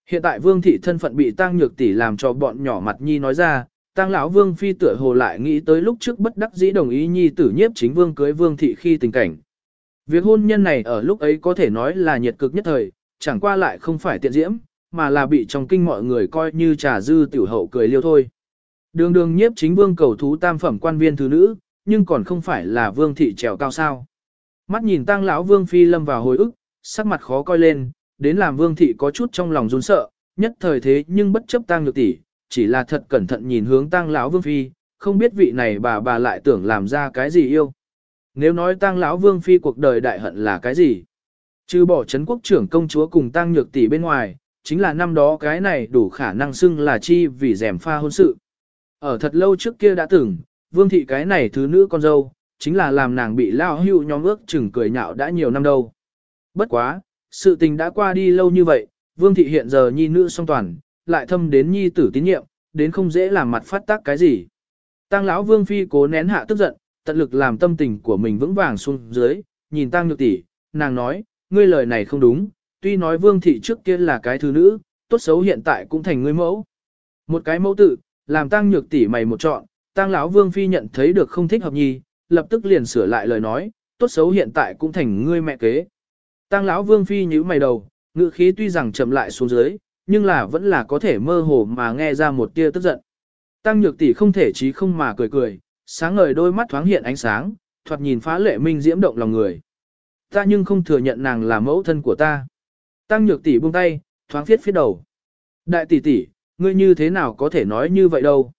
Hiện tại vương thị thân phận bị tang nhược tỷ làm cho bọn nhỏ mặt nhi nói ra, tang lão vương phi tựa hồ lại nghĩ tới lúc trước bất đắc dĩ đồng ý nhi tử nhiếp chính vương cưới vương thị khi tình cảnh. Việc hôn nhân này ở lúc ấy có thể nói là nhiệt cực nhất thời, chẳng qua lại không phải tiện diễm, mà là bị trong kinh mọi người coi như trà dư tiểu hậu cười liêu thôi. Đường đường nhiếp chính vương cầu thú tam phẩm quan viên thứ nữ, nhưng còn không phải là vương thị trèo cao sao. Mắt nhìn tang lão vương phi lâm vào hồi ức, sắc mặt khó coi lên, đến làm vương thị có chút trong lòng run sợ, nhất thời thế nhưng bất chấp tang nhược tỷ, chỉ là thật cẩn thận nhìn hướng tang lão vương phi, không biết vị này bà bà lại tưởng làm ra cái gì yêu. Nếu nói tang lão vương phi cuộc đời đại hận là cái gì? Trừ bỏ Trấn quốc trưởng công chúa cùng tang nhược tỷ bên ngoài, chính là năm đó cái này đủ khả năng xưng là chi vì rèm pha hôn sự. Ở thật lâu trước kia đã từng, vương thị cái này thứ nữ con dâu, chính là làm nàng bị lao hưu nhóm ước chừng cười nhạo đã nhiều năm đâu. Bất quá, sự tình đã qua đi lâu như vậy, vương thị hiện giờ nhi nữ song toàn, lại thâm đến nhi tử tín nhiệm, đến không dễ làm mặt phát tác cái gì. Tăng lão vương phi cố nén hạ tức giận, tận lực làm tâm tình của mình vững vàng xuống dưới, nhìn tăng nhược tỷ, nàng nói, ngươi lời này không đúng, tuy nói vương thị trước kia là cái thứ nữ, tốt xấu hiện tại cũng thành ngươi mẫu. Một cái mẫu tự, làm tăng nhược tỷ mày một chọn, tăng lão vương phi nhận thấy được không thích hợp nhi, lập tức liền sửa lại lời nói, tốt xấu hiện tại cũng thành ngươi mẹ kế. Tăng lão vương phi nhíu mày đầu, ngữ khí tuy rằng chậm lại xuống dưới, nhưng là vẫn là có thể mơ hồ mà nghe ra một tia tức giận. Tăng nhược tỷ không thể chí không mà cười cười, sáng ngời đôi mắt thoáng hiện ánh sáng, thoạt nhìn phá lệ minh diễm động lòng người. Ta nhưng không thừa nhận nàng là mẫu thân của ta. Tăng nhược tỷ buông tay, thoáng phiết phiết đầu. Đại tỷ tỷ, ngươi như thế nào có thể nói như vậy đâu?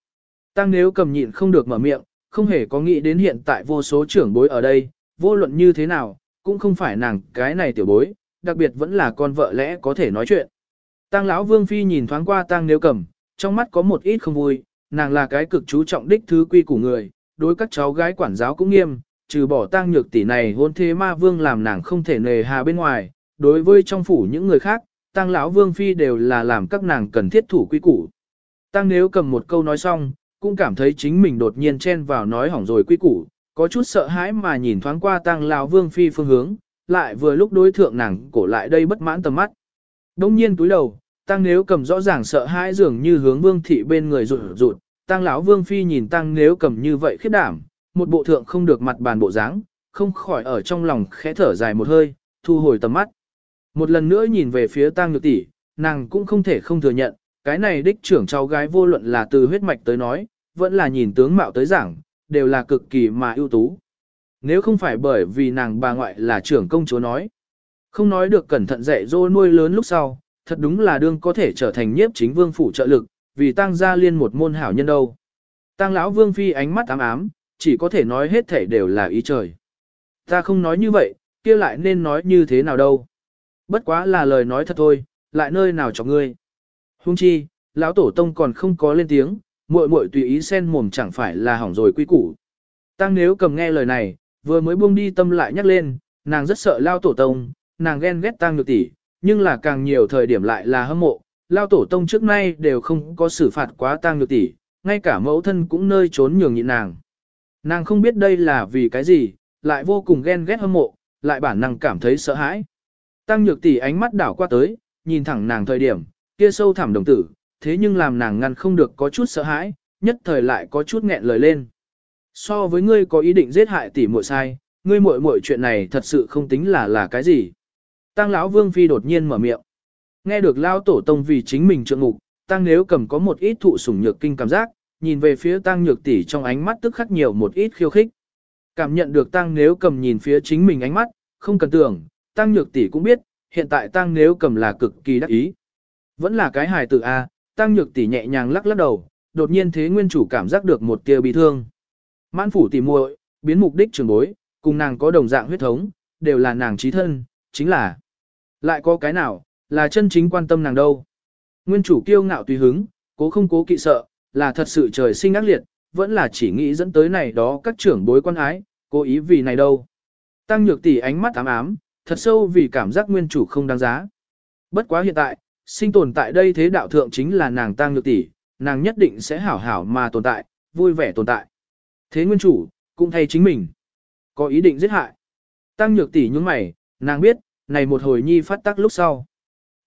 Tăng nếu cầm nhịn không được mở miệng, không hề có nghĩ đến hiện tại vô số trưởng bối ở đây, vô luận như thế nào, cũng không phải nàng cái này tiểu bối, đặc biệt vẫn là con vợ lẽ có thể nói chuyện. Tăng lão vương phi nhìn thoáng qua tăng nếu cầm, trong mắt có một ít không vui, nàng là cái cực chú trọng đích thứ quy của người, đối các cháu gái quản giáo cũng nghiêm, trừ bỏ tang nhược tỷ này hôn thế ma vương làm nàng không thể nề hà bên ngoài, đối với trong phủ những người khác, tang lão vương phi đều là làm các nàng cần thiết thủ quy củ. tang nếu cầm một câu nói xong, cũng cảm thấy chính mình đột nhiên chen vào nói hỏng rồi quy củ, có chút sợ hãi mà nhìn thoáng qua tang lão vương phi phương hướng, lại vừa lúc đối thượng nàng cổ lại đây bất mãn tầm mắt. Đông nhiên túi đầu, tang nếu cầm rõ ràng sợ hãi dường như hướng vương thị bên người rụt rụt, tang lão vương phi nhìn tang nếu cầm như vậy khiếp đảm, một bộ thượng không được mặt bàn bộ dáng, không khỏi ở trong lòng khẽ thở dài một hơi, thu hồi tầm mắt. Một lần nữa nhìn về phía tăng nhược tỷ, nàng cũng không thể không thừa nhận, cái này đích trưởng cháu gái vô luận là từ huyết mạch tới nói, vẫn là nhìn tướng mạo tới giảng, đều là cực kỳ mà ưu tú. Nếu không phải bởi vì nàng bà ngoại là trưởng công chúa nói, không nói được cẩn thận dạy dỗ nuôi lớn lúc sau, thật đúng là đương có thể trở thành nhiếp chính vương phủ trợ lực, vì tăng gia liên một môn hảo nhân đâu. Tăng lão vương phi ánh mắt ám ám, chỉ có thể nói hết thể đều là ý trời. Ta không nói như vậy, kia lại nên nói như thế nào đâu. Bất quá là lời nói thật thôi, lại nơi nào cho ngươi. Hung chi, lão tổ tông còn không có lên tiếng, muội muội tùy ý xen mồm chẳng phải là hỏng rồi quy củ. Tăng nếu cầm nghe lời này, vừa mới buông đi tâm lại nhắc lên, nàng rất sợ lao tổ tông, nàng ghen ghét tăng nhược tỷ, nhưng là càng nhiều thời điểm lại là hâm mộ, lao tổ tông trước nay đều không có xử phạt quá tăng nhược tỷ, ngay cả mẫu thân cũng nơi trốn nhường nhịn nàng. Nàng không biết đây là vì cái gì, lại vô cùng ghen ghét hâm mộ, lại bản năng cảm thấy sợ hãi. Tăng nhược tỷ ánh mắt đảo qua tới, nhìn thẳng nàng thời điểm, kia sâu thẳm đồng tử, thế nhưng làm nàng ngăn không được có chút sợ hãi, nhất thời lại có chút nghẹn lời lên. So với ngươi có ý định giết hại tỷ muội sai, ngươi muội muội chuyện này thật sự không tính là là cái gì. Tăng lão vương phi đột nhiên mở miệng. Nghe được lao tổ tông vì chính mình trượng ngục, tăng nếu cầm có một ít thụ sủng nhược kinh cảm giác, nhìn về phía tăng nhược tỷ trong ánh mắt tức khắc nhiều một ít khiêu khích. Cảm nhận được tăng nếu cầm nhìn phía chính mình ánh mắt, không cần tưởng, tăng nhược tỷ cũng biết, hiện tại tăng nếu cầm là cực kỳ đắc ý. Vẫn là cái hài tử A, tăng nhược tỷ nhẹ nhàng lắc lắc đầu, đột nhiên thế nguyên chủ cảm giác được một tia bị thương. Mãn phủ tỷ muội, biến mục đích trường bối, Cùng nàng có đồng dạng huyết thống, đều là nàng trí thân, chính là. Lại có cái nào, là chân chính quan tâm nàng đâu. Nguyên chủ kiêu ngạo tùy hứng, cố không cố kỵ sợ, là thật sự trời sinh ác liệt, vẫn là chỉ nghĩ dẫn tới này đó các trưởng bối quan ái, cố ý vì này đâu. Tăng nhược tỷ ánh mắt ám ám, thật sâu vì cảm giác nguyên chủ không đáng giá. Bất quá hiện tại, sinh tồn tại đây thế đạo thượng chính là nàng tăng nhược tỷ, nàng nhất định sẽ hảo hảo mà tồn tại, vui vẻ tồn tại. Thế nguyên chủ, cũng thay chính mình. Có ý định giết hại. Tăng nhược tỷ nhướng mày, nàng biết, này một hồi nhi phát tác lúc sau.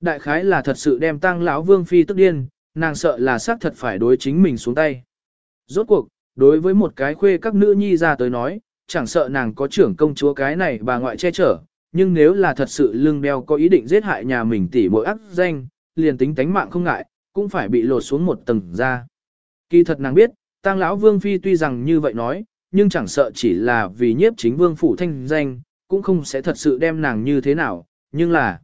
Đại khái là thật sự đem tăng lão vương phi tức điên, nàng sợ là xác thật phải đối chính mình xuống tay. Rốt cuộc, đối với một cái khuê các nữ nhi ra tới nói, chẳng sợ nàng có trưởng công chúa cái này bà ngoại che chở, nhưng nếu là thật sự lưng đeo có ý định giết hại nhà mình tỷ mỗi ác danh, liền tính tánh mạng không ngại, cũng phải bị lột xuống một tầng ra. Kỳ thật nàng biết, tăng lão vương phi tuy rằng như vậy nói, nhưng chẳng sợ chỉ là vì nhiếp chính vương phủ thanh danh, cũng không sẽ thật sự đem nàng như thế nào, nhưng là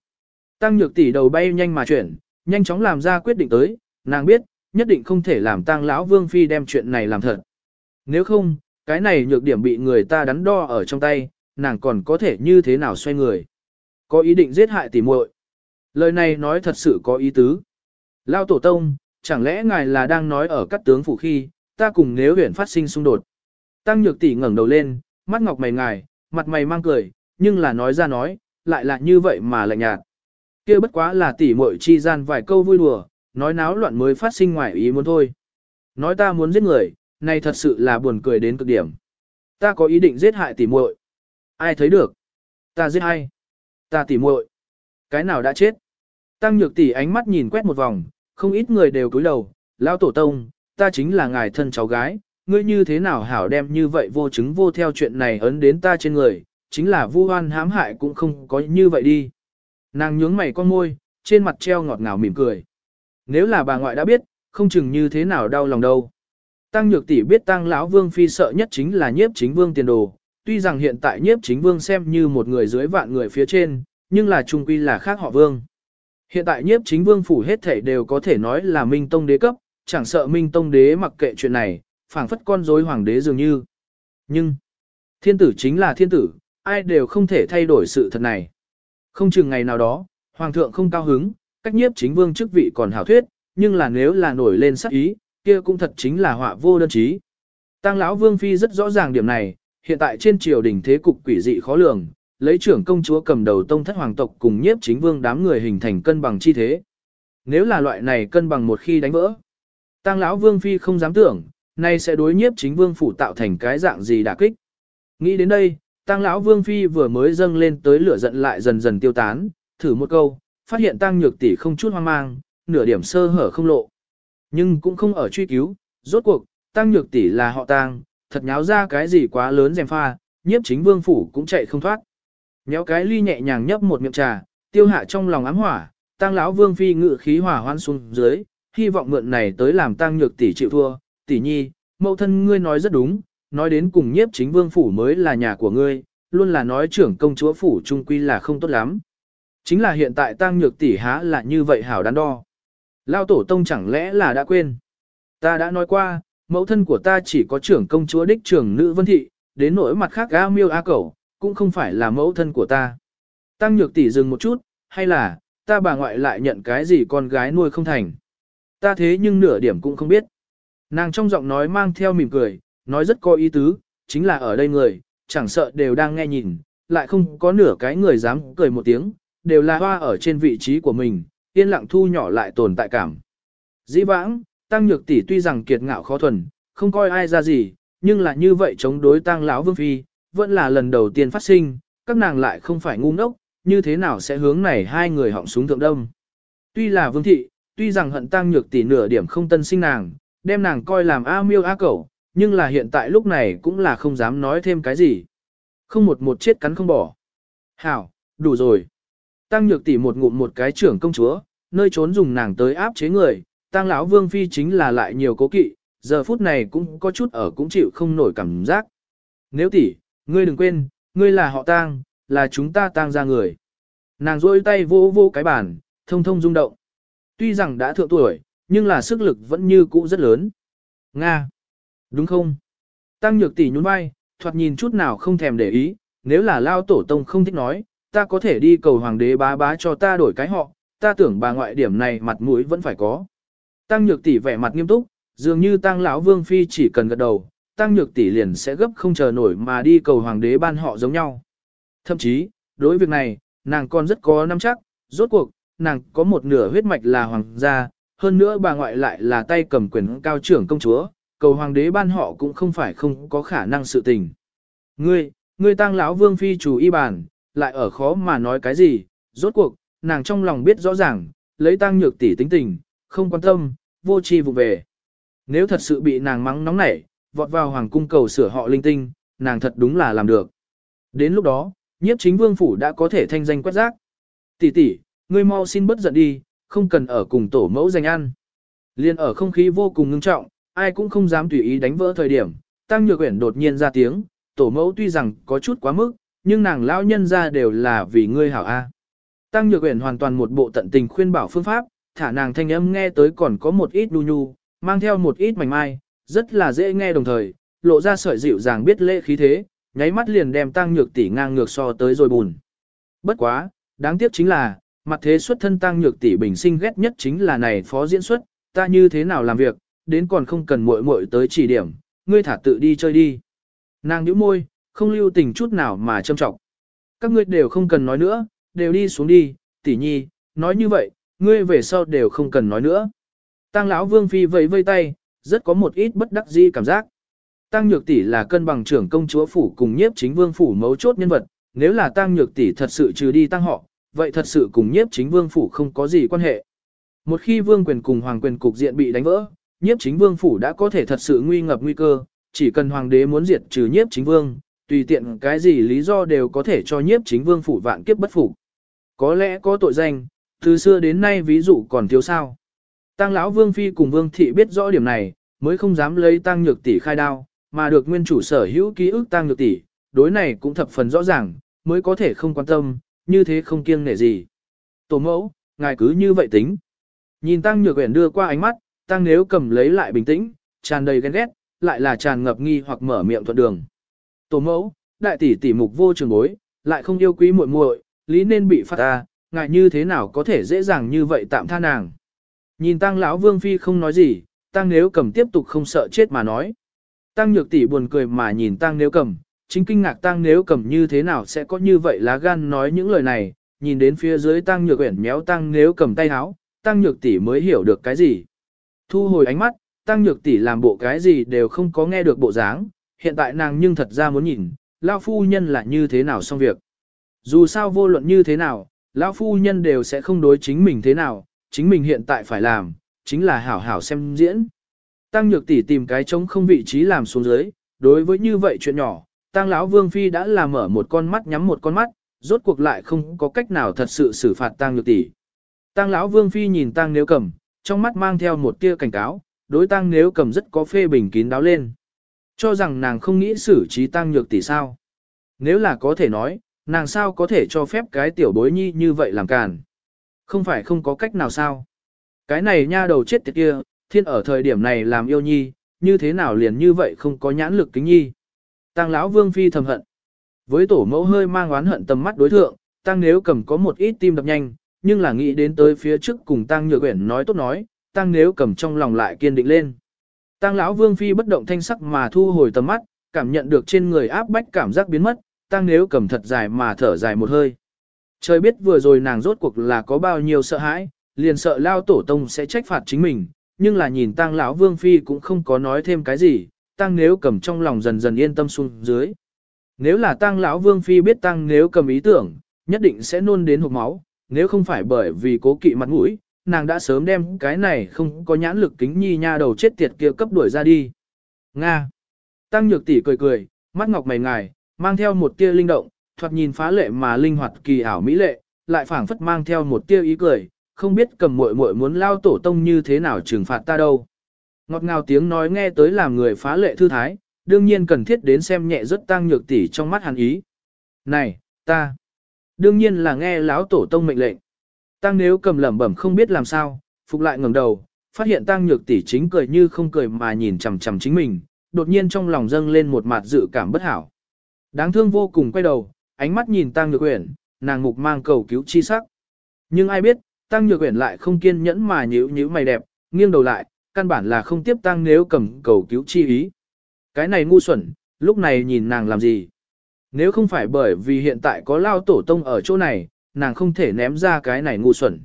tăng nhược tỷ đầu bay nhanh mà chuyển, nhanh chóng làm ra quyết định tới, nàng biết, nhất định không thể làm tang lão vương phi đem chuyện này làm thật. Nếu không, cái này nhược điểm bị người ta đắn đo ở trong tay, nàng còn có thể như thế nào xoay người. Có ý định giết hại tỷ muội. Lời này nói thật sự có ý tứ. Lao tổ tông, chẳng lẽ ngài là đang nói ở các tướng phủ khi, ta cùng nếu huyền phát sinh xung đột. Tăng nhược tỷ ngẩng đầu lên, mắt ngọc mày ngài, mặt mày mang cười, nhưng là nói ra nói, lại là như vậy mà lạnh nhạt. kia bất quá là tỷ muội chi gian vài câu vui đùa, nói náo loạn mới phát sinh ngoài ý muốn thôi. Nói ta muốn giết người, này thật sự là buồn cười đến cực điểm. Ta có ý định giết hại tỷ muội. Ai thấy được? Ta giết ai? Ta tỷ muội. Cái nào đã chết? Tăng nhược tỷ ánh mắt nhìn quét một vòng, không ít người đều cúi đầu, lão tổ tông, ta chính là ngài thân cháu gái, ngươi như thế nào hảo đem như vậy vô chứng vô theo chuyện này ấn đến ta trên người, chính là vu oan hãm hại cũng không có như vậy đi. Nàng nhướng mày con môi, trên mặt treo ngọt ngào mỉm cười. Nếu là bà ngoại đã biết, không chừng như thế nào đau lòng đâu. Tăng nhược tỷ biết tăng lão vương phi sợ nhất chính là nhiếp chính vương tiền đồ, tuy rằng hiện tại nhiếp chính vương xem như một người dưới vạn người phía trên, nhưng là trung quy là khác họ vương. Hiện tại nhiếp chính vương phủ hết thảy đều có thể nói là minh tông đế cấp, chẳng sợ minh tông đế mặc kệ chuyện này, phảng phất con rối hoàng đế dường như. Nhưng, thiên tử chính là thiên tử, ai đều không thể thay đổi sự thật này. Không chừng ngày nào đó, hoàng thượng không cao hứng, cách nhiếp chính vương chức vị còn hảo thuyết, nhưng là nếu là nổi lên sắc ý, kia cũng thật chính là họa vô đơn chí. Tăng lão vương phi rất rõ ràng điểm này, hiện tại trên triều đình thế cục quỷ dị khó lường, lấy trưởng công chúa cầm đầu tông thất hoàng tộc cùng nhiếp chính vương đám người hình thành cân bằng chi thế. Nếu là loại này cân bằng một khi đánh vỡ, tăng lão vương phi không dám tưởng, nay sẽ đối nhiếp chính vương phủ tạo thành cái dạng gì đả kích. Nghĩ đến đây, tăng lão vương phi vừa mới dâng lên tới lửa giận lại dần dần tiêu tán, thử một câu, phát hiện tăng nhược tỷ không chút hoang mang, nửa điểm sơ hở không lộ. Nhưng cũng không ở truy cứu, rốt cuộc, tăng nhược tỷ là họ tang, thật nháo ra cái gì quá lớn dèm pha, nhiếp chính vương phủ cũng chạy không thoát. Nhéo cái ly nhẹ nhàng nhấp một miệng trà, tiêu hạ trong lòng ám hỏa, tăng lão vương phi ngự khí hỏa hoan xuống dưới, hy vọng mượn này tới làm tăng nhược tỷ chịu thua, tỷ nhi, mẫu thân ngươi nói rất đúng, nói đến cùng nhiếp chính vương phủ mới là nhà của ngươi, luôn là nói trưởng công chúa phủ trung quy là không tốt lắm. Chính là hiện tại tăng nhược tỷ há là như vậy hảo đắn đo. Lao tổ tông chẳng lẽ là đã quên. Ta đã nói qua, mẫu thân của ta chỉ có trưởng công chúa đích trưởng nữ vân thị, đến nỗi mặt khác A miêu A cẩu, cũng không phải là mẫu thân của ta. Tăng nhược tỷ dừng một chút, hay là, ta bà ngoại lại nhận cái gì con gái nuôi không thành. Ta thế nhưng nửa điểm cũng không biết. Nàng trong giọng nói mang theo mỉm cười, nói rất có ý tứ, chính là ở đây người, chẳng sợ đều đang nghe nhìn, lại không có nửa cái người dám cười một tiếng, đều là hoa ở trên vị trí của mình, yên lặng thu nhỏ lại tồn tại cảm. Dĩ vãng, tăng nhược tỷ tuy rằng kiệt ngạo khó thuần, không coi ai ra gì, nhưng là như vậy chống đối tăng lão vương phi, vẫn là lần đầu tiên phát sinh, các nàng lại không phải ngu ngốc, như thế nào sẽ hướng này hai người họng súng thượng đông. Tuy là vương thị, tuy rằng hận tăng nhược tỷ nửa điểm không tân sinh nàng, đem nàng coi làm A miêu A cẩu, nhưng là hiện tại lúc này cũng là không dám nói thêm cái gì. Không một một chết cắn không bỏ. Hảo, đủ rồi. Tăng nhược tỷ một ngụm một cái trưởng công chúa, nơi trốn dùng nàng tới áp chế người, tăng lão vương phi chính là lại nhiều cố kỵ, giờ phút này cũng có chút ở cũng chịu không nổi cảm giác. Nếu tỷ, ngươi đừng quên, ngươi là họ tang, là chúng ta tang ra người. Nàng rôi tay vô vô cái bàn, thông thông rung động. Tuy rằng đã thượng tuổi, nhưng là sức lực vẫn như cũ rất lớn. Nga! Đúng không? Tăng nhược tỷ nhún vai, thoạt nhìn chút nào không thèm để ý, nếu là lao tổ tông không thích nói, ta có thể đi cầu hoàng đế bá bá cho ta đổi cái họ, ta tưởng bà ngoại điểm này mặt mũi vẫn phải có. Tăng nhược tỷ vẻ mặt nghiêm túc, dường như tăng lão vương phi chỉ cần gật đầu, tăng nhược tỷ liền sẽ gấp không chờ nổi mà đi cầu hoàng đế ban họ giống nhau. Thậm chí, đối việc này, nàng còn rất có nắm chắc, rốt cuộc, nàng có một nửa huyết mạch là hoàng gia, hơn nữa bà ngoại lại là tay cầm quyền cao trưởng công chúa, cầu hoàng đế ban họ cũng không phải không có khả năng sự tình. Ngươi, ngươi tăng lão vương phi chủ y bản, lại ở khó mà nói cái gì, rốt cuộc, nàng trong lòng biết rõ ràng, lấy tăng nhược tỷ tính tình, không quan tâm, vô chi vụ về. Nếu thật sự bị nàng mắng nóng nảy, vọt vào hoàng cung cầu sửa họ linh tinh, nàng thật đúng là làm được. Đến lúc đó, nhiếp chính vương phủ đã có thể thanh danh quét rác. Tỷ tỷ, ngươi mau xin bất giận đi, không cần ở cùng tổ mẫu danh ăn. Liên ở không khí vô cùng ngưng trọng, ai cũng không dám tùy ý đánh vỡ thời điểm, tăng nhược quyển đột nhiên ra tiếng, tổ mẫu tuy rằng có chút quá mức, nhưng nàng lão nhân ra đều là vì ngươi hảo A. Tăng nhược uyển hoàn toàn một bộ tận tình khuyên bảo phương pháp, thả nàng thanh âm nghe tới còn có một ít nhu nhu, mang theo một ít mảnh mai, rất là dễ nghe đồng thời, lộ ra sợi dịu dàng biết lễ khí thế, nháy mắt liền đem tăng nhược tỷ ngang ngược so tới rồi bùn. Bất quá, đáng tiếc chính là, mặt thế xuất thân tăng nhược tỷ bình sinh ghét nhất chính là này phó diễn xuất, ta như thế nào làm việc, đến còn không cần muội muội tới chỉ điểm, ngươi thả tự đi chơi đi. Nàng nhíu môi, không lưu tình chút nào mà châm trọng. Các ngươi đều không cần nói nữa, đều đi xuống đi, tỷ nhi, nói như vậy, ngươi về sau đều không cần nói nữa. Tăng lão vương phi vẫy vây tay, rất có một ít bất đắc dĩ cảm giác. Tăng nhược tỷ là cân bằng trưởng công chúa phủ cùng nhiếp chính vương phủ mấu chốt nhân vật, nếu là tăng nhược tỷ thật sự trừ đi tăng họ, vậy thật sự cùng nhiếp chính vương phủ không có gì quan hệ. Một khi vương quyền cùng hoàng quyền cục diện bị đánh vỡ, nhiếp chính vương phủ đã có thể thật sự nguy ngập nguy cơ, chỉ cần hoàng đế muốn diệt trừ nhiếp chính vương, tùy tiện cái gì lý do đều có thể cho nhiếp chính vương phủ vạn kiếp bất phục. Có lẽ có tội danh, từ xưa đến nay ví dụ còn thiếu sao. Tăng lão vương phi cùng vương thị biết rõ điểm này, mới không dám lấy tăng nhược tỷ khai đao, mà được nguyên chủ sở hữu ký ức tăng nhược tỷ, đối này cũng thập phần rõ ràng, mới có thể không quan tâm, như thế không kiêng nể gì. Tổ mẫu, ngài cứ như vậy tính. Nhìn tăng nhược quyển đưa qua ánh mắt, tăng nếu cầm lấy lại bình tĩnh, tràn đầy ghen ghét, lại là tràn ngập nghi hoặc mở miệng thuận đường. Tổ mẫu, đại tỷ tỷ mục vô trường bối, lại không yêu quý muội muội, lý nên bị phạt ta, ngài như thế nào có thể dễ dàng như vậy tạm tha nàng. Nhìn tăng lão vương phi không nói gì, tăng nếu cầm tiếp tục không sợ chết mà nói. Tăng nhược tỷ buồn cười mà nhìn tăng nếu cầm, chính kinh ngạc tăng nếu cầm như thế nào sẽ có như vậy lá gan nói những lời này, nhìn đến phía dưới tăng nhược uyển méo tăng nếu cầm tay áo, tăng nhược tỷ mới hiểu được cái gì. Thu hồi ánh mắt, tăng nhược tỷ làm bộ cái gì đều không có nghe được bộ dáng, hiện tại nàng nhưng thật ra muốn nhìn, lão phu nhân là như thế nào xong việc. Dù sao vô luận như thế nào, lão phu nhân đều sẽ không đối chính mình thế nào, chính mình hiện tại phải làm, chính là hảo hảo xem diễn. Tăng nhược tỷ tìm cái trống không vị trí làm xuống dưới, đối với như vậy chuyện nhỏ, Tăng lão Vương phi đã làm mở một con mắt nhắm một con mắt, rốt cuộc lại không có cách nào thật sự xử phạt Tăng nhược tỷ. Tăng lão Vương phi nhìn Tăng Nếu Cầm, trong mắt mang theo một tia cảnh cáo, đối Tăng Nếu Cầm rất có phê bình kín đáo lên. Cho rằng nàng không nghĩ xử trí Tăng nhược tỷ sao? Nếu là có thể nói, nàng sao có thể cho phép cái tiểu bối nhi như vậy làm càn? Không phải không có cách nào sao? Cái này nha đầu chết tiệt kia, thiên ở thời điểm này làm yêu nhi, như thế nào liền như vậy không có nhãn lực kính nhi. Tăng lão vương phi thầm hận. Với tổ mẫu hơi mang oán hận tầm mắt đối thượng, tăng nếu cầm có một ít tim đập nhanh, nhưng là nghĩ đến tới phía trước cùng tăng nhược quyển nói tốt nói, tăng nếu cầm trong lòng lại kiên định lên. Tang lão vương phi bất động thanh sắc mà thu hồi tầm mắt, cảm nhận được trên người áp bách cảm giác biến mất, Tang nếu cầm thật dài mà thở dài một hơi. Trời biết vừa rồi nàng rốt cuộc là có bao nhiêu sợ hãi, liền sợ lao tổ tông sẽ trách phạt chính mình, nhưng là nhìn Tang lão vương phi cũng không có nói thêm cái gì, Tang nếu cầm trong lòng dần dần yên tâm xuống dưới. Nếu là Tang lão vương phi biết Tang nếu cầm ý tưởng, nhất định sẽ nôn đến hộp máu, nếu không phải bởi vì cố kỵ mặt mũi, nàng đã sớm đem cái này không có nhãn lực kính nhi nha đầu chết tiệt kia cấp đuổi ra đi. Nga. Tăng nhược tỷ cười cười, mắt ngọc mày ngài, mang theo một tia linh động, thoạt nhìn phá lệ mà linh hoạt kỳ ảo mỹ lệ, lại phảng phất mang theo một tia ý cười, không biết cầm muội muội muốn lao tổ tông như thế nào trừng phạt ta đâu. Ngọt ngào tiếng nói nghe tới làm người phá lệ thư thái, đương nhiên cần thiết đến xem nhẹ rất tăng nhược tỷ trong mắt hắn ý. Này, ta, đương nhiên là nghe lão tổ tông mệnh lệnh. Tăng nếu cầm lẩm bẩm không biết làm sao, phục lại ngẩng đầu, phát hiện tăng nhược tỷ chính cười như không cười mà nhìn chằm chằm chính mình, đột nhiên trong lòng dâng lên một mặt dự cảm bất hảo. Đáng thương vô cùng quay đầu, ánh mắt nhìn Tăng Nhược Uyển, nàng mục mang cầu cứu chi sắc. Nhưng ai biết, Tăng Nhược Uyển lại không kiên nhẫn mà nhíu nhíu mày đẹp, nghiêng đầu lại, căn bản là không tiếp Tăng nếu cầm cầu cứu chi ý. Cái này ngu xuẩn, lúc này nhìn nàng làm gì? Nếu không phải bởi vì hiện tại có lao tổ tông ở chỗ này, nàng không thể ném ra cái này ngu xuẩn.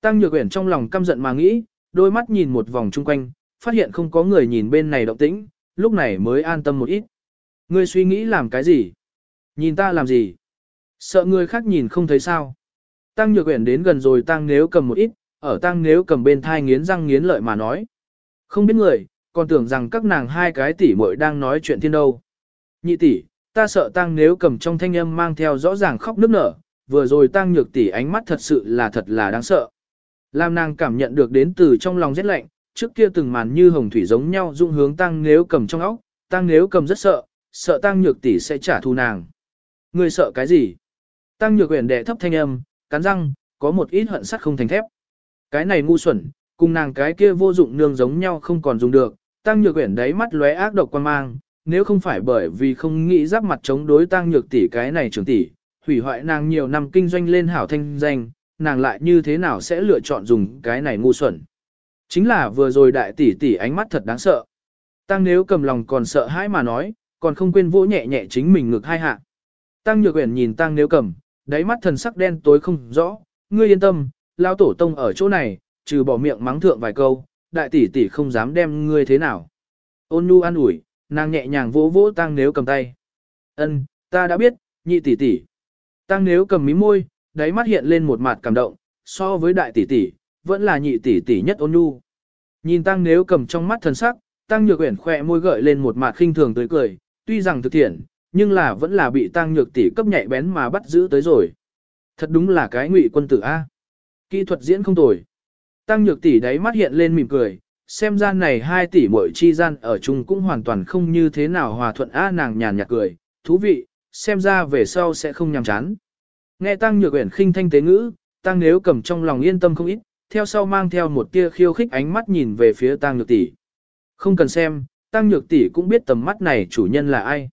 Tăng Nhược Uyển trong lòng căm giận mà nghĩ, đôi mắt nhìn một vòng chung quanh, phát hiện không có người nhìn bên này động tĩnh, lúc này mới an tâm một ít. Ngươi suy nghĩ làm cái gì? Nhìn ta làm gì? Sợ người khác nhìn không thấy sao? Tăng Nhược Uyển đến gần rồi Tăng Nếu cầm một ít, ở Tăng Nếu cầm bên thai nghiến răng nghiến lợi mà nói. Không biết người, còn tưởng rằng các nàng hai cái tỷ muội đang nói chuyện thiên đâu. Nhị tỷ, ta sợ Tăng Nếu cầm trong thanh âm mang theo rõ ràng khóc nức nở, vừa rồi Tăng Nhược tỷ ánh mắt thật sự là thật là đáng sợ. làm nàng cảm nhận được đến từ trong lòng rét lạnh, trước kia từng màn như hồng thủy giống nhau dung hướng tăng nếu cầm trong óc, tăng nếu cầm rất sợ, sợ tăng nhược tỷ sẽ trả thù nàng. Ngươi sợ cái gì? Tăng nhược uyển đệ thấp thanh âm, cắn răng, có một ít hận sắt không thành thép. Cái này ngu xuẩn, cùng nàng cái kia vô dụng nương giống nhau không còn dùng được, tăng nhược uyển đáy mắt lóe ác độc quan mang, nếu không phải bởi vì không nghĩ giáp mặt chống đối tăng nhược tỷ cái này trưởng tỷ, hủy hoại nàng nhiều năm kinh doanh lên hảo thanh danh, nàng lại như thế nào sẽ lựa chọn dùng cái này ngu xuẩn. Chính là vừa rồi đại tỷ tỷ ánh mắt thật đáng sợ. Tăng nếu cầm lòng còn sợ hãi mà nói, còn không quên vỗ nhẹ nhẹ chính mình ngực hai hạ. Tăng nhược uyển nhìn tăng nếu cầm, đáy mắt thần sắc đen tối không rõ, ngươi yên tâm, lao tổ tông ở chỗ này, trừ bỏ miệng mắng thượng vài câu, đại tỷ tỷ không dám đem ngươi thế nào. Ôn nhu an ủi, nàng nhẹ nhàng vỗ vỗ tăng nếu cầm tay. Ân, ta đã biết, nhị tỷ tỷ. Tăng nếu cầm mí môi, đáy mắt hiện lên một mặt cảm động, so với đại tỷ tỷ, vẫn là nhị tỷ tỷ nhất ôn nhu. Nhìn tăng nếu cầm trong mắt thần sắc, tăng nhược uyển khỏe môi gợi lên một mặt khinh thường tươi cười, tuy rằng thực thiện, nhưng là vẫn là bị tăng nhược tỷ cấp nhạy bén mà bắt giữ tới rồi. Thật đúng là cái ngụy quân tử A. Kỹ thuật diễn không tồi. Tăng nhược tỷ đáy mắt hiện lên mỉm cười, xem gian này hai tỷ muội chi gian ở chung cũng hoàn toàn không như thế nào hòa thuận A nàng nhàn nhạt cười, thú vị, xem ra về sau sẽ không nhàm chán. Nghe tăng nhược uyển khinh thanh tế ngữ, tăng nếu cầm trong lòng yên tâm không ít, theo sau mang theo một tia khiêu khích ánh mắt nhìn về phía tăng nhược tỷ. Không cần xem, tăng nhược tỷ cũng biết tầm mắt này chủ nhân là ai.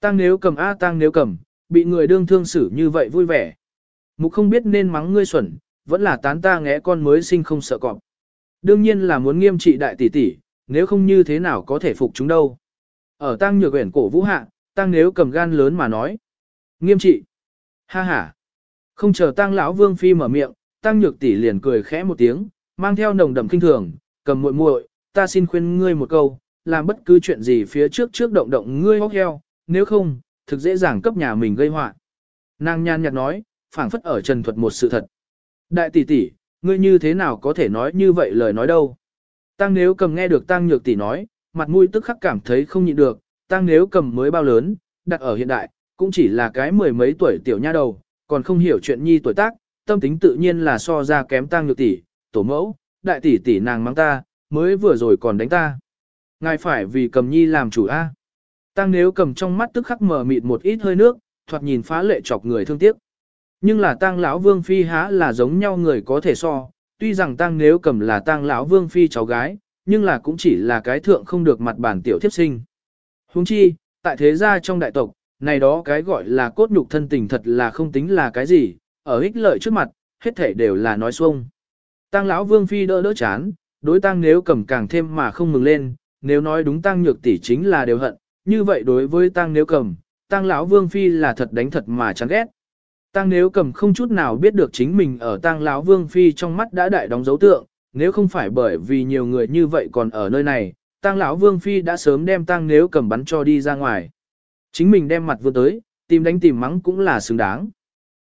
Tăng nếu cầm a tăng nếu cầm, bị người đương thương xử như vậy vui vẻ. Mục không biết nên mắng ngươi xuẩn, vẫn là tán ta ngẽ con mới sinh không sợ cọp. Đương nhiên là muốn nghiêm trị đại tỷ tỷ, nếu không như thế nào có thể phục chúng đâu. Ở tăng nhược uyển cổ vũ hạ, tăng nếu cầm gan lớn mà nói. Nghiêm trị. Ha ha. Không chờ tăng lão vương phi mở miệng, tăng nhược tỷ liền cười khẽ một tiếng, mang theo nồng đậm kinh thường, cầm muội muội, ta xin khuyên ngươi một câu, làm bất cứ chuyện gì phía trước trước động động ngươi hốc heo, nếu không, thực dễ dàng cấp nhà mình gây họa. Nàng nhan nhạt nói, phảng phất ở trần thuật một sự thật. Đại tỷ tỷ, ngươi như thế nào có thể nói như vậy lời nói đâu? Tăng nếu cầm nghe được tăng nhược tỷ nói, mặt mũi tức khắc cảm thấy không nhịn được, tăng nếu cầm mới bao lớn, đặt ở hiện đại, cũng chỉ là cái mười mấy tuổi tiểu nha đầu, còn không hiểu chuyện nhi tuổi tác, tâm tính tự nhiên là so ra kém tăng nhược tỷ, tổ mẫu, đại tỷ tỷ nàng mang ta, mới vừa rồi còn đánh ta. Ngài phải vì cầm nhi làm chủ A. Tăng nếu cầm trong mắt tức khắc mở mịt một ít hơi nước, thoạt nhìn phá lệ chọc người thương tiếc. Nhưng là tăng lão vương phi há là giống nhau người có thể so, tuy rằng tăng nếu cầm là tăng lão vương phi cháu gái, nhưng là cũng chỉ là cái thượng không được mặt bản tiểu thiếp sinh. Huống chi, tại thế gia trong đại tộc, này đó cái gọi là cốt nhục thân tình thật là không tính là cái gì, ở ích lợi trước mặt, hết thể đều là nói xuông. Tăng lão vương phi đỡ đỡ chán, đối tăng nếu cầm càng thêm mà không mừng lên, nếu nói đúng tăng nhược tỷ chính là đều hận, như vậy đối với tăng nếu cầm, tăng lão vương phi là thật đánh thật mà chán ghét. Tăng nếu cầm không chút nào biết được chính mình ở tăng lão vương phi trong mắt đã đại đóng dấu tượng, nếu không phải bởi vì nhiều người như vậy còn ở nơi này, Tang lão vương phi đã sớm đem tang nếu cầm bắn cho đi ra ngoài. Chính mình đem mặt vừa tới, tìm đánh tìm mắng cũng là xứng đáng.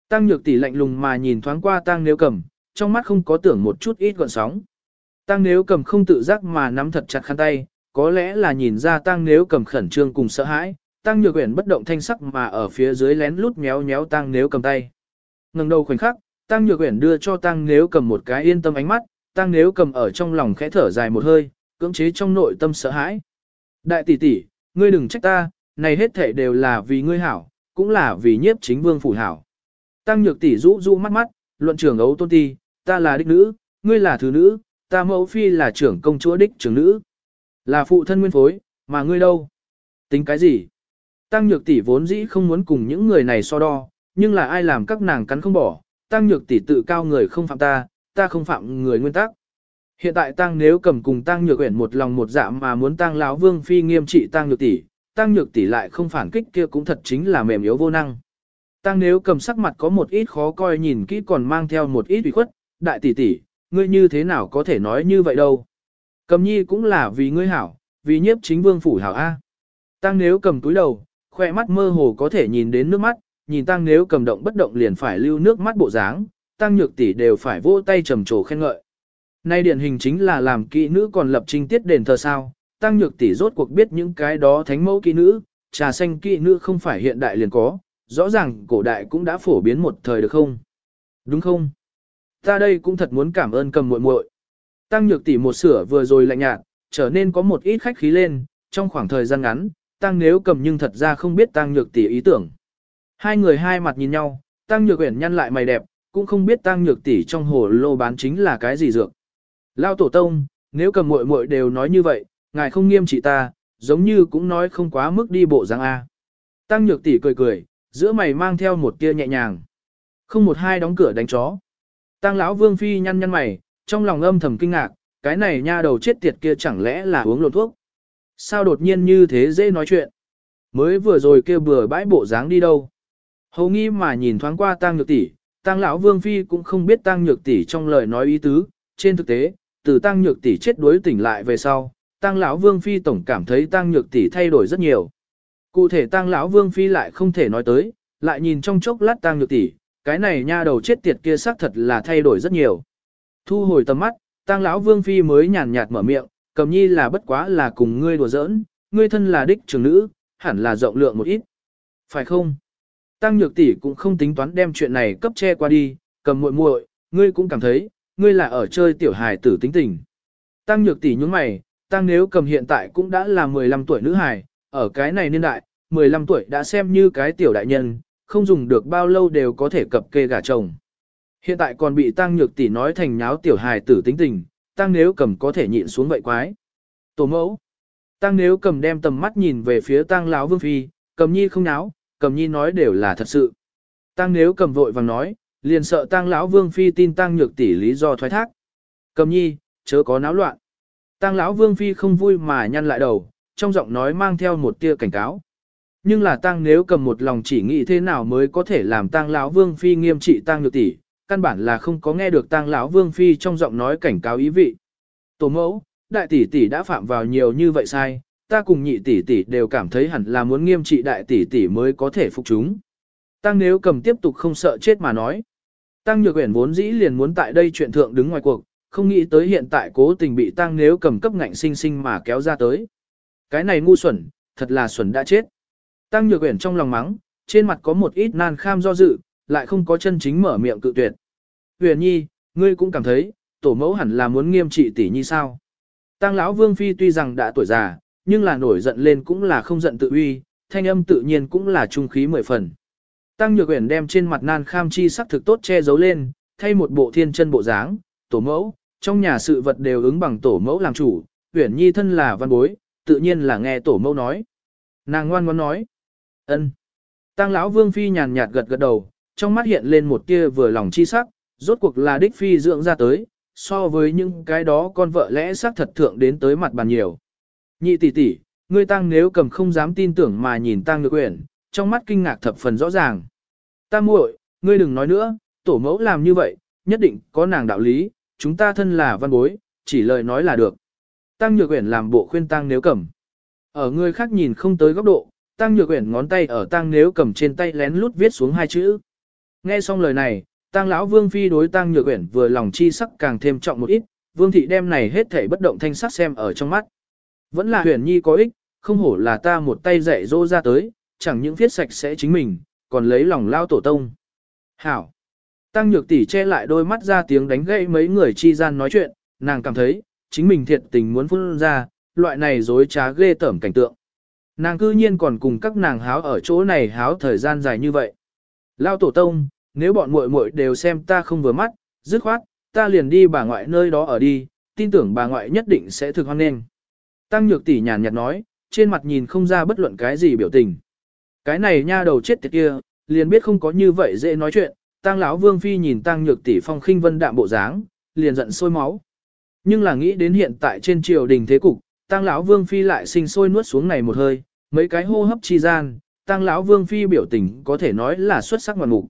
Tăng nhược tỷ lạnh lùng mà nhìn thoáng qua tang nếu cầm, trong mắt không có tưởng một chút ít gọn sóng. Tang nếu cầm không tự giác mà nắm thật chặt khăn tay, có lẽ là nhìn ra tang nếu cầm khẩn trương cùng sợ hãi, tăng nhược uyển bất động thanh sắc mà ở phía dưới lén lút méo méo tang nếu cầm tay. Ngừng đầu khoảnh khắc, tăng nhược uyển đưa cho tăng nếu cầm một cái yên tâm ánh mắt, tăng nếu cầm ở trong lòng khẽ thở dài một hơi, cưỡng chế trong nội tâm sợ hãi. Đại tỷ tỷ, ngươi đừng trách ta, này hết thể đều là vì ngươi hảo, cũng là vì nhiếp chính vương phủ hảo. Tăng nhược tỷ rũ rũ mắt mắt, luận trưởng ấu tôn ti, ta là đích nữ, ngươi là thứ nữ, ta mẫu phi là trưởng công chúa đích trưởng nữ. Là phụ thân nguyên phối, mà ngươi đâu? Tính cái gì? Tăng nhược tỷ vốn dĩ không muốn cùng những người này so đo, nhưng là ai làm các nàng cắn không bỏ, tăng nhược tỷ tự cao người không phạm ta, ta không phạm người nguyên tắc. Hiện tại tăng nếu cầm cùng tăng nhược uyển một lòng một dạ mà muốn tăng lão vương phi nghiêm trị tăng nhược tỷ, tăng nhược tỷ lại không phản kích kia cũng thật chính là mềm yếu vô năng. Tăng nếu cầm sắc mặt có một ít khó coi nhìn kỹ còn mang theo một ít ủy khuất, đại tỷ tỷ, ngươi như thế nào có thể nói như vậy đâu. Cầm nhi cũng là vì ngươi hảo, vì nhiếp chính vương phủ hảo A. Tăng nếu cầm túi đầu, khoe mắt mơ hồ có thể nhìn đến nước mắt, nhìn tăng nếu cầm động bất động liền phải lưu nước mắt bộ dáng, tăng nhược tỷ đều phải vỗ tay trầm trồ khen ngợi. Nay điển hình chính là làm kỹ nữ còn lập trinh tiết đền thờ sao, tăng nhược tỷ rốt cuộc biết những cái đó thánh mẫu kỹ nữ, trà xanh kỹ nữ không phải hiện đại liền có, rõ ràng cổ đại cũng đã phổ biến một thời được không? Đúng không? Ta đây cũng thật muốn cảm ơn cầm muội muội. Tăng nhược tỷ một sửa vừa rồi lạnh nhạt, trở nên có một ít khách khí lên, trong khoảng thời gian ngắn, tăng nếu cầm nhưng thật ra không biết tăng nhược tỷ ý tưởng. Hai người hai mặt nhìn nhau, tăng nhược uyển nhăn lại mày đẹp, cũng không biết tăng nhược tỷ trong hồ lô bán chính là cái gì dược. Lao tổ tông, nếu cầm muội muội đều nói như vậy, ngài không nghiêm trị ta, giống như cũng nói không quá mức đi bộ dáng A. Tăng nhược tỷ cười cười, giữa mày mang theo một tia nhẹ nhàng. Không một hai đóng cửa đánh chó. Tăng lão vương phi nhăn nhăn mày, trong lòng âm thầm kinh ngạc, cái này nha đầu chết tiệt kia chẳng lẽ là uống lộn thuốc. Sao đột nhiên như thế dễ nói chuyện. Mới vừa rồi kêu bừa bãi bộ dáng đi đâu. Hầu nghi mà nhìn thoáng qua tăng nhược tỷ, tăng lão vương phi cũng không biết tăng nhược tỷ trong lời nói ý tứ, trên thực tế, từ tăng nhược tỷ chết đuối tỉnh lại về sau, tăng lão vương phi tổng cảm thấy tăng nhược tỷ thay đổi rất nhiều. Cụ thể tăng lão vương phi lại không thể nói tới, lại nhìn trong chốc lát tăng nhược tỷ, cái này nha đầu chết tiệt kia xác thật là thay đổi rất nhiều. Thu hồi tầm mắt, tăng lão vương phi mới nhàn nhạt mở miệng, cầm nhi là bất quá là cùng ngươi đùa giỡn, ngươi thân là đích trưởng nữ, hẳn là rộng lượng một ít. Phải không? Tăng nhược tỷ cũng không tính toán đem chuyện này cấp che qua đi, cầm muội muội, ngươi cũng cảm thấy, ngươi là ở chơi tiểu hài tử tính tình. Tăng nhược tỷ nhướng mày, tăng nếu cầm hiện tại cũng đã là 15 tuổi nữ hài, ở cái này niên đại, 15 tuổi đã xem như cái tiểu đại nhân, không dùng được bao lâu đều có thể cập kê gả chồng. Hiện tại còn bị tăng nhược tỷ nói thành nháo tiểu hài tử tính tình, tăng nếu cầm có thể nhịn xuống vậy quái. Tổ mẫu. Tăng nếu cầm đem tầm mắt nhìn về phía tăng lão vương phi, cầm nhi không náo, cầm nhi nói đều là thật sự. Tăng nếu cầm vội vàng nói, liền sợ tang lão vương phi tin tang nhược tỷ lý do thoái thác. Cầm nhi, chớ có náo loạn. tang lão vương phi không vui mà nhăn lại đầu, trong giọng nói mang theo một tia cảnh cáo. Nhưng là tang nếu cầm một lòng chỉ nghĩ thế nào mới có thể làm tang lão vương phi nghiêm trị tang nhược tỷ, căn bản là không có nghe được tang lão vương phi trong giọng nói cảnh cáo ý vị. Tổ mẫu, đại tỷ tỷ đã phạm vào nhiều như vậy sai, ta cùng nhị tỷ tỷ đều cảm thấy hẳn là muốn nghiêm trị đại tỷ tỷ mới có thể phục chúng. Tăng nếu cầm tiếp tục không sợ chết mà nói. Tăng nhược uyển vốn dĩ liền muốn tại đây chuyện thượng đứng ngoài cuộc, không nghĩ tới hiện tại cố tình bị tăng nếu cầm cấp ngạnh sinh sinh mà kéo ra tới. Cái này ngu xuẩn, thật là xuẩn đã chết. Tăng nhược uyển trong lòng mắng, trên mặt có một ít nan kham do dự, lại không có chân chính mở miệng cự tuyệt. Uyển nhi, ngươi cũng cảm thấy, tổ mẫu hẳn là muốn nghiêm trị tỷ nhi sao. Tăng lão vương phi tuy rằng đã tuổi già, nhưng là nổi giận lên cũng là không giận tự uy, thanh âm tự nhiên cũng là trung khí mười phần. Tăng Nhược Uyển đem trên mặt nan kham chi sắc thực tốt che giấu lên, thay một bộ thiên chân bộ dáng, tổ mẫu, trong nhà sự vật đều ứng bằng tổ mẫu làm chủ, Uyển Nhi thân là văn bối, tự nhiên là nghe tổ mẫu nói. Nàng ngoan ngoãn nói. Ân. Tăng lão Vương phi nhàn nhạt gật gật đầu, trong mắt hiện lên một tia vừa lòng chi sắc, rốt cuộc là đích phi dưỡng ra tới, so với những cái đó con vợ lẽ sắc thật thượng đến tới mặt bàn nhiều. Nhị tỷ tỷ, ngươi tăng nếu cầm không dám tin tưởng mà nhìn tăng nhược uyển, trong mắt kinh ngạc thập phần rõ ràng. Ta muội, ngươi đừng nói nữa, tổ mẫu làm như vậy, nhất định có nàng đạo lý, chúng ta thân là văn bối, chỉ lời nói là được. Tăng nhược uyển làm bộ khuyên tăng nếu cầm. Ở người khác nhìn không tới góc độ, tăng nhược uyển ngón tay ở tăng nếu cầm trên tay lén lút viết xuống hai chữ. Nghe xong lời này, tăng lão vương phi đối tăng nhược uyển vừa lòng chi sắc càng thêm trọng một ít, vương thị đem này hết thảy bất động thanh sắc xem ở trong mắt. Vẫn là Uyển nhi có ích, không hổ là ta một tay dạy dỗ ra tới, chẳng những viết sạch sẽ chính mình, còn lấy lòng lao tổ tông. Hảo. Tăng nhược tỷ che lại đôi mắt ra tiếng đánh gãy mấy người chi gian nói chuyện, nàng cảm thấy, chính mình thiệt tình muốn phun ra, loại này dối trá ghê tởm cảnh tượng. Nàng cư nhiên còn cùng các nàng háo ở chỗ này háo thời gian dài như vậy. Lao tổ tông, nếu bọn muội muội đều xem ta không vừa mắt, dứt khoát, ta liền đi bà ngoại nơi đó ở đi, tin tưởng bà ngoại nhất định sẽ thực hoan nghênh. Tăng nhược tỷ nhàn nhạt nói, trên mặt nhìn không ra bất luận cái gì biểu tình. Cái này nha đầu chết tiệt kia, liền biết không có như vậy dễ nói chuyện, Tăng lão Vương phi nhìn Tăng Nhược tỷ phong khinh vân đạm bộ dáng, liền giận sôi máu. Nhưng là nghĩ đến hiện tại trên triều đình thế cục, Tăng lão Vương phi lại sinh sôi nuốt xuống này một hơi, mấy cái hô hấp chi gian, Tăng lão Vương phi biểu tình có thể nói là xuất sắc ngoạn mục.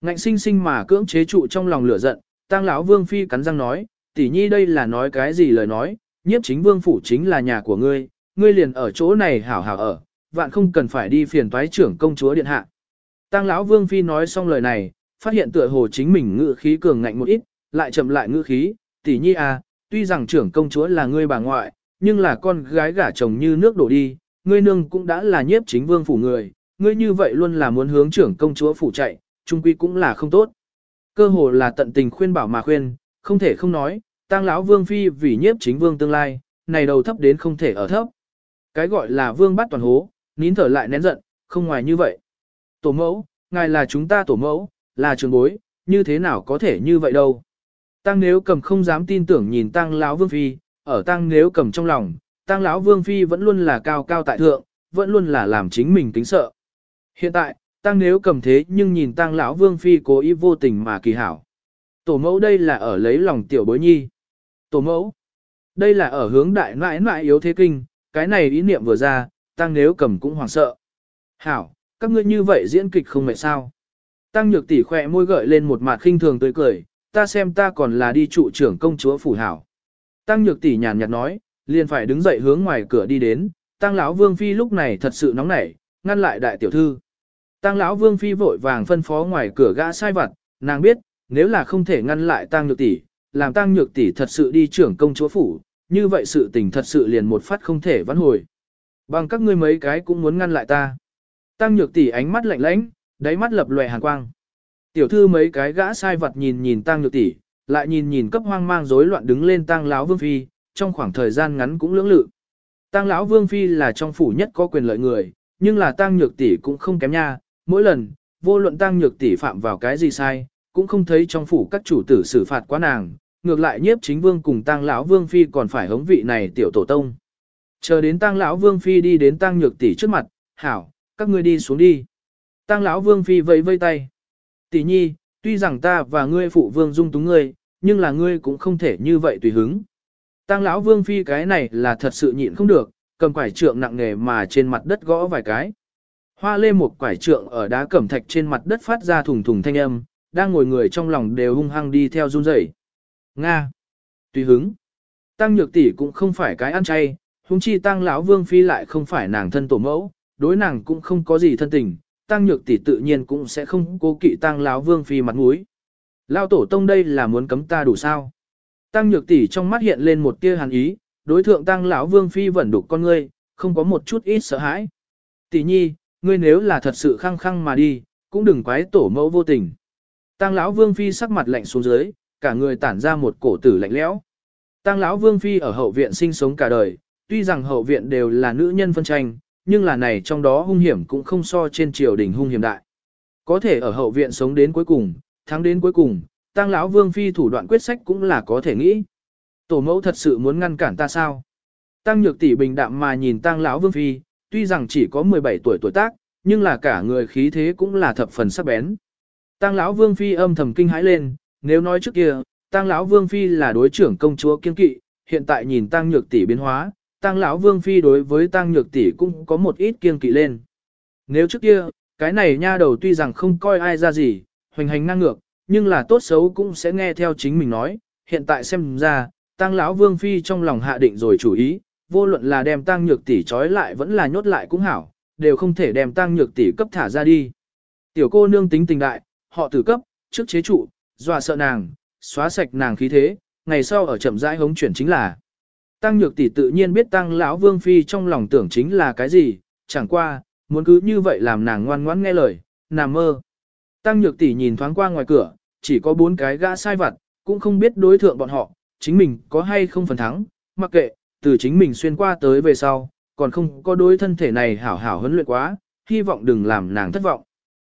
Ngạnh sinh sinh mà cưỡng chế trụ trong lòng lửa giận, Tăng lão Vương phi cắn răng nói, tỷ nhi đây là nói cái gì lời nói, nhiếp chính vương phủ chính là nhà của ngươi, ngươi liền ở chỗ này hảo hảo ở, vạn không cần phải đi phiền toái trưởng công chúa điện hạ. Tăng lão Vương phi nói xong lời này, phát hiện tựa hồ chính mình ngự khí cường ngạnh một ít, lại chậm lại ngự khí, tỷ nhi à, tuy rằng trưởng công chúa là ngươi bà ngoại, nhưng là con gái gả chồng như nước đổ đi, ngươi nương cũng đã là nhiếp chính vương phủ người, ngươi như vậy luôn là muốn hướng trưởng công chúa phủ chạy, trung quy cũng là không tốt. Cơ hồ là tận tình khuyên bảo mà khuyên, không thể không nói, tăng lão vương phi vì nhiếp chính vương tương lai, này đầu thấp đến không thể ở thấp. Cái gọi là vương bắt toàn hố, nín thở lại nén giận, không ngoài như vậy. Tổ mẫu, ngài là chúng ta tổ mẫu, là trường bối, như thế nào có thể như vậy đâu. Tăng nếu cầm không dám tin tưởng nhìn tăng lão vương phi, ở tăng nếu cầm trong lòng, tăng lão vương phi vẫn luôn là cao cao tại thượng, vẫn luôn là làm chính mình kính sợ. Hiện tại, tăng nếu cầm thế nhưng nhìn tăng lão vương phi cố ý vô tình mà kỳ hảo. Tổ mẫu đây là ở lấy lòng tiểu bối nhi. Tổ mẫu, đây là ở hướng đại nãi nãi yếu thế kinh, cái này ý niệm vừa ra, tăng nếu cầm cũng hoảng sợ. Hảo, các ngươi như vậy diễn kịch không mệt sao. Tăng nhược tỷ khỏe môi gợi lên một mặt khinh thường tươi cười, ta xem ta còn là đi trụ trưởng công chúa phủ hảo. Tăng nhược tỷ nhàn nhạt nói, liền phải đứng dậy hướng ngoài cửa đi đến, tăng lão vương phi lúc này thật sự nóng nảy, ngăn lại đại tiểu thư. Tăng lão vương phi vội vàng phân phó ngoài cửa gã sai vặt, nàng biết, nếu là không thể ngăn lại tăng nhược tỷ, làm tăng nhược tỷ thật sự đi trưởng công chúa phủ, như vậy sự tình thật sự liền một phát không thể vãn hồi. Bằng các ngươi mấy cái cũng muốn ngăn lại ta. Tăng nhược tỷ ánh mắt lạnh lãnh, đáy mắt lập lòe hàn quang. Tiểu thư mấy cái gã sai vật nhìn nhìn tăng nhược tỷ, lại nhìn nhìn cấp hoang mang rối loạn đứng lên tăng lão vương phi, trong khoảng thời gian ngắn cũng lưỡng lự. Tăng lão vương phi là trong phủ nhất có quyền lợi người, nhưng là tăng nhược tỷ cũng không kém nha, mỗi lần, vô luận tăng nhược tỷ phạm vào cái gì sai, cũng không thấy trong phủ các chủ tử xử phạt quá nàng, ngược lại nhiếp chính vương cùng tăng lão vương phi còn phải hống vị này tiểu tổ tông. Chờ đến tang lão vương phi đi đến tang nhược tỷ trước mặt, hảo, các ngươi đi xuống đi. tang lão vương phi vẫy vây tay. Tỷ nhi, tuy rằng ta và ngươi phụ vương dung túng ngươi, nhưng là ngươi cũng không thể như vậy tùy hứng. tang lão vương phi cái này là thật sự nhịn không được, cầm quải trượng nặng nề mà trên mặt đất gõ vài cái. Hoa lê một quải trượng ở đá cẩm thạch trên mặt đất phát ra thùng thùng thanh âm, đang ngồi người trong lòng đều hung hăng đi theo run rẩy. Nga. Tùy hứng. Tăng nhược tỷ cũng không phải cái ăn chay, huống chi tăng lão vương phi lại không phải nàng thân tổ mẫu, đối nàng cũng không có gì thân tình, tăng nhược tỷ tự nhiên cũng sẽ không cố kỵ tăng lão vương phi mặt mũi. Lão tổ tông đây là muốn cấm ta đủ sao? Tăng nhược tỷ trong mắt hiện lên một tia hàn ý, đối thượng tăng lão vương phi vẫn đục con ngươi, không có một chút ít sợ hãi. Tỷ nhi, ngươi nếu là thật sự khăng khăng mà đi, cũng đừng quái tổ mẫu vô tình. Tăng lão vương phi sắc mặt lạnh xuống dưới, cả người tản ra một cổ tử lạnh lẽo. Tăng lão vương phi ở hậu viện sinh sống cả đời, tuy rằng hậu viện đều là nữ nhân phân tranh, nhưng là này trong đó hung hiểm cũng không so trên triều đình hung hiểm đại. Có thể ở hậu viện sống đến cuối cùng, thắng đến cuối cùng, tăng lão vương phi thủ đoạn quyết sách cũng là có thể nghĩ. Tổ mẫu thật sự muốn ngăn cản ta sao? Tăng nhược tỷ bình đạm mà nhìn tăng lão vương phi, tuy rằng chỉ có 17 tuổi tuổi tác, nhưng là cả người khí thế cũng là thập phần sắc bén. Tăng lão vương phi âm thầm kinh hãi lên, nếu nói trước kia, tăng lão vương phi là đối trưởng công chúa kiên kỵ, hiện tại nhìn tăng nhược tỷ biến hóa, tăng lão vương phi đối với tăng nhược tỷ cũng có một ít kiên kỵ lên. Nếu trước kia, cái này nha đầu tuy rằng không coi ai ra gì, hoành hành ngang ngược, nhưng là tốt xấu cũng sẽ nghe theo chính mình nói, hiện tại xem ra, tăng lão vương phi trong lòng hạ định rồi chủ ý, vô luận là đem tăng nhược tỷ trói lại vẫn là nhốt lại cũng hảo, đều không thể đem tăng nhược tỷ cấp thả ra đi. Tiểu cô nương tính tình đại, họ tử cấp, trước chế trụ, dọa sợ nàng, xóa sạch nàng khí thế, ngày sau ở chậm rãi hống chuyển chính là. Tăng nhược tỷ tự nhiên biết tăng lão vương phi trong lòng tưởng chính là cái gì, chẳng qua, muốn cứ như vậy làm nàng ngoan ngoãn nghe lời, nằm mơ. Tăng nhược tỷ nhìn thoáng qua ngoài cửa, chỉ có bốn cái gã sai vặt, cũng không biết đối thượng bọn họ, chính mình có hay không phần thắng, mặc kệ, từ chính mình xuyên qua tới về sau, còn không có đối thân thể này hảo hảo huấn luyện quá, hy vọng đừng làm nàng thất vọng.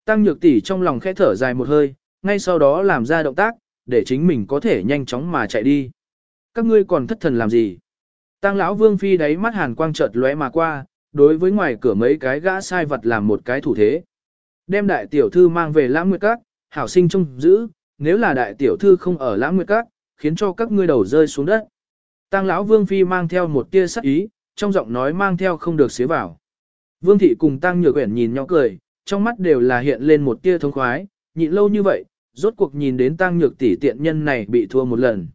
Tăng nhược tỷ trong lòng khẽ thở dài một hơi, ngay sau đó làm ra động tác, để chính mình có thể nhanh chóng mà chạy đi. Các ngươi còn thất thần làm gì? Tăng lão vương phi đáy mắt hàn quang chợt lóe mà qua, đối với ngoài cửa mấy cái gã sai vật làm một cái thủ thế. Đem đại tiểu thư mang về lãng nguyệt các, hảo sinh trông giữ, nếu là đại tiểu thư không ở lãng nguyệt các, khiến cho các ngươi đầu rơi xuống đất. Tăng lão Vương Phi mang theo một tia sắc ý, trong giọng nói mang theo không được xế vào. Vương Thị cùng Tăng Nhược Uyển nhìn nhau cười, trong mắt đều là hiện lên một tia thống khoái, nhịn lâu như vậy, rốt cuộc nhìn đến Tăng Nhược tỷ tiện nhân này bị thua một lần.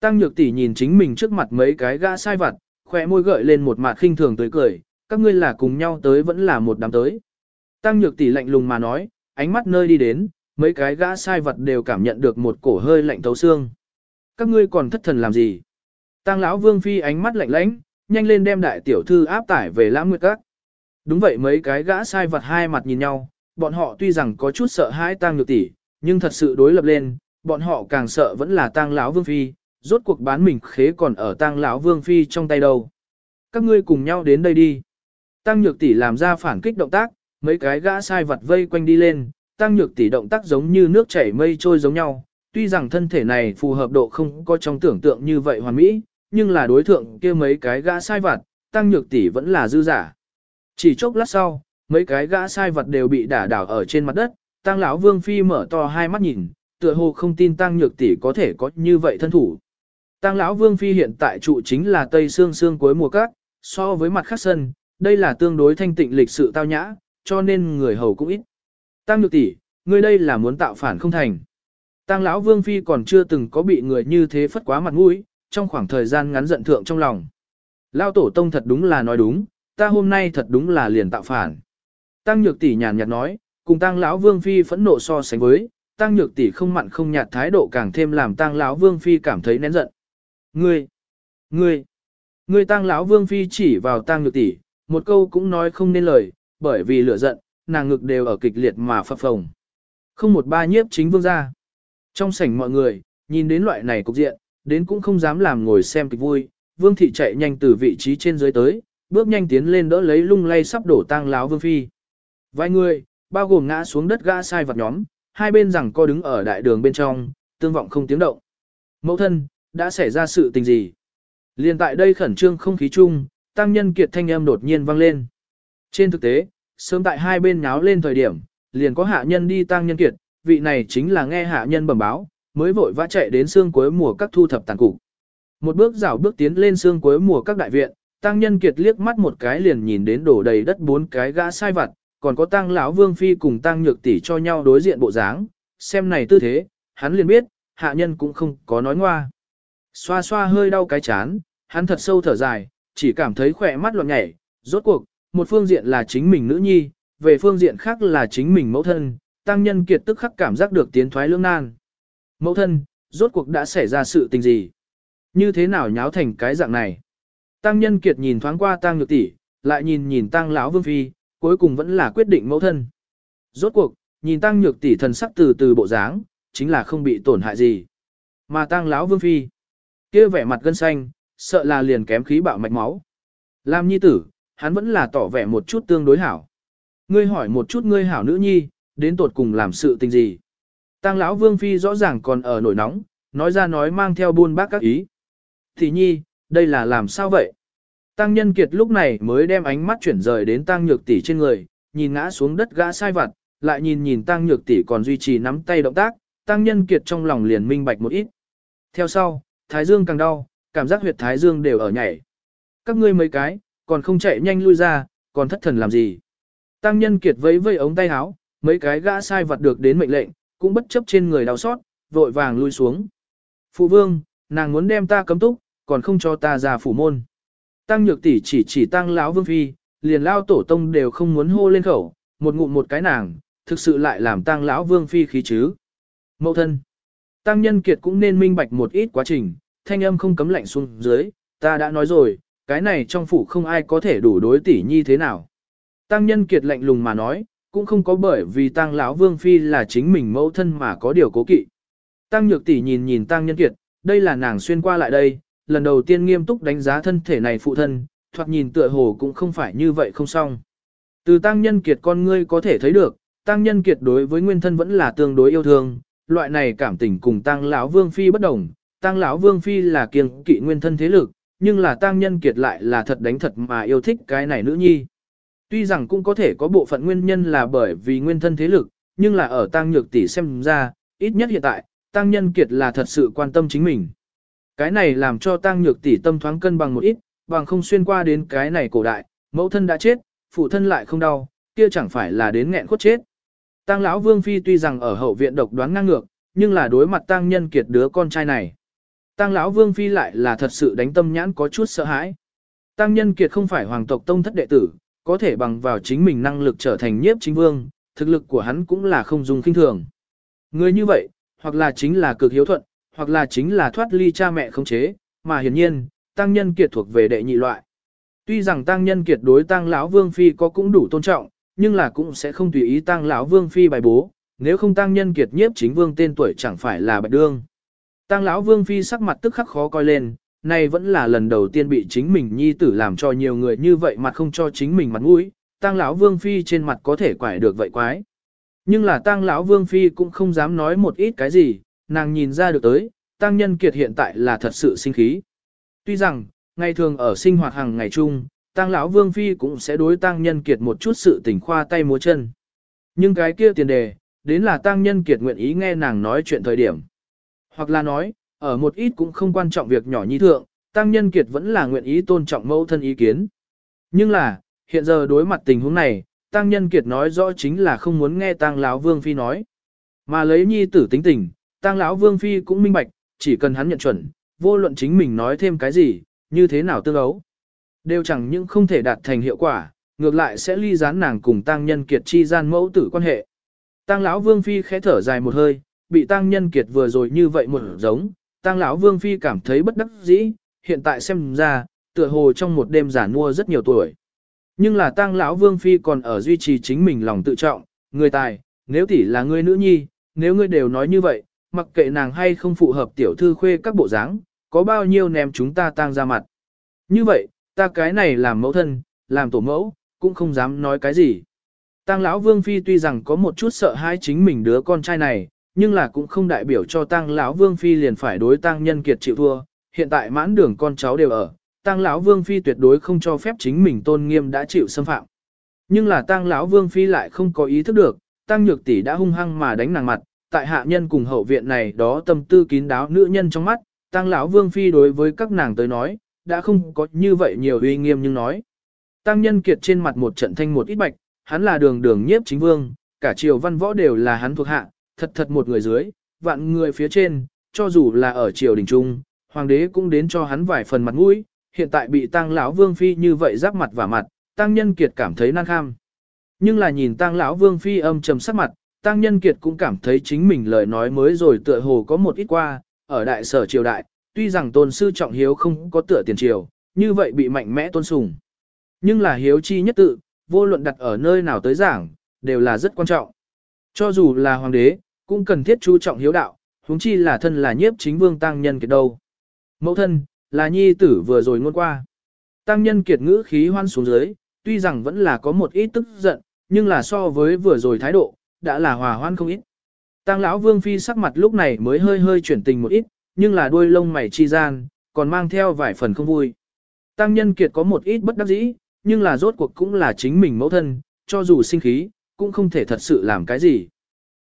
Tăng Nhược tỷ nhìn chính mình trước mặt mấy cái gã sai vặt, khỏe môi gợi lên một mặt khinh thường tới cười, các ngươi là cùng nhau tới vẫn là một đám tới. Tăng Nhược tỷ lạnh lùng mà nói, ánh mắt nơi đi đến, mấy cái gã sai vật đều cảm nhận được một cổ hơi lạnh thấu xương. Các ngươi còn thất thần làm gì? Tăng lão Vương phi ánh mắt lạnh lãnh, nhanh lên đem đại tiểu thư áp tải về Lãng Nguyệt Các. Đúng vậy mấy cái gã sai vật hai mặt nhìn nhau, bọn họ tuy rằng có chút sợ hãi Tăng Nhược tỷ, nhưng thật sự đối lập lên, bọn họ càng sợ vẫn là Tăng lão Vương phi, rốt cuộc bán mình khế còn ở tang lão Vương phi trong tay đâu. Các ngươi cùng nhau đến đây đi. Tăng Nhược tỷ làm ra phản kích động tác, mấy cái gã sai vật vây quanh đi lên, Tăng Nhược tỷ động tác giống như nước chảy mây trôi giống nhau, tuy rằng thân thể này phù hợp độ không có trong tưởng tượng như vậy hoàn mỹ, nhưng là đối thượng kia mấy cái gã sai vật, Tăng Nhược tỷ vẫn là dư giả. Chỉ chốc lát sau, mấy cái gã sai vật đều bị đả đảo ở trên mặt đất, Tăng lão Vương phi mở to hai mắt nhìn, tựa hồ không tin Tăng Nhược tỷ có thể có như vậy thân thủ. Tăng lão Vương phi hiện tại trụ chính là Tây Sương Sương cuối mùa cát, so với mặt khác sân, đây là tương đối thanh tịnh lịch sự tao nhã, cho nên người hầu cũng ít. Tăng Nhược tỷ, ngươi đây là muốn tạo phản không thành. Tăng lão Vương phi còn chưa từng có bị người như thế phất quá mặt mũi, trong khoảng thời gian ngắn giận thượng trong lòng. Lao tổ tông thật đúng là nói đúng, ta hôm nay thật đúng là liền tạo phản. Tăng Nhược tỷ nhàn nhạt nói, cùng Tăng lão Vương phi phẫn nộ so sánh với, Tăng Nhược tỷ không mặn không nhạt thái độ càng thêm làm Tăng lão Vương phi cảm thấy nén giận. Ngươi, ngươi, ngươi tang lão Vương phi chỉ vào tang Nhược tỷ, một câu cũng nói không nên lời, bởi vì lửa giận, nàng ngực đều ở kịch liệt mà phập phồng. Không một ba nhiếp chính vương gia. Trong sảnh mọi người, nhìn đến loại này cục diện, đến cũng không dám làm ngồi xem kịch vui, vương thị chạy nhanh từ vị trí trên dưới tới, bước nhanh tiến lên đỡ lấy lung lay sắp đổ tang láo vương phi. Vài người, bao gồm ngã xuống đất gã sai vật nhóm, hai bên rằng co đứng ở đại đường bên trong, tương vọng không tiếng động. Mẫu thân, đã xảy ra sự tình gì? Liên tại đây khẩn trương không khí chung, tăng nhân kiệt thanh âm đột nhiên vang lên. Trên thực tế, sớm tại hai bên nháo lên thời điểm, liền có hạ nhân đi tăng nhân kiệt, vị này chính là nghe hạ nhân bẩm báo, mới vội vã chạy đến xương cuối mùa các thu thập tàn cục. Một bước rảo bước tiến lên xương cuối mùa các đại viện, tăng nhân kiệt liếc mắt một cái liền nhìn đến đổ đầy đất bốn cái gã sai vặt, còn có tăng lão vương phi cùng tăng nhược tỷ cho nhau đối diện bộ dáng, xem này tư thế, hắn liền biết, hạ nhân cũng không có nói ngoa. Xoa xoa hơi đau cái chán, hắn thật sâu thở dài, chỉ cảm thấy khỏe mắt loạn nhảy, rốt cuộc, một phương diện là chính mình nữ nhi, về phương diện khác là chính mình mẫu thân, tăng nhân kiệt tức khắc cảm giác được tiến thoái lưỡng nan. Mẫu thân, rốt cuộc đã xảy ra sự tình gì? Như thế nào nháo thành cái dạng này? Tăng nhân kiệt nhìn thoáng qua tăng nhược tỷ, lại nhìn nhìn tăng lão vương phi, cuối cùng vẫn là quyết định mẫu thân. Rốt cuộc, nhìn tăng nhược tỷ thần sắc từ từ bộ dáng, chính là không bị tổn hại gì. Mà tăng lão vương phi, kia vẻ mặt gân xanh, sợ là liền kém khí bạo mạch máu. Làm nhi tử, hắn vẫn là tỏ vẻ một chút tương đối hảo. Ngươi hỏi một chút ngươi hảo nữ nhi, đến tột cùng làm sự tình gì. Tăng lão vương phi rõ ràng còn ở nổi nóng, nói ra nói mang theo buôn bác các ý. Thì nhi, đây là làm sao vậy? Tăng nhân kiệt lúc này mới đem ánh mắt chuyển rời đến tăng nhược tỷ trên người, nhìn ngã xuống đất gã sai vặt, lại nhìn nhìn tăng nhược tỷ còn duy trì nắm tay động tác, tăng nhân kiệt trong lòng liền minh bạch một ít. Theo sau, thái dương càng đau, cảm giác huyệt thái dương đều ở nhảy. Các ngươi mấy cái, còn không chạy nhanh lui ra, còn thất thần làm gì? Tăng nhân kiệt vẫy vây ống tay áo, mấy cái gã sai vật được đến mệnh lệnh, cũng bất chấp trên người đau xót, vội vàng lui xuống. Phụ vương, nàng muốn đem ta cấm túc, còn không cho ta ra phủ môn. Tăng nhược tỷ chỉ chỉ tăng lão vương phi, liền lao tổ tông đều không muốn hô lên khẩu, một ngụm một cái nàng, thực sự lại làm tăng lão vương phi khí chứ. Mậu thân. Tăng nhân kiệt cũng nên minh bạch một ít quá trình, thanh âm không cấm lạnh xuống dưới, ta đã nói rồi, cái này trong phủ không ai có thể đủ đối tỷ nhi thế nào. Tăng nhân kiệt lạnh lùng mà nói, cũng không có bởi vì tăng lão vương phi là chính mình mẫu thân mà có điều cố kỵ. Tăng nhược tỷ nhìn nhìn tăng nhân kiệt, đây là nàng xuyên qua lại đây, lần đầu tiên nghiêm túc đánh giá thân thể này phụ thân, thoạt nhìn tựa hồ cũng không phải như vậy không xong. Từ tăng nhân kiệt con ngươi có thể thấy được, tăng nhân kiệt đối với nguyên thân vẫn là tương đối yêu thương, loại này cảm tình cùng tăng lão vương phi bất đồng, tăng lão vương phi là kiêng kỵ nguyên thân thế lực, nhưng là tăng nhân kiệt lại là thật đánh thật mà yêu thích cái này nữ nhi. Tuy rằng cũng có thể có bộ phận nguyên nhân là bởi vì nguyên thân thế lực, nhưng là ở tăng nhược tỷ xem ra, ít nhất hiện tại, tăng nhân kiệt là thật sự quan tâm chính mình. Cái này làm cho tăng nhược tỷ tâm thoáng cân bằng một ít, bằng không xuyên qua đến cái này cổ đại, mẫu thân đã chết, phụ thân lại không đau, kia chẳng phải là đến nghẹn khuất chết. Tang lão Vương phi tuy rằng ở hậu viện độc đoán ngang ngược, nhưng là đối mặt Tang nhân kiệt đứa con trai này. Tang lão Vương phi lại là thật sự đánh tâm nhãn có chút sợ hãi. Tang nhân kiệt không phải hoàng tộc tông thất đệ tử, có thể bằng vào chính mình năng lực trở thành nhiếp chính vương, thực lực của hắn cũng là không dùng kinh thường. Người như vậy, hoặc là chính là cực hiếu thuận, hoặc là chính là thoát ly cha mẹ không chế, mà hiển nhiên, tăng nhân kiệt thuộc về đệ nhị loại. Tuy rằng tăng nhân kiệt đối tăng lão vương phi có cũng đủ tôn trọng, nhưng là cũng sẽ không tùy ý tăng lão vương phi bài bố, nếu không tăng nhân kiệt nhiếp chính vương tên tuổi chẳng phải là bạch đương. Tăng lão vương phi sắc mặt tức khắc khó coi lên, này vẫn là lần đầu tiên bị chính mình nhi tử làm cho nhiều người như vậy mặt không cho chính mình mặt mũi, tăng lão vương phi trên mặt có thể quải được vậy quái. Nhưng là tăng lão vương phi cũng không dám nói một ít cái gì, nàng nhìn ra được tới, tăng nhân kiệt hiện tại là thật sự sinh khí. Tuy rằng, ngày thường ở sinh hoạt hàng ngày chung, tăng lão vương phi cũng sẽ đối tăng nhân kiệt một chút sự tình khoa tay múa chân. Nhưng cái kia tiền đề, đến là tăng nhân kiệt nguyện ý nghe nàng nói chuyện thời điểm. Hoặc là nói, ở một ít cũng không quan trọng việc nhỏ nhi thượng, tăng nhân kiệt vẫn là nguyện ý tôn trọng mẫu thân ý kiến. Nhưng là, hiện giờ đối mặt tình huống này, tăng nhân kiệt nói rõ chính là không muốn nghe tăng lão vương phi nói. Mà lấy nhi tử tính tình, tăng lão vương phi cũng minh bạch, chỉ cần hắn nhận chuẩn, vô luận chính mình nói thêm cái gì, như thế nào tương ấu. Đều chẳng những không thể đạt thành hiệu quả, ngược lại sẽ ly gián nàng cùng tăng nhân kiệt chi gian mẫu tử quan hệ. Tăng lão vương phi khẽ thở dài một hơi, bị tăng nhân kiệt vừa rồi như vậy một giống, tăng lão vương phi cảm thấy bất đắc dĩ, hiện tại xem ra, tựa hồ trong một đêm giả mua rất nhiều tuổi. Nhưng là tăng lão vương phi còn ở duy trì chính mình lòng tự trọng, người tài, nếu tỷ là người nữ nhi, nếu ngươi đều nói như vậy, mặc kệ nàng hay không phù hợp tiểu thư khuê các bộ dáng, có bao nhiêu ném chúng ta tăng ra mặt. Như vậy, ta cái này làm mẫu thân, làm tổ mẫu, cũng không dám nói cái gì. Tang lão Vương Phi tuy rằng có một chút sợ hãi chính mình đứa con trai này, nhưng là cũng không đại biểu cho tang lão Vương Phi liền phải đối tang Nhân Kiệt chịu thua. Hiện tại mãn đường con cháu đều ở, tang lão Vương Phi tuyệt đối không cho phép chính mình tôn nghiêm đã chịu xâm phạm. Nhưng là tang lão Vương Phi lại không có ý thức được, tang Nhược tỷ đã hung hăng mà đánh nàng mặt, tại hạ nhân cùng hậu viện này đó tâm tư kín đáo nữ nhân trong mắt, tang lão Vương Phi đối với các nàng tới nói, đã không có như vậy nhiều uy nghiêm nhưng nói. Tăng nhân kiệt trên mặt một trận thanh một ít bạch, hắn là đường đường nhiếp chính vương, cả triều văn võ đều là hắn thuộc hạ, thật thật một người dưới, vạn người phía trên, cho dù là ở triều đình trung, hoàng đế cũng đến cho hắn vài phần mặt mũi, hiện tại bị tăng lão vương phi như vậy giáp mặt và mặt, tăng nhân kiệt cảm thấy nan kham. Nhưng là nhìn tăng lão vương phi âm trầm sắc mặt, tăng nhân kiệt cũng cảm thấy chính mình lời nói mới rồi tựa hồ có một ít qua, ở đại sở triều đại, tuy rằng tôn sư trọng hiếu không có tựa tiền triều, như vậy bị mạnh mẽ tôn sùng. Nhưng là hiếu chi nhất tự, vô luận đặt ở nơi nào tới giảng, đều là rất quan trọng. Cho dù là hoàng đế, cũng cần thiết chú trọng hiếu đạo, huống chi là thân là nhiếp chính vương tăng nhân kiệt đâu. Mẫu thân, là nhi tử vừa rồi ngôn qua. Tăng nhân kiệt ngữ khí hoan xuống dưới, tuy rằng vẫn là có một ít tức giận, nhưng là so với vừa rồi thái độ, đã là hòa hoan không ít. Tăng lão vương phi sắc mặt lúc này mới hơi hơi chuyển tình một ít, nhưng là đuôi lông mày chi gian, còn mang theo vài phần không vui. Tăng nhân kiệt có một ít bất đắc dĩ, nhưng là rốt cuộc cũng là chính mình mẫu thân, cho dù sinh khí, cũng không thể thật sự làm cái gì.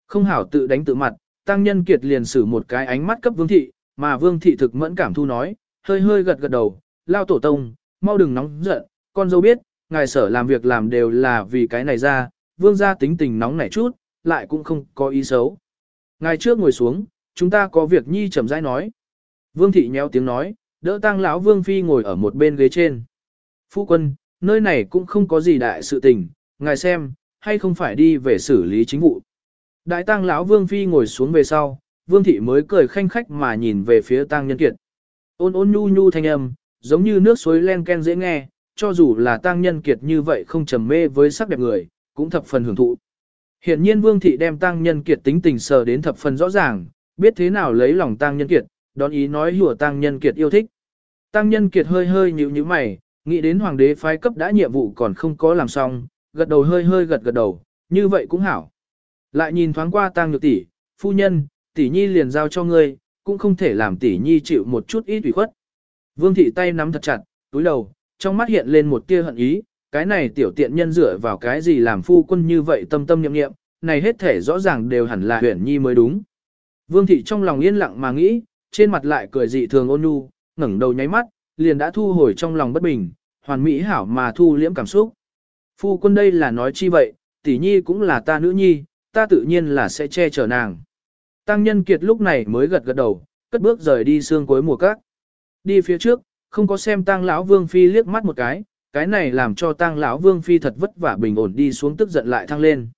Không hảo tự đánh tự mặt, tăng nhân kiệt liền sử một cái ánh mắt cấp vương thị, mà vương thị thực mẫn cảm thu nói, hơi hơi gật gật đầu, lao tổ tông, mau đừng nóng giận, con dâu biết, ngài sở làm việc làm đều là vì cái này ra, vương gia tính tình nóng nảy chút, lại cũng không có ý xấu. Ngài trước ngồi xuống, chúng ta có việc nhi chậm rãi nói. Vương thị nhéo tiếng nói, đỡ tang lão vương phi ngồi ở một bên ghế trên. Phu quân, nơi này cũng không có gì đại sự tình, ngài xem, hay không phải đi về xử lý chính vụ. Đại tang lão vương phi ngồi xuống về sau, vương thị mới cười khanh khách mà nhìn về phía tang nhân kiệt. Ôn ôn nhu nhu thanh âm, giống như nước suối len ken dễ nghe, cho dù là tang nhân kiệt như vậy không trầm mê với sắc đẹp người, cũng thập phần hưởng thụ. Hiện nhiên vương thị đem tăng nhân kiệt tính tình sờ đến thập phần rõ ràng, biết thế nào lấy lòng tăng nhân kiệt, đón ý nói hùa tăng nhân kiệt yêu thích. Tăng nhân kiệt hơi hơi nhíu nhíu mày, nghĩ đến hoàng đế phái cấp đã nhiệm vụ còn không có làm xong, gật đầu hơi hơi gật gật đầu, như vậy cũng hảo. Lại nhìn thoáng qua tăng nhược tỷ, phu nhân, tỷ nhi liền giao cho ngươi, cũng không thể làm tỷ nhi chịu một chút ít ủy khuất. Vương thị tay nắm thật chặt, túi đầu, trong mắt hiện lên một tia hận ý, cái này tiểu tiện nhân dựa vào cái gì làm phu quân như vậy tâm tâm niệm niệm, này hết thể rõ ràng đều hẳn là huyền nhi mới đúng. Vương thị trong lòng yên lặng mà nghĩ, trên mặt lại cười dị thường ôn nhu, ngẩng đầu nháy mắt, liền đã thu hồi trong lòng bất bình, hoàn mỹ hảo mà thu liễm cảm xúc. Phu quân đây là nói chi vậy, tỷ nhi cũng là ta nữ nhi, ta tự nhiên là sẽ che chở nàng. Tăng nhân kiệt lúc này mới gật gật đầu, cất bước rời đi xương cuối mùa các. Đi phía trước, không có xem tăng lão vương phi liếc mắt một cái, cái này làm cho tăng lão vương phi thật vất vả bình ổn đi xuống tức giận lại thăng lên.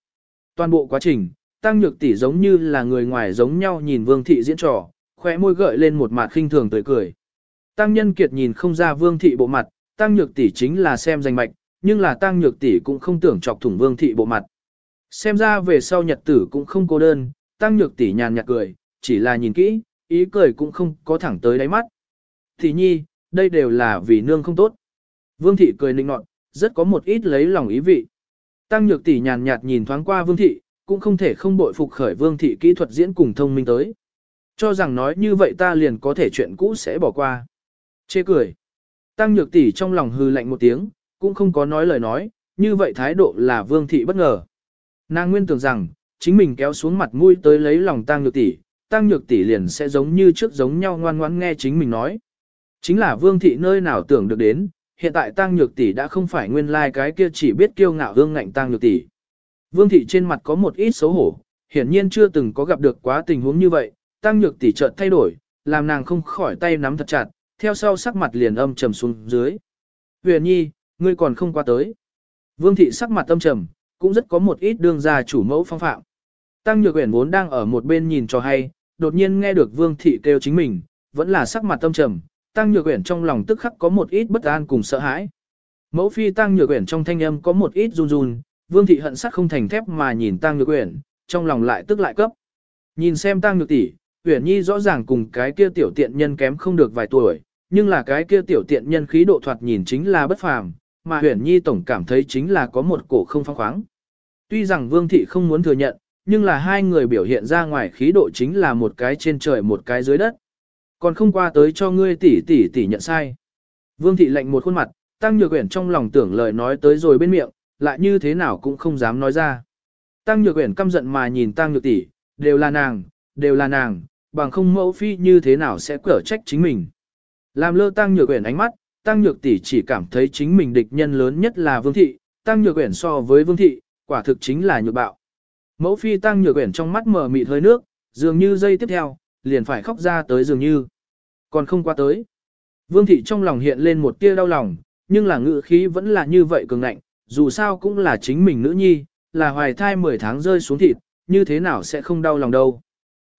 Toàn bộ quá trình, tăng nhược tỷ giống như là người ngoài giống nhau nhìn vương thị diễn trò, khóe môi gợi lên một mặt khinh thường tươi cười. Tăng nhân kiệt nhìn không ra vương thị bộ mặt, tăng nhược tỷ chính là xem danh mạch, nhưng là tăng nhược tỷ cũng không tưởng chọc thủng vương thị bộ mặt. Xem ra về sau nhật tử cũng không cô đơn, tăng nhược tỷ nhàn nhạt cười, chỉ là nhìn kỹ, ý cười cũng không có thẳng tới đáy mắt. Thì nhi, đây đều là vì nương không tốt. Vương thị cười nịnh nọt, rất có một ít lấy lòng ý vị. Tăng nhược tỷ nhàn nhạt nhìn thoáng qua vương thị, cũng không thể không bội phục khởi vương thị kỹ thuật diễn cùng thông minh tới. Cho rằng nói như vậy ta liền có thể chuyện cũ sẽ bỏ qua. Chê cười. Tăng nhược tỷ trong lòng hư lạnh một tiếng, cũng không có nói lời nói, như vậy thái độ là vương thị bất ngờ. Nàng nguyên tưởng rằng, chính mình kéo xuống mặt mũi tới lấy lòng tăng nhược tỷ, tăng nhược tỷ liền sẽ giống như trước giống nhau ngoan ngoãn nghe chính mình nói. Chính là vương thị nơi nào tưởng được đến, hiện tại tăng nhược tỷ đã không phải nguyên lai like cái kia chỉ biết kiêu ngạo hương ngạnh tăng nhược tỷ. Vương thị trên mặt có một ít xấu hổ, hiển nhiên chưa từng có gặp được quá tình huống như vậy, tăng nhược tỷ chợt thay đổi, làm nàng không khỏi tay nắm thật chặt, theo sau sắc mặt liền âm trầm xuống dưới. Huyền nhi, ngươi còn không qua tới. Vương thị sắc mặt âm trầm, cũng rất có một ít đương gia chủ mẫu phong phạm. Tăng nhược Uyển vốn đang ở một bên nhìn cho hay, đột nhiên nghe được vương thị kêu chính mình, vẫn là sắc mặt âm trầm, tăng nhược Uyển trong lòng tức khắc có một ít bất an cùng sợ hãi. Mẫu phi tăng nhược Uyển trong thanh âm có một ít run run, vương thị hận sắc không thành thép mà nhìn tăng nhược Uyển, trong lòng lại tức lại cấp. Nhìn xem tăng nhược tỷ, Uyển nhi rõ ràng cùng cái kia tiểu tiện nhân kém không được vài tuổi, nhưng là cái kia tiểu tiện nhân khí độ thoạt nhìn chính là bất phàm, mà Uyển nhi tổng cảm thấy chính là có một cổ không phóng khoáng. Tuy rằng vương thị không muốn thừa nhận, nhưng là hai người biểu hiện ra ngoài khí độ chính là một cái trên trời một cái dưới đất. Còn không qua tới cho ngươi tỷ tỷ tỷ nhận sai. Vương thị lạnh một khuôn mặt, tăng nhược Uyển trong lòng tưởng lời nói tới rồi bên miệng, lại như thế nào cũng không dám nói ra. Tăng nhược uyển căm giận mà nhìn tăng nhược tỷ, đều là nàng, đều là nàng, bằng không mẫu phi như thế nào sẽ cở trách chính mình. Làm lơ tăng nhược uyển ánh mắt, tăng nhược tỷ chỉ cảm thấy chính mình địch nhân lớn nhất là vương thị, tăng nhược uyển so với vương thị, quả thực chính là nhược bạo. Mẫu phi tăng nhược uyển trong mắt mở mịt hơi nước, dường như dây tiếp theo, liền phải khóc ra tới dường như. Còn không qua tới. Vương thị trong lòng hiện lên một tia đau lòng, nhưng là ngự khí vẫn là như vậy cường ngạnh, dù sao cũng là chính mình nữ nhi, là hoài thai 10 tháng rơi xuống thịt, như thế nào sẽ không đau lòng đâu.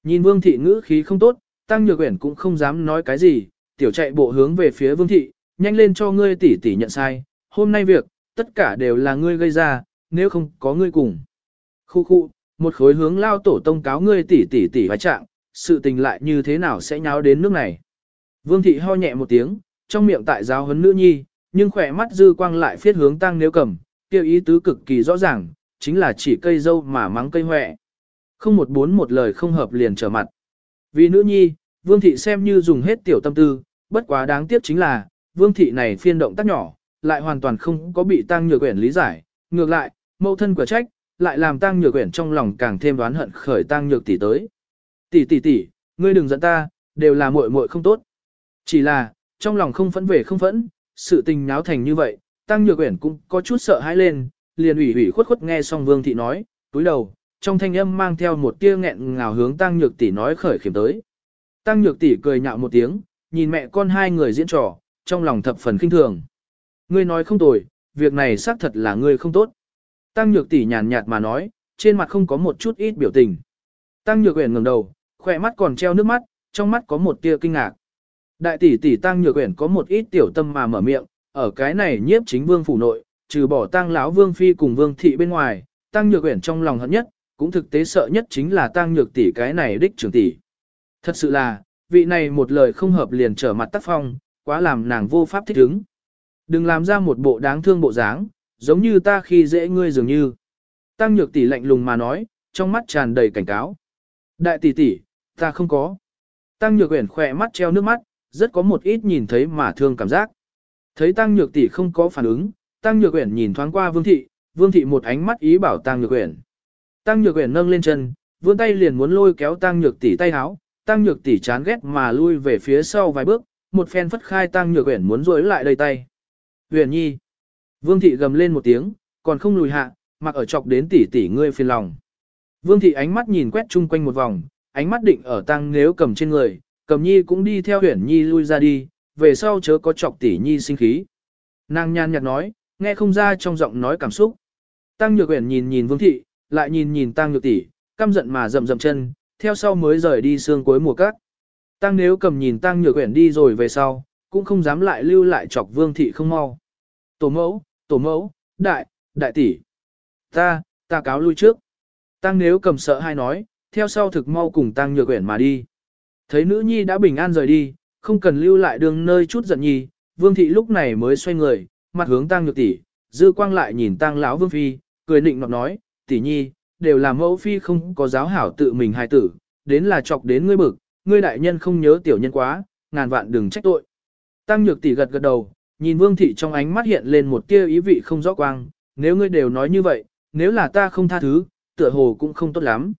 Nhìn vương thị ngữ khí không tốt, tăng nhược Uyển cũng không dám nói cái gì, tiểu chạy bộ hướng về phía vương thị, nhanh lên cho ngươi tỷ tỷ nhận sai, hôm nay việc, tất cả đều là ngươi gây ra, nếu không có ngươi cùng. Khu khu, một khối hướng lao tổ tông cáo ngươi tỷ tỷ tỷ vai trạng, sự tình lại như thế nào sẽ nháo đến nước này. Vương thị ho nhẹ một tiếng, trong miệng tại giáo huấn nữ nhi, nhưng khỏe mắt dư quang lại phiết hướng tăng nếu cầm, kêu ý tứ cực kỳ rõ ràng, chính là chỉ cây dâu mà mắng cây hoẹ. Không một bốn một lời không hợp liền trở mặt. Vì nữ nhi, vương thị xem như dùng hết tiểu tâm tư, bất quá đáng tiếc chính là, vương thị này phiên động tác nhỏ, lại hoàn toàn không có bị tăng nhược quyển lý giải, ngược lại, mâu thân của trách, lại làm tăng nhược quyển trong lòng càng thêm đoán hận khởi tăng nhược tỷ tới. Tỷ tỷ tỷ, ngươi đừng giận ta, đều là muội muội không tốt. Chỉ là, trong lòng không phẫn về không phẫn, sự tình náo thành như vậy, tăng nhược uyển cũng có chút sợ hãi lên, liền ủy ủy khuất khuất nghe xong vương thị nói, túi đầu, trong thanh âm mang theo một tia nghẹn ngào hướng tăng nhược tỷ nói khởi khiểm tới. Tăng nhược tỷ cười nhạo một tiếng, nhìn mẹ con hai người diễn trò, trong lòng thập phần kinh thường. Ngươi nói không tồi, việc này xác thật là ngươi không tốt. Tăng nhược tỷ nhàn nhạt mà nói, trên mặt không có một chút ít biểu tình. Tăng nhược uyển ngẩng đầu, khỏe mắt còn treo nước mắt, trong mắt có một tia kinh ngạc. Đại tỷ tỷ Tăng nhược uyển có một ít tiểu tâm mà mở miệng, ở cái này nhiếp chính vương phủ nội, trừ bỏ Tăng lão vương phi cùng vương thị bên ngoài, Tăng nhược uyển trong lòng hận nhất, cũng thực tế sợ nhất chính là Tăng nhược tỷ cái này đích trưởng tỷ. Thật sự là, vị này một lời không hợp liền trở mặt tác phong, quá làm nàng vô pháp thích ứng. Đừng làm ra một bộ đáng thương bộ dáng, giống như ta khi dễ ngươi dường như. Tăng nhược tỷ lạnh lùng mà nói, trong mắt tràn đầy cảnh cáo. Đại tỷ tỷ, ta không có. Tăng nhược uyển khỏe mắt treo nước mắt, rất có một ít nhìn thấy mà thương cảm giác. Thấy tăng nhược tỷ không có phản ứng, Tăng Nhược Uyển nhìn thoáng qua Vương thị, Vương thị một ánh mắt ý bảo Tăng Nhược Uyển. Tăng Nhược Uyển nâng lên chân, vươn tay liền muốn lôi kéo Tăng Nhược tỷ tay háo, Tăng Nhược tỷ chán ghét mà lui về phía sau vài bước, một phen phất khai Tăng Nhược Uyển muốn rối lại đầy tay. "Uyển Nhi!" Vương thị gầm lên một tiếng, còn không lùi hạ, mặc ở chọc đến tỷ tỷ ngươi phiền lòng. Vương thị ánh mắt nhìn quét chung quanh một vòng, ánh mắt định ở Tăng nếu cầm trên người, cầm nhi cũng đi theo Huyển Nhi lui ra đi, về sau chớ có chọc tỷ nhi sinh khí. Nàng nhàn nhạt nói, nghe không ra trong giọng nói cảm xúc. Tăng Nhược Uyển nhìn nhìn Vương thị, lại nhìn nhìn Tăng Nhược tỷ, căm giận mà rậm rậm chân, theo sau mới rời đi xương cuối mùa cát. Tăng nếu cầm nhìn Tăng Nhược Uyển đi rồi về sau, cũng không dám lại lưu lại chọc Vương thị không mau. Tổ mẫu, tổ mẫu, đại, đại tỷ. Ta, ta cáo lui trước. Tăng nếu cầm sợ hai nói, theo sau thực mau cùng Tăng Nhược Uyển mà đi. Thấy nữ nhi đã bình an rời đi, không cần lưu lại đường nơi chút giận nhi, Vương thị lúc này mới xoay người, mặt hướng Tăng Nhược tỷ, dư quang lại nhìn Tăng lão Vương phi, cười nịnh nọt nói, tỷ nhi, đều là mẫu phi không có giáo hảo tự mình hài tử, đến là chọc đến ngươi bực, ngươi đại nhân không nhớ tiểu nhân quá, ngàn vạn đừng trách tội. Tăng Nhược tỷ gật gật đầu, nhìn Vương thị trong ánh mắt hiện lên một tia ý vị không rõ quang, nếu ngươi đều nói như vậy, nếu là ta không tha thứ, tựa hồ cũng không tốt lắm.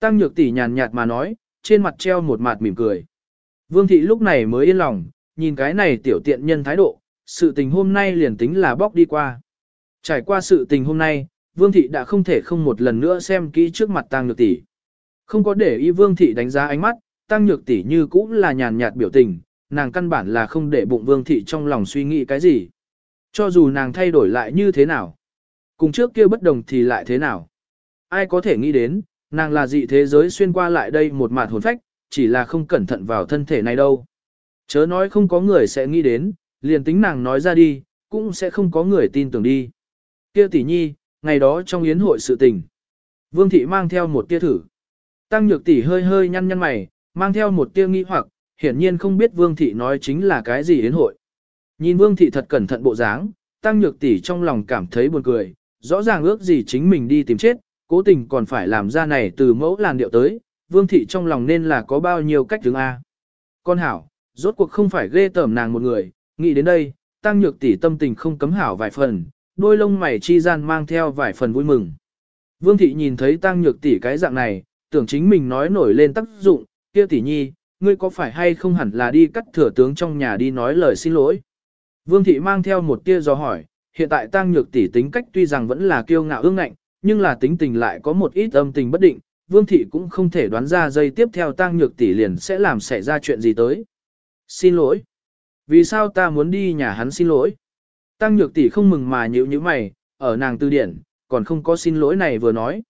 Tăng Nhược tỷ nhàn nhạt mà nói, trên mặt treo một mặt mỉm cười. Vương thị lúc này mới yên lòng, nhìn cái này tiểu tiện nhân thái độ, sự tình hôm nay liền tính là bóc đi qua. Trải qua sự tình hôm nay, Vương thị đã không thể không một lần nữa xem kỹ trước mặt Tăng Nhược tỷ. Không có để ý Vương thị đánh giá ánh mắt, Tăng Nhược tỷ như cũng là nhàn nhạt biểu tình, nàng căn bản là không để bụng Vương thị trong lòng suy nghĩ cái gì. Cho dù nàng thay đổi lại như thế nào, cùng trước kia bất đồng thì lại thế nào. Ai có thể nghĩ đến, nàng là dị thế giới xuyên qua lại đây một mạt hồn phách, chỉ là không cẩn thận vào thân thể này đâu. Chớ nói không có người sẽ nghĩ đến, liền tính nàng nói ra đi, cũng sẽ không có người tin tưởng đi. Kia tỷ nhi, ngày đó trong yến hội sự tình. Vương thị mang theo một tia thử. Tăng nhược tỷ hơi hơi nhăn nhăn mày, mang theo một tia nghi hoặc, hiển nhiên không biết vương thị nói chính là cái gì yến hội. Nhìn vương thị thật cẩn thận bộ dáng, tăng nhược tỷ trong lòng cảm thấy buồn cười, rõ ràng ước gì chính mình đi tìm chết, cố tình còn phải làm ra này từ mẫu làn điệu tới, vương thị trong lòng nên là có bao nhiêu cách đứng A. Con hảo, rốt cuộc không phải ghê tởm nàng một người, nghĩ đến đây, tăng nhược tỷ tâm tình không cấm hảo vài phần, đôi lông mày chi gian mang theo vài phần vui mừng. Vương thị nhìn thấy tăng nhược tỷ cái dạng này, tưởng chính mình nói nổi lên tác dụng, kia tỷ nhi, ngươi có phải hay không hẳn là đi cắt thừa tướng trong nhà đi nói lời xin lỗi. Vương thị mang theo một tia do hỏi, hiện tại tăng nhược tỷ tính cách tuy rằng vẫn là kiêu ngạo ương ngạnh, nhưng là tính tình lại có một ít âm tình bất định, Vương thị cũng không thể đoán ra dây tiếp theo tăng nhược tỷ liền sẽ làm xảy ra chuyện gì tới. Xin lỗi. Vì sao ta muốn đi nhà hắn xin lỗi? Tăng nhược tỷ không mừng mà nhíu nhíu mày, ở nàng tư điển, còn không có xin lỗi này vừa nói.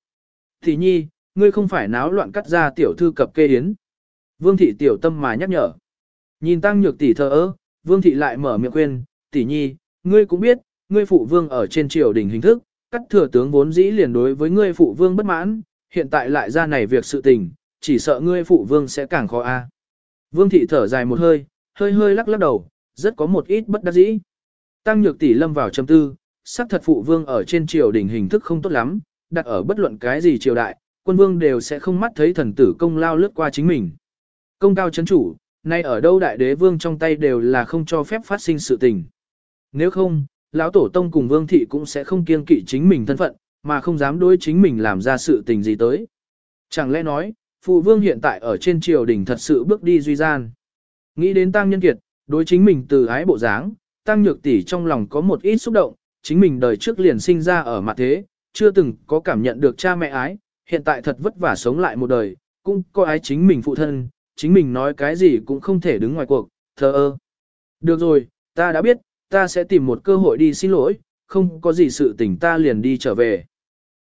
Thì nhi, ngươi không phải náo loạn cắt ra tiểu thư cập kê yến. Vương thị tiểu tâm mà nhắc nhở. Nhìn tăng nhược tỷ thờ ơ, vương thị lại mở miệng khuyên, tỷ nhi, ngươi cũng biết, ngươi phụ vương ở trên triều đình hình thức, cắt thừa tướng vốn dĩ liền đối với ngươi phụ vương bất mãn, hiện tại lại ra này việc sự tình, chỉ sợ ngươi phụ vương sẽ càng khó a. Vương thị thở dài một hơi, hơi hơi lắc lắc đầu, rất có một ít bất đắc dĩ. Tăng nhược tỷ lâm vào trầm tư, xác thật phụ vương ở trên triều đình hình thức không tốt lắm, đặt ở bất luận cái gì triều đại, quân vương đều sẽ không mắt thấy thần tử công lao lướt qua chính mình. Công cao chấn chủ, nay ở đâu đại đế vương trong tay đều là không cho phép phát sinh sự tình. Nếu không, lão tổ tông cùng vương thị cũng sẽ không kiêng kỵ chính mình thân phận, mà không dám đối chính mình làm ra sự tình gì tới. Chẳng lẽ nói, phụ vương hiện tại ở trên triều đình thật sự bước đi duy gian. Nghĩ đến tăng nhân kiệt, đối chính mình từ ái bộ dáng, tăng nhược tỷ trong lòng có một ít xúc động, chính mình đời trước liền sinh ra ở mặt thế, chưa từng có cảm nhận được cha mẹ ái, hiện tại thật vất vả sống lại một đời, cũng có ái chính mình phụ thân, chính mình nói cái gì cũng không thể đứng ngoài cuộc, thờ ơ. Được rồi, ta đã biết, ta sẽ tìm một cơ hội đi xin lỗi, không có gì sự tình ta liền đi trở về.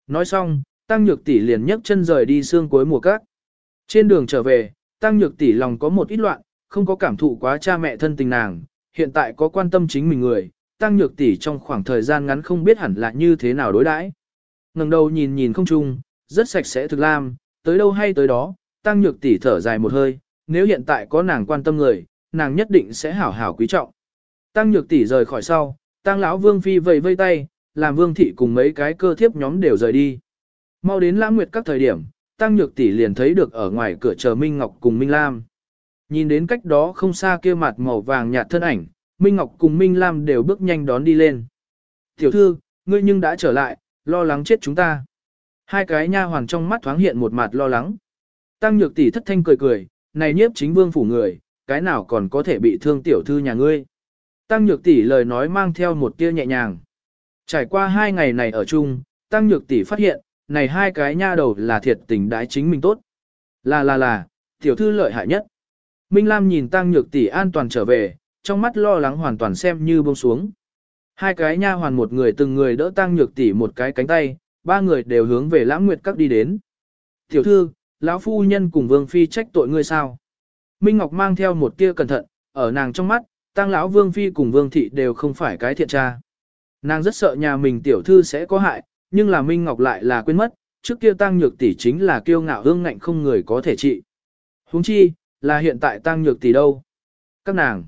Nói xong, Tăng Nhược Tỷ liền nhấc chân rời đi xương cuối mùa cát. Trên đường trở về, Tăng Nhược Tỷ lòng có một ít loạn, không có cảm thụ quá cha mẹ thân tình nàng, hiện tại có quan tâm chính mình người, Tăng Nhược Tỷ trong khoảng thời gian ngắn không biết hẳn là như thế nào đối đãi. Ngẩng đầu nhìn nhìn không trung, rất sạch sẽ thực lam, tới đâu hay tới đó, Tăng Nhược Tỷ thở dài một hơi, nếu hiện tại có nàng quan tâm người, nàng nhất định sẽ hảo hảo quý trọng. Tăng Nhược Tỷ rời khỏi sau, Tăng lão Vương phi vẫy vây tay, làm Vương thị cùng mấy cái cơ thiếp nhóm đều rời đi. Mau đến Lãng Nguyệt các thời điểm, Tăng Nhược tỷ liền thấy được ở ngoài cửa chờ Minh Ngọc cùng Minh Lam. Nhìn đến cách đó không xa kia mặt màu vàng nhạt thân ảnh, Minh Ngọc cùng Minh Lam đều bước nhanh đón đi lên. Tiểu thư, ngươi nhưng đã trở lại, lo lắng chết chúng ta. Hai cái nha hoàn trong mắt thoáng hiện một mặt lo lắng. Tăng nhược tỷ thất thanh cười cười, này nhiếp chính vương phủ người, cái nào còn có thể bị thương tiểu thư nhà ngươi. Tăng nhược tỷ lời nói mang theo một tia nhẹ nhàng. Trải qua hai ngày này ở chung, tăng nhược tỷ phát hiện, này hai cái nha đầu là thiệt tình đái chính mình tốt. Là là là, tiểu thư lợi hại nhất. Minh Lam nhìn tăng nhược tỷ an toàn trở về, trong mắt lo lắng hoàn toàn xem như buông xuống. Hai cái nha hoàn một người từng người đỡ tăng nhược tỷ một cái cánh tay, ba người đều hướng về lãng nguyệt các đi đến. Tiểu thư, lão phu nhân cùng vương phi trách tội ngươi sao? Minh Ngọc mang theo một tia cẩn thận, ở nàng trong mắt, tăng lão vương phi cùng vương thị đều không phải cái thiện tra. Nàng rất sợ nhà mình tiểu thư sẽ có hại, nhưng là Minh Ngọc lại là quên mất, trước kia tăng nhược tỷ chính là kiêu ngạo hương ngạnh không người có thể trị. Huống chi, là hiện tại tăng nhược tỷ đâu? Các nàng.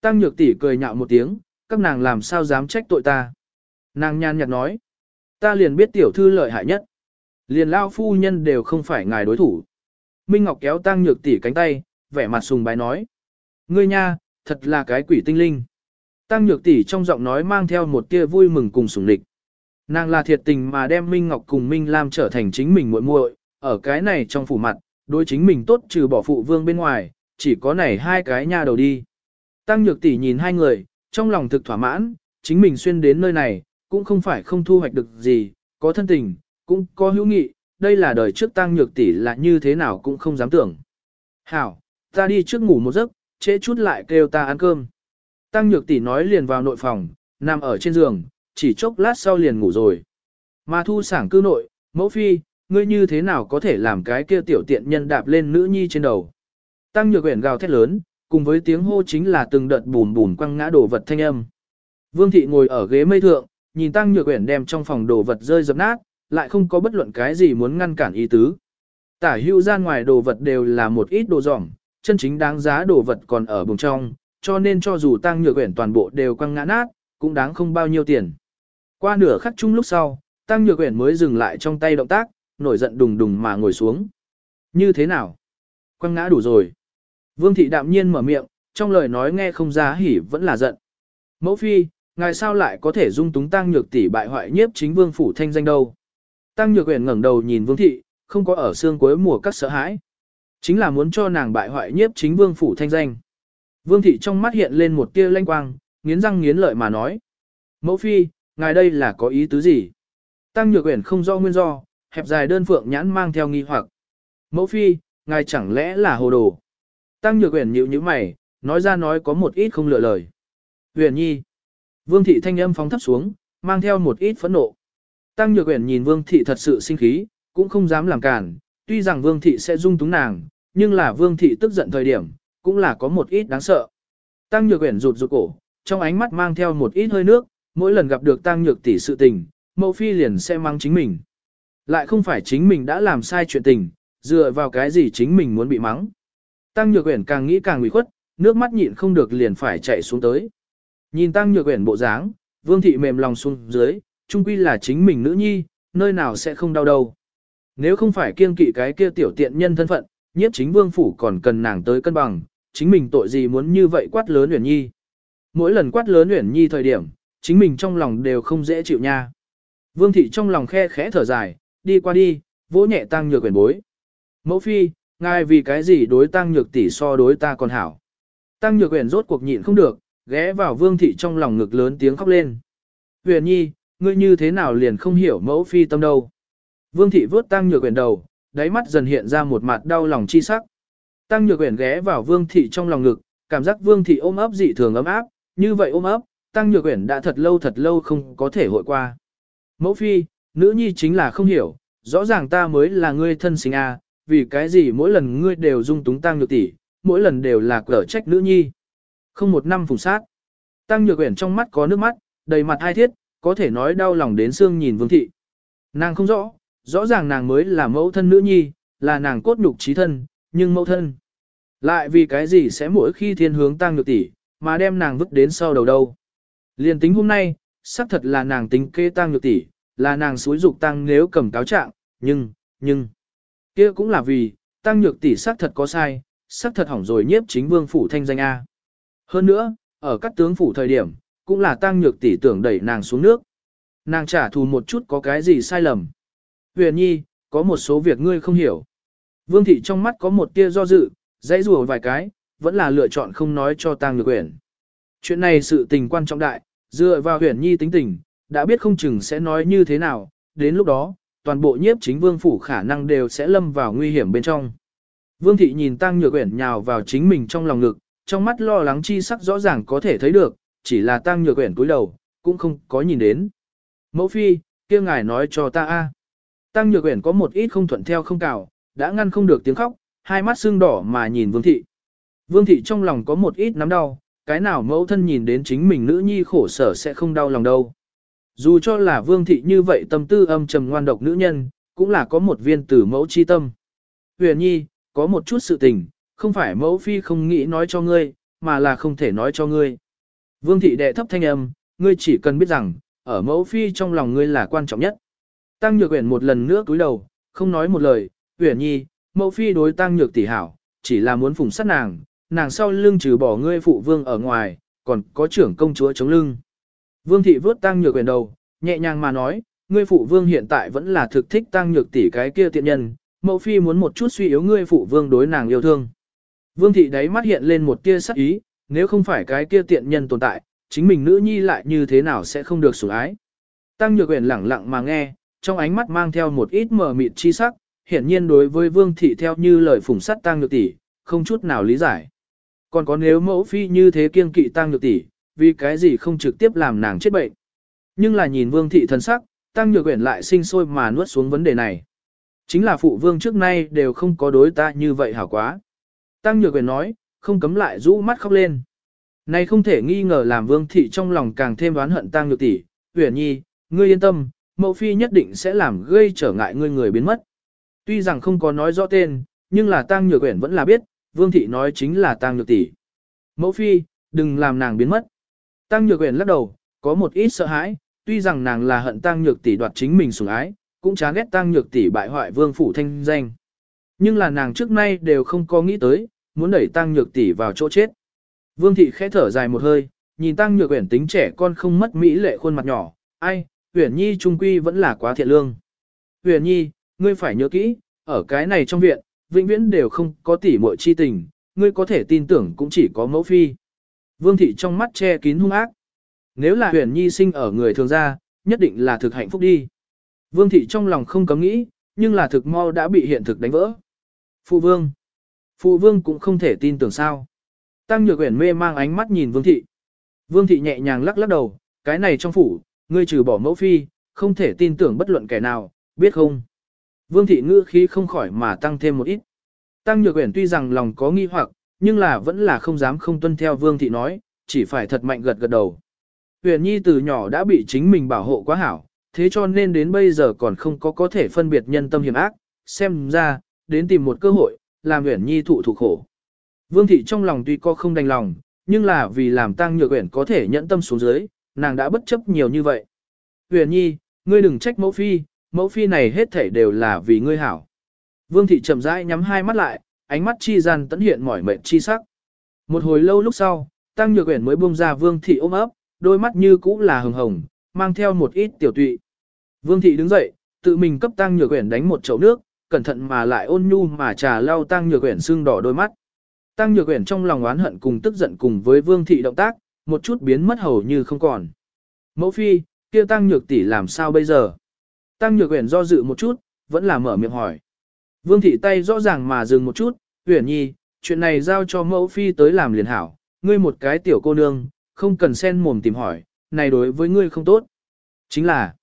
Tăng nhược tỷ cười nhạo một tiếng, các nàng làm sao dám trách tội ta? Nàng nhàn nhạt nói, ta liền biết tiểu thư lợi hại nhất. Liền lao phu nhân đều không phải ngài đối thủ. Minh Ngọc kéo tăng nhược tỷ cánh tay, vẻ mặt sùng bái nói. Ngươi nha, thật là cái quỷ tinh linh. Tăng nhược tỷ trong giọng nói mang theo một tia vui mừng cùng sủng lịch. Nàng là thiệt tình mà đem Minh Ngọc cùng Minh Lam trở thành chính mình muội muội, ở cái này trong phủ mặt, đối chính mình tốt trừ bỏ phụ vương bên ngoài, chỉ có này hai cái nha đầu đi. Tăng nhược tỷ nhìn hai người, trong lòng thực thỏa mãn, chính mình xuyên đến nơi này, cũng không phải không thu hoạch được gì, có thân tình, cũng có hữu nghị, đây là đời trước tăng nhược tỷ là như thế nào cũng không dám tưởng. Hảo, ta đi trước ngủ một giấc, trễ chút lại kêu ta ăn cơm. Tăng nhược tỷ nói liền vào nội phòng, nằm ở trên giường, chỉ chốc lát sau liền ngủ rồi. Mà thu sảng cư nội, mẫu phi, ngươi như thế nào có thể làm cái kia tiểu tiện nhân đạp lên nữ nhi trên đầu. Tăng nhược quyển gào thét lớn, cùng với tiếng hô chính là từng đợt bùn bùn quăng ngã đồ vật thanh âm. Vương thị ngồi ở ghế mây thượng, nhìn Tăng Nhược Uyển đem trong phòng đồ vật rơi dập nát, lại không có bất luận cái gì muốn ngăn cản ý tứ. Tả Hưu ra ngoài đồ vật đều là một ít đồ dỏng, chân chính đáng giá đồ vật còn ở bùng trong, cho nên cho dù Tăng Nhược Uyển toàn bộ đều quăng ngã nát, cũng đáng không bao nhiêu tiền. Qua nửa khắc chung lúc sau, Tăng Nhược Uyển mới dừng lại trong tay động tác, nổi giận đùng đùng mà ngồi xuống. Như thế nào? Quăng ngã đủ rồi. Vương thị đạm nhiên mở miệng, trong lời nói nghe không ra hỉ vẫn là giận. Mẫu phi, ngài sao lại có thể dung túng tăng nhược tỷ bại hoại nhiếp chính vương phủ thanh danh đâu? Tăng nhược uyển ngẩng đầu nhìn vương thị, không có ở xương cuối mùa các sợ hãi. Chính là muốn cho nàng bại hoại nhiếp chính vương phủ thanh danh. Vương thị trong mắt hiện lên một tia lanh quang, nghiến răng nghiến lợi mà nói. Mẫu phi, ngài đây là có ý tứ gì? Tăng nhược uyển không do nguyên do, hẹp dài đơn phượng nhãn mang theo nghi hoặc. Mẫu phi, ngài chẳng lẽ là hồ đồ? Tăng Nhược Uyển nhíu như mày, nói ra nói có một ít không lựa lời. Uyển Nhi. Vương thị thanh âm phóng thấp xuống, mang theo một ít phẫn nộ. Tăng Nhược Uyển nhìn Vương thị thật sự sinh khí, cũng không dám làm cản, tuy rằng Vương thị sẽ dung túng nàng, nhưng là Vương thị tức giận thời điểm, cũng là có một ít đáng sợ. Tăng Nhược Uyển rụt rụt cổ, trong ánh mắt mang theo một ít hơi nước, mỗi lần gặp được Tăng Nhược tỷ sự tình, Mậu Phi liền sẽ mang chính mình. Lại không phải chính mình đã làm sai chuyện tình, dựa vào cái gì chính mình muốn bị mắng. Tăng Nhược Uyển càng nghĩ càng ủy khuất, nước mắt nhịn không được liền phải chạy xuống tới. Nhìn Tăng Nhược Uyển bộ dáng, Vương thị mềm lòng xuống dưới, chung quy là chính mình nữ nhi, nơi nào sẽ không đau đầu. Nếu không phải kiêng kỵ cái kia tiểu tiện nhân thân phận, nhiếp chính vương phủ còn cần nàng tới cân bằng, chính mình tội gì muốn như vậy quát lớn Uyển Nhi. Mỗi lần quát lớn Uyển Nhi thời điểm, chính mình trong lòng đều không dễ chịu nha. Vương thị trong lòng khe khẽ thở dài, đi qua đi, vỗ nhẹ Tăng Nhược quyền bối. Mẫu phi, ngài vì cái gì đối tăng nhược tỷ so đối ta còn hảo. Tăng nhược quyền rốt cuộc nhịn không được, ghé vào vương thị trong lòng ngực lớn tiếng khóc lên. Huyền nhi, ngươi như thế nào liền không hiểu mẫu phi tâm đâu. Vương thị vớt tăng nhược quyển đầu, đáy mắt dần hiện ra một mặt đau lòng chi sắc. Tăng nhược quyển ghé vào vương thị trong lòng ngực, cảm giác vương thị ôm ấp dị thường ấm áp, như vậy ôm ấp, tăng nhược quyển đã thật lâu thật lâu không có thể hội qua. Mẫu phi, nữ nhi chính là không hiểu, rõ ràng ta mới là ngươi thân sinh a, vì cái gì mỗi lần ngươi đều dung túng tăng nhược tỷ, mỗi lần đều là cở trách nữ nhi. Không một năm phùng sát. Tăng nhược quyển trong mắt có nước mắt, đầy mặt hai thiết, có thể nói đau lòng đến xương nhìn vương thị. Nàng không rõ, rõ ràng nàng mới là mẫu thân nữ nhi, là nàng cốt nhục trí thân, nhưng mẫu thân. Lại vì cái gì sẽ mỗi khi thiên hướng tăng nhược tỷ, mà đem nàng vứt đến sau đầu đâu. Liên tính hôm nay, xác thật là nàng tính kê tăng nhược tỷ, là nàng suối dục tăng nếu cầm cáo trạng, nhưng, nhưng, kia cũng là vì, tăng nhược tỷ xác thật có sai, xác thật hỏng rồi nhiếp chính vương phủ thanh danh A. Hơn nữa, ở các tướng phủ thời điểm, cũng là tăng nhược tỷ tưởng đẩy nàng xuống nước, Nàng trả thù một chút có cái gì sai lầm. Huyền nhi, có một số việc ngươi không hiểu. Vương thị trong mắt có một tia do dự, dãy rùa vài cái, vẫn là lựa chọn không nói cho Tang Nhược Uyển. Chuyện này sự tình quan trọng đại, dựa vào Huyền Nhi tính tình, đã biết không chừng sẽ nói như thế nào, đến lúc đó, toàn bộ nhiếp chính vương phủ khả năng đều sẽ lâm vào nguy hiểm bên trong. Vương thị nhìn Tang Nhược Uyển nhào vào chính mình trong lòng ngực, trong mắt lo lắng chi sắc rõ ràng có thể thấy được, chỉ là Tang Nhược Uyển cúi đầu, cũng không có nhìn đến. Mẫu phi, kia ngài nói cho ta a. Tăng Nhược Uyển có một ít không thuận theo không cào, đã ngăn không được tiếng khóc, hai mắt sưng đỏ mà nhìn Vương thị. Vương thị trong lòng có một ít nắm đau, cái nào mẫu thân nhìn đến chính mình nữ nhi khổ sở sẽ không đau lòng đâu. Dù cho là Vương thị như vậy tâm tư âm trầm ngoan độc nữ nhân, cũng là có một viên tử mẫu chi tâm. Uyển nhi, có một chút sự tình, không phải mẫu phi không nghĩ nói cho ngươi, mà là không thể nói cho ngươi. Vương thị đệ thấp thanh âm, ngươi chỉ cần biết rằng, ở mẫu phi trong lòng ngươi là quan trọng nhất. Tăng Nhược Uyển một lần nữa cúi đầu, không nói một lời, "Uyển Nhi, mẫu phi đối Tăng Nhược tỷ hảo, chỉ là muốn phụng sát nàng, nàng sau lưng trừ bỏ ngươi phụ vương ở ngoài, còn có trưởng công chúa chống lưng." Vương thị vớt Tăng Nhược Uyển đầu, nhẹ nhàng mà nói, "Ngươi phụ vương hiện tại vẫn là thực thích Tăng Nhược tỷ cái kia tiện nhân, mẫu phi muốn một chút suy yếu ngươi phụ vương đối nàng yêu thương." Vương thị đáy mắt hiện lên một tia sắc ý, nếu không phải cái kia tiện nhân tồn tại, chính mình nữ nhi lại như thế nào sẽ không được sủng ái. Tăng Nhược Uyển lẳng lặng mà nghe, trong ánh mắt mang theo một ít mờ mịt chi sắc, hiển nhiên đối với Vương thị theo như lời phủng sắt Tăng Nhược tỷ, không chút nào lý giải. Còn có nếu mẫu phi như thế kiêng kỵ Tăng Nhược tỷ, vì cái gì không trực tiếp làm nàng chết bệnh. Nhưng là nhìn Vương thị thân sắc, Tăng Nhược Uyển lại sinh sôi mà nuốt xuống vấn đề này. Chính là phụ vương trước nay đều không có đối ta như vậy hảo quá. Tăng Nhược Uyển nói, không cấm lại rũ mắt khóc lên. Này không thể nghi ngờ làm Vương thị trong lòng càng thêm đoán hận Tăng Nhược tỷ, "Uyển Nhi, ngươi yên tâm, mẫu phi nhất định sẽ làm gây trở ngại ngươi người biến mất." Tuy rằng không có nói rõ tên, nhưng là Tang Nhược Uyển vẫn là biết, Vương thị nói chính là Tang Nhược tỷ. "Mẫu phi, đừng làm nàng biến mất." Tang Nhược Uyển lắc đầu, có một ít sợ hãi, tuy rằng nàng là hận Tang Nhược tỷ đoạt chính mình sủng ái, cũng chán ghét Tang Nhược tỷ bại hoại Vương phủ thanh danh. Nhưng là nàng trước nay đều không có nghĩ tới, muốn đẩy Tang Nhược tỷ vào chỗ chết. Vương thị khẽ thở dài một hơi, nhìn Tang Nhược Uyển tính trẻ con không mất mỹ lệ khuôn mặt nhỏ, ai, Uyển Nhi trung quy vẫn là quá thiện lương. Uyển Nhi, ngươi phải nhớ kỹ, ở cái này trong viện, vĩnh viễn đều không có tỉ muội chi tình, ngươi có thể tin tưởng cũng chỉ có mẫu phi. Vương thị trong mắt che kín hung ác. Nếu là Uyển Nhi sinh ở người thường gia, nhất định là thực hạnh phúc đi. Vương thị trong lòng không cấm nghĩ, nhưng là thực mau đã bị hiện thực đánh vỡ. Phụ vương. Phụ vương cũng không thể tin tưởng sao. Tăng Nhược Uyển mê mang ánh mắt nhìn Vương thị. Vương thị nhẹ nhàng lắc lắc đầu, cái này trong phủ, ngươi trừ bỏ mẫu phi, không thể tin tưởng bất luận kẻ nào, biết không? Vương thị ngữ khí không khỏi mà tăng thêm một ít. Tăng Nhược Uyển tuy rằng lòng có nghi hoặc, nhưng là vẫn là không dám không tuân theo Vương thị nói, chỉ phải thật mạnh gật gật đầu. Uyển Nhi từ nhỏ đã bị chính mình bảo hộ quá hảo, thế cho nên đến bây giờ còn không có có thể phân biệt nhân tâm hiểm ác, xem ra, đến tìm một cơ hội, làm Uyển Nhi thụ thụ khổ. Vương thị trong lòng tuy có không đành lòng, nhưng là vì làm tăng nhược uyển có thể nhẫn tâm xuống dưới, nàng đã bất chấp nhiều như vậy. Huyền nhi, ngươi đừng trách mẫu phi, mẫu phi này hết thảy đều là vì ngươi hảo. Vương thị chậm rãi nhắm hai mắt lại, ánh mắt chi gian tẫn hiện mỏi mệt chi sắc. Một hồi lâu lúc sau, tăng nhược uyển mới buông ra vương thị ôm ấp, đôi mắt như cũ là hồng hồng, mang theo một ít tiểu tụy. Vương thị đứng dậy, tự mình cấp tăng nhược uyển đánh một chậu nước, cẩn thận mà lại ôn nhu mà trà lau tăng nhược uyển sưng đỏ đôi mắt. Tăng Nhược Uyển trong lòng oán hận cùng tức giận cùng với Vương thị động tác, một chút biến mất hầu như không còn. Mẫu phi, kia Tăng Nhược tỷ làm sao bây giờ? Tăng Nhược Uyển do dự một chút, vẫn là mở miệng hỏi. Vương thị tay rõ ràng mà dừng một chút, Uyển nhi, chuyện này giao cho mẫu phi tới làm liền hảo, ngươi một cái tiểu cô nương, không cần xen mồm tìm hỏi, này đối với ngươi không tốt. Chính là,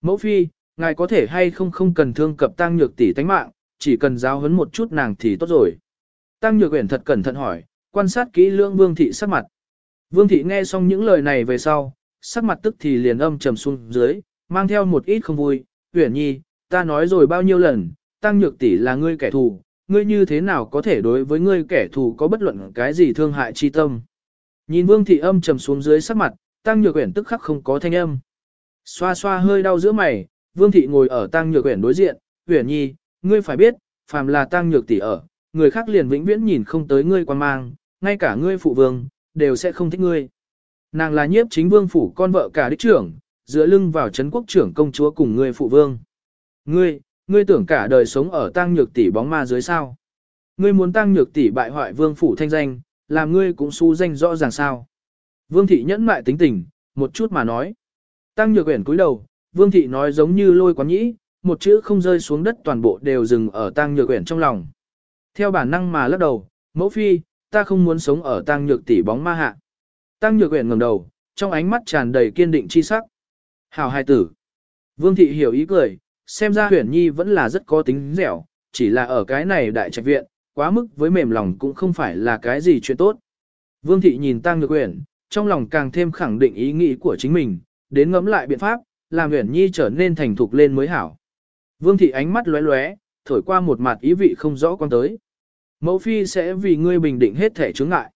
mẫu phi, ngài có thể hay không không cần thương cập Tăng Nhược tỷ tánh mạng, chỉ cần giáo huấn một chút nàng thì tốt rồi. Tăng Nhược Uyển thật cẩn thận hỏi, quan sát kỹ lưỡng Vương thị sắc mặt. Vương thị nghe xong những lời này về sau, sắc mặt tức thì liền âm trầm xuống dưới, mang theo một ít không vui, "Uyển Nhi, ta nói rồi bao nhiêu lần, Tăng Nhược tỷ là ngươi kẻ thù, ngươi như thế nào có thể đối với ngươi kẻ thù có bất luận cái gì thương hại chi tâm?" Nhìn Vương thị âm trầm xuống dưới sắc mặt, Tăng Nhược Uyển tức khắc không có thanh âm. Xoa xoa hơi đau giữa mày, Vương thị ngồi ở Tăng Nhược Uyển đối diện, "Uyển Nhi, ngươi phải biết, phàm là Tăng Nhược tỷ ở, người khác liền vĩnh viễn nhìn không tới ngươi quan mang, ngay cả ngươi phụ vương, đều sẽ không thích ngươi. Nàng là nhiếp chính vương phủ con vợ cả đích trưởng, dựa lưng vào chấn quốc trưởng công chúa cùng ngươi phụ vương. Ngươi, ngươi tưởng cả đời sống ở tăng nhược tỷ bóng ma dưới sao? Ngươi muốn tăng nhược tỷ bại hoại vương phủ thanh danh, làm ngươi cũng xu danh rõ ràng sao? Vương thị nhẫn mại tính tình, một chút mà nói. Tăng nhược uyển cúi đầu, vương thị nói giống như lôi quán nhĩ, một chữ không rơi xuống đất toàn bộ đều dừng ở tăng nhược uyển trong lòng. Theo bản năng mà lắc đầu, mẫu phi, ta không muốn sống ở tăng nhược tỷ bóng ma hạ. Tăng nhược uyển ngẩng đầu, trong ánh mắt tràn đầy kiên định chi sắc. Hảo hai tử. Vương thị hiểu ý cười, xem ra huyền nhi vẫn là rất có tính dẻo, chỉ là ở cái này đại trạch viện, quá mức với mềm lòng cũng không phải là cái gì chuyện tốt. Vương thị nhìn tăng nhược uyển, trong lòng càng thêm khẳng định ý nghĩ của chính mình, đến ngẫm lại biện pháp, làm huyền nhi trở nên thành thục lên mới hảo. Vương thị ánh mắt lóe lóe, thổi qua một mặt ý vị không rõ quan tới. Mẫu phi sẽ vì ngươi bình định hết thể chướng ngại.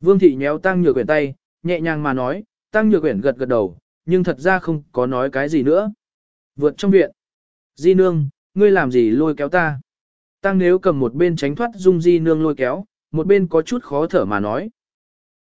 Vương thị nhéo tăng nhược quyển tay, nhẹ nhàng mà nói, tăng nhược quyển gật gật đầu, nhưng thật ra không có nói cái gì nữa. Vượt trong viện. Di nương, ngươi làm gì lôi kéo ta? Tăng nếu cầm một bên tránh thoát dung di nương lôi kéo, một bên có chút khó thở mà nói.